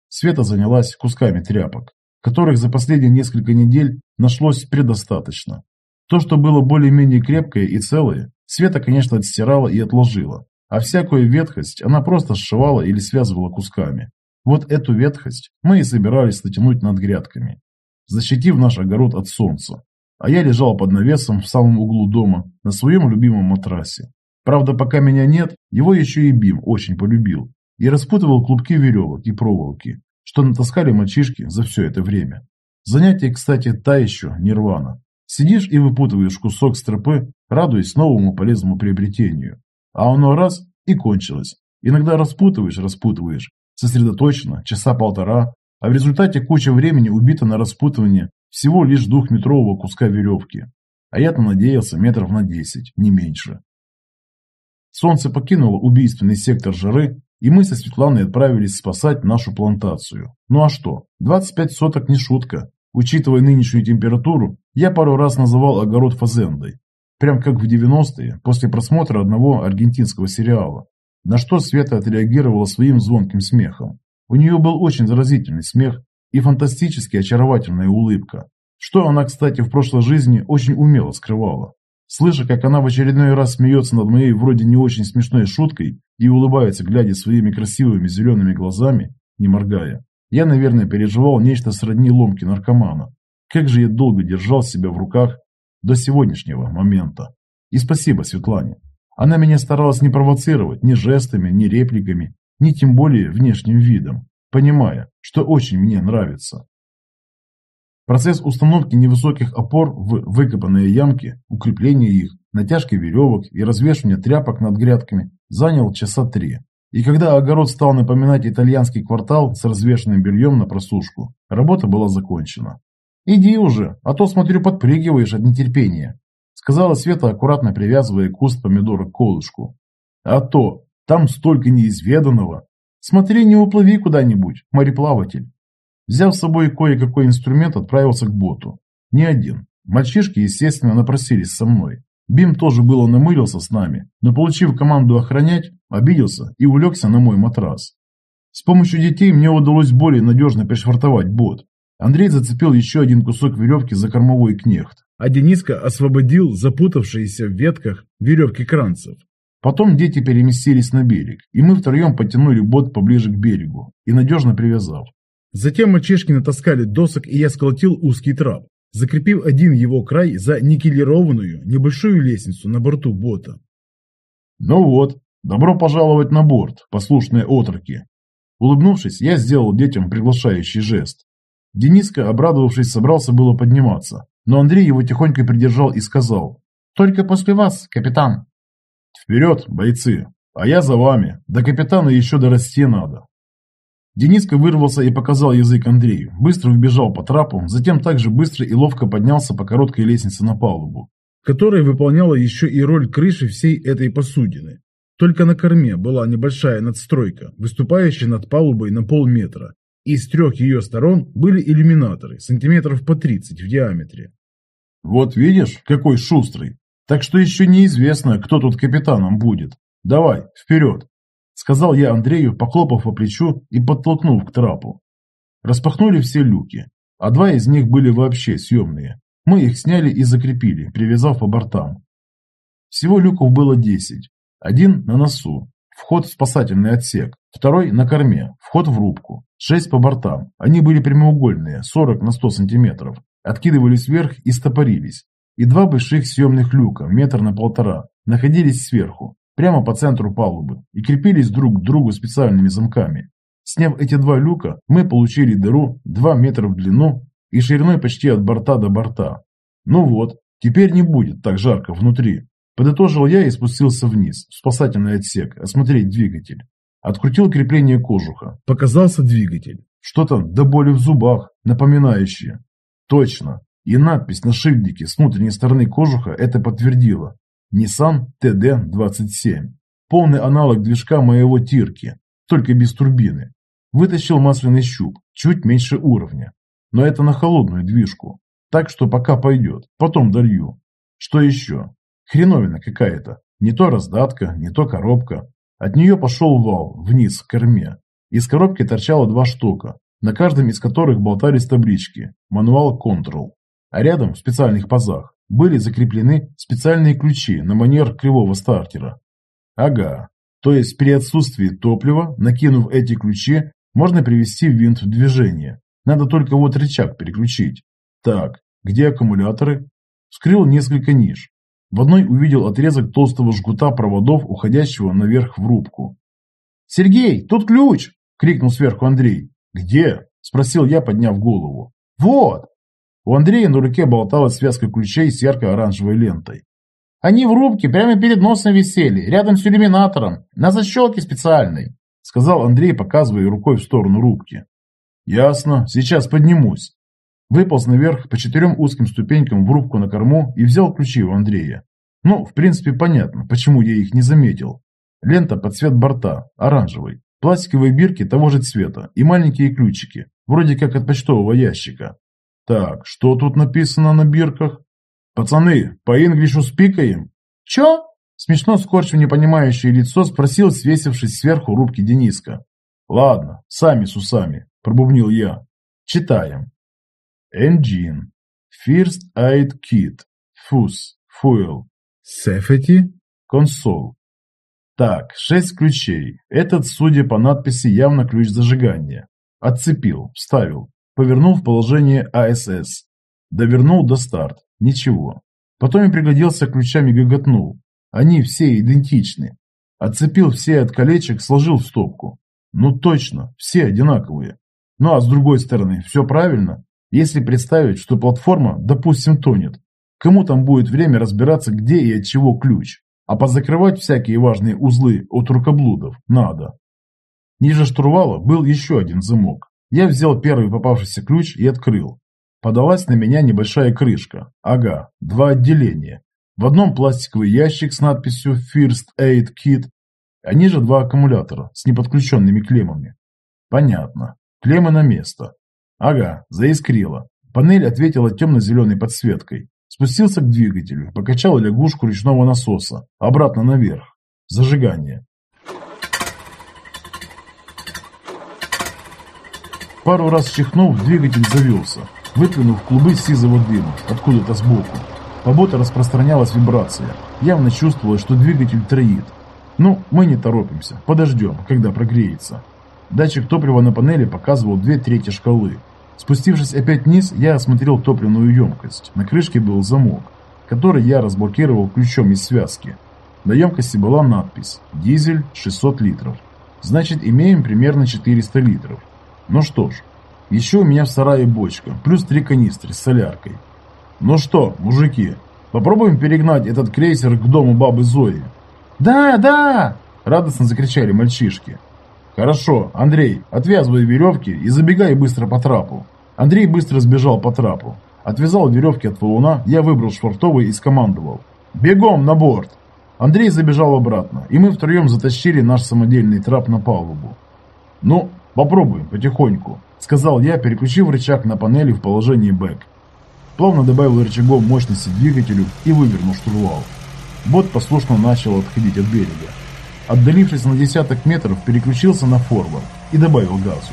Света занялась кусками тряпок, которых за последние несколько недель нашлось предостаточно. То, что было более-менее крепкое и целое, Света, конечно, отстирала и отложила, а всякую ветхость она просто сшивала или связывала кусками. Вот эту ветхость мы и собирались натянуть над грядками, защитив наш огород от солнца, а я лежал под навесом в самом углу дома, на своем любимом матрасе. Правда, пока меня нет, его еще и Бим очень полюбил и распутывал клубки веревок и проволоки, что натаскали мальчишки за все это время. Занятие, кстати, та еще нирвана. Сидишь и выпутываешь кусок стропы, радуясь новому полезному приобретению. А оно раз и кончилось. Иногда распутываешь, распутываешь, сосредоточенно, часа полтора, а в результате куча времени убита на распутывание всего лишь двухметрового куска веревки. А я-то надеялся метров на десять, не меньше. Солнце покинуло убийственный сектор жары, и мы со Светланой отправились спасать нашу плантацию. Ну а что, 25 соток не шутка. Учитывая нынешнюю температуру, я пару раз называл огород фазендой. Прям как в 90-е, после просмотра одного аргентинского сериала. На что Света отреагировала своим звонким смехом. У нее был очень заразительный смех и фантастически очаровательная улыбка, что она, кстати, в прошлой жизни очень умело скрывала. Слыша, как она в очередной раз смеется над моей вроде не очень смешной шуткой и улыбается, глядя своими красивыми зелеными глазами, не моргая, я, наверное, переживал нечто сродни ломки наркомана. Как же я долго держал себя в руках до сегодняшнего момента. И спасибо Светлане. Она меня старалась не провоцировать ни жестами, ни репликами, ни тем более внешним видом, понимая, что очень мне нравится. Процесс установки невысоких опор в выкопанные ямки, укрепления их, натяжки веревок и развешивания тряпок над грядками занял часа три. И когда огород стал напоминать итальянский квартал с развешенным бельем на просушку, работа была закончена. «Иди уже, а то, смотрю, подпрыгиваешь от нетерпения», сказала Света, аккуратно привязывая куст помидора к колышку. «А то, там столько неизведанного. Смотри, не уплыви куда-нибудь, мореплаватель». Взяв с собой кое-какой инструмент, отправился к боту. Не один. Мальчишки, естественно, напросились со мной. Бим тоже было намылился с нами, но, получив команду охранять, обиделся и улегся на мой матрас. С помощью детей мне удалось более надежно пришвартовать бот. Андрей зацепил еще один кусок веревки за кормовой кнехт, а Дениска освободил запутавшиеся в ветках веревки кранцев. Потом дети переместились на берег, и мы втроем потянули бот поближе к берегу и надежно привязав. Затем мальчишки натаскали досок, и я сколотил узкий трап, закрепив один его край за никелированную небольшую лестницу на борту бота. «Ну вот, добро пожаловать на борт, послушные отроки!» Улыбнувшись, я сделал детям приглашающий жест. Дениска, обрадовавшись, собрался было подниматься, но Андрей его тихонько придержал и сказал «Только после вас, капитан». «Вперед, бойцы, а я за вами, до капитана еще дорасти надо». Дениска вырвался и показал язык Андрею, быстро вбежал по трапу, затем также быстро и ловко поднялся по короткой лестнице на палубу, которая выполняла еще и роль крыши всей этой посудины. Только на корме была небольшая надстройка, выступающая над палубой на полметра, и с трех ее сторон были иллюминаторы, сантиметров по 30 в диаметре. «Вот видишь, какой шустрый! Так что еще неизвестно, кто тут капитаном будет. Давай, вперед!» Сказал я Андрею, похлопав по плечу и подтолкнув к трапу. Распахнули все люки, а два из них были вообще съемные. Мы их сняли и закрепили, привязав по бортам. Всего люков было десять. Один на носу, вход в спасательный отсек, второй на корме, вход в рубку, шесть по бортам. Они были прямоугольные, 40 на 100 сантиметров, откидывались вверх и стопорились. И два больших съемных люка, метр на полтора, находились сверху, прямо по центру палубы и крепились друг к другу специальными замками. Сняв эти два люка, мы получили дыру 2 метра в длину и шириной почти от борта до борта. Ну вот, теперь не будет так жарко внутри. Подытожил я и спустился вниз, в спасательный отсек, осмотреть двигатель. Открутил крепление кожуха. Показался двигатель. Что-то до боли в зубах, напоминающее. Точно. И надпись на шильдике с внутренней стороны кожуха это подтвердила. Nissan TD-27. Полный аналог движка моего Тирки, только без турбины. Вытащил масляный щуп, чуть меньше уровня. Но это на холодную движку. Так что пока пойдет, потом долью. Что еще? Хреновина какая-то. Не то раздатка, не то коробка. От нее пошел вал вниз к корме. Из коробки торчало два штока, на каждом из которых болтались таблички «Мануал Control». А рядом, в специальных пазах, были закреплены специальные ключи на манер кривого стартера. Ага, то есть при отсутствии топлива, накинув эти ключи, можно привести винт в движение. Надо только вот рычаг переключить. Так, где аккумуляторы? Вскрыл несколько ниш. В одной увидел отрезок толстого жгута проводов, уходящего наверх в рубку. «Сергей, тут ключ!» – крикнул сверху Андрей. «Где?» – спросил я, подняв голову. «Вот!» У Андрея на руке болталась связка ключей с ярко-оранжевой лентой. «Они в рубке прямо перед носом висели, рядом с иллюминатором, на защелке специальной», сказал Андрей, показывая рукой в сторону рубки. «Ясно, сейчас поднимусь». Выполз наверх по четырем узким ступенькам в рубку на корму и взял ключи у Андрея. Ну, в принципе, понятно, почему я их не заметил. Лента под цвет борта, оранжевый, пластиковые бирки того же цвета и маленькие ключики, вроде как от почтового ящика. Так, что тут написано на бирках? Пацаны, по инглишу спикаем? Чё? Смешно скорчив непонимающее лицо, спросил свесившись сверху рубки Дениска. Ладно, сами с усами, пробубнил я. Читаем. Engine. First Aid Kit. Fuse. Fuel. Safety. Консоль. Так, шесть ключей. Этот, судя по надписи, явно ключ зажигания. Отцепил, вставил, повернул в положение АСС. Довернул до старт. Ничего. Потом и пригодился ключами гоготнул. Они все идентичны. Отцепил все от колечек, сложил в стопку. Ну точно, все одинаковые. Ну а с другой стороны, все правильно. Если представить, что платформа, допустим, тонет, кому там будет время разбираться, где и от чего ключ? А позакрывать всякие важные узлы от рукоблудов надо. Ниже штурвала был еще один замок. Я взял первый попавшийся ключ и открыл. Подалась на меня небольшая крышка. Ага, два отделения. В одном пластиковый ящик с надписью First Aid Kit, а ниже два аккумулятора с неподключенными клеммами. Понятно. Клеммы на место. Ага, заискрило. Панель ответила темно-зеленой подсветкой. Спустился к двигателю, покачал лягушку ручного насоса. Обратно наверх. Зажигание. Пару раз чихнув, двигатель завелся, выплюнув клубы сизого дыма откуда-то сбоку. По боту распространялась вибрация. Явно чувствовалось, что двигатель троит. Ну, мы не торопимся, подождем, когда прогреется. Датчик топлива на панели показывал две трети шкалы. Спустившись опять вниз, я осмотрел топливную емкость. На крышке был замок, который я разблокировал ключом из связки. На емкости была надпись «Дизель 600 литров». Значит, имеем примерно 400 литров. Ну что ж, еще у меня в сарае бочка, плюс три канистры с соляркой. Ну что, мужики, попробуем перегнать этот крейсер к дому бабы Зои? Да, да! Радостно закричали мальчишки. Хорошо, Андрей, отвязывай веревки и забегай быстро по трапу. Андрей быстро сбежал по трапу. Отвязал веревки от валуна, я выбрал швартовый и скомандовал. «Бегом на борт!» Андрей забежал обратно, и мы втроем затащили наш самодельный трап на палубу. «Ну, попробуем потихоньку», — сказал я, переключив рычаг на панели в положении бэк. Плавно добавил рычагом мощности двигателю и вывернул штурвал. Бот послушно начал отходить от берега. Отдалившись на десяток метров, переключился на форвард и добавил газу.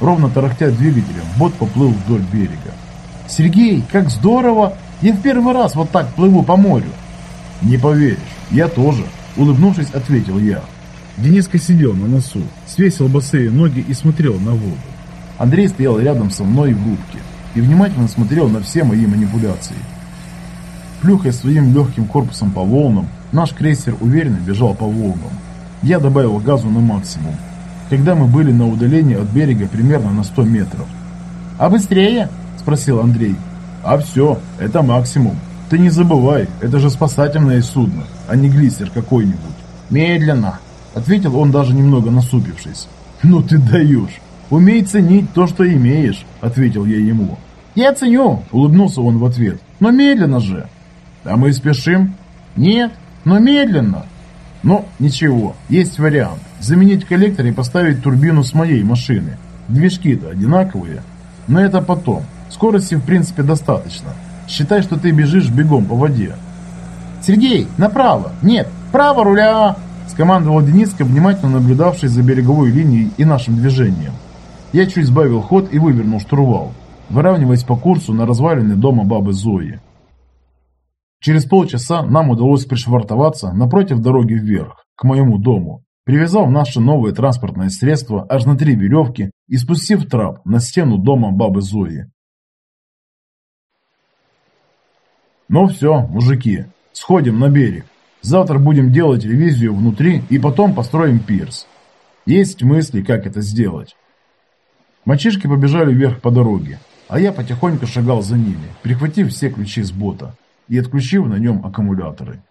Ровно тарахтя двигателем, бот поплыл вдоль берега. «Сергей, как здорово! Я в первый раз вот так плыву по морю!» «Не поверишь, я тоже!» Улыбнувшись, ответил я. Дениска сидел на носу, свесил босые ноги и смотрел на воду. Андрей стоял рядом со мной в рубке и внимательно смотрел на все мои манипуляции. Плюхая своим легким корпусом по волнам, наш крейсер уверенно бежал по волнам. Я добавил газу на максимум, когда мы были на удалении от берега примерно на 100 метров. «А быстрее?» – спросил Андрей. «А все, это максимум. Ты не забывай, это же спасательное судно, а не глиссер какой-нибудь». «Медленно», – ответил он даже немного насупившись. «Ну ты даешь! Умей ценить то, что имеешь», – ответил я ему. «Я ценю», – улыбнулся он в ответ. «Но медленно же». «А мы спешим?» «Нет, но медленно». Но ничего, есть вариант. Заменить коллектор и поставить турбину с моей машины. Движки-то одинаковые. Но это потом. Скорости в принципе достаточно. Считай, что ты бежишь бегом по воде. «Сергей, направо! Нет, право руля!» Скомандовал Дениска, внимательно наблюдавший за береговой линией и нашим движением. Я чуть сбавил ход и вывернул штурвал, выравниваясь по курсу на развалины дома бабы Зои. Через полчаса нам удалось пришвартоваться напротив дороги вверх, к моему дому, привязав наше новое транспортное средство аж на три веревки и спустив трап на стену дома бабы Зои. Ну все, мужики, сходим на берег. Завтра будем делать ревизию внутри и потом построим пирс. Есть мысли, как это сделать. Мальчишки побежали вверх по дороге, а я потихоньку шагал за ними, прихватив все ключи с бота и отключив на нем аккумуляторы.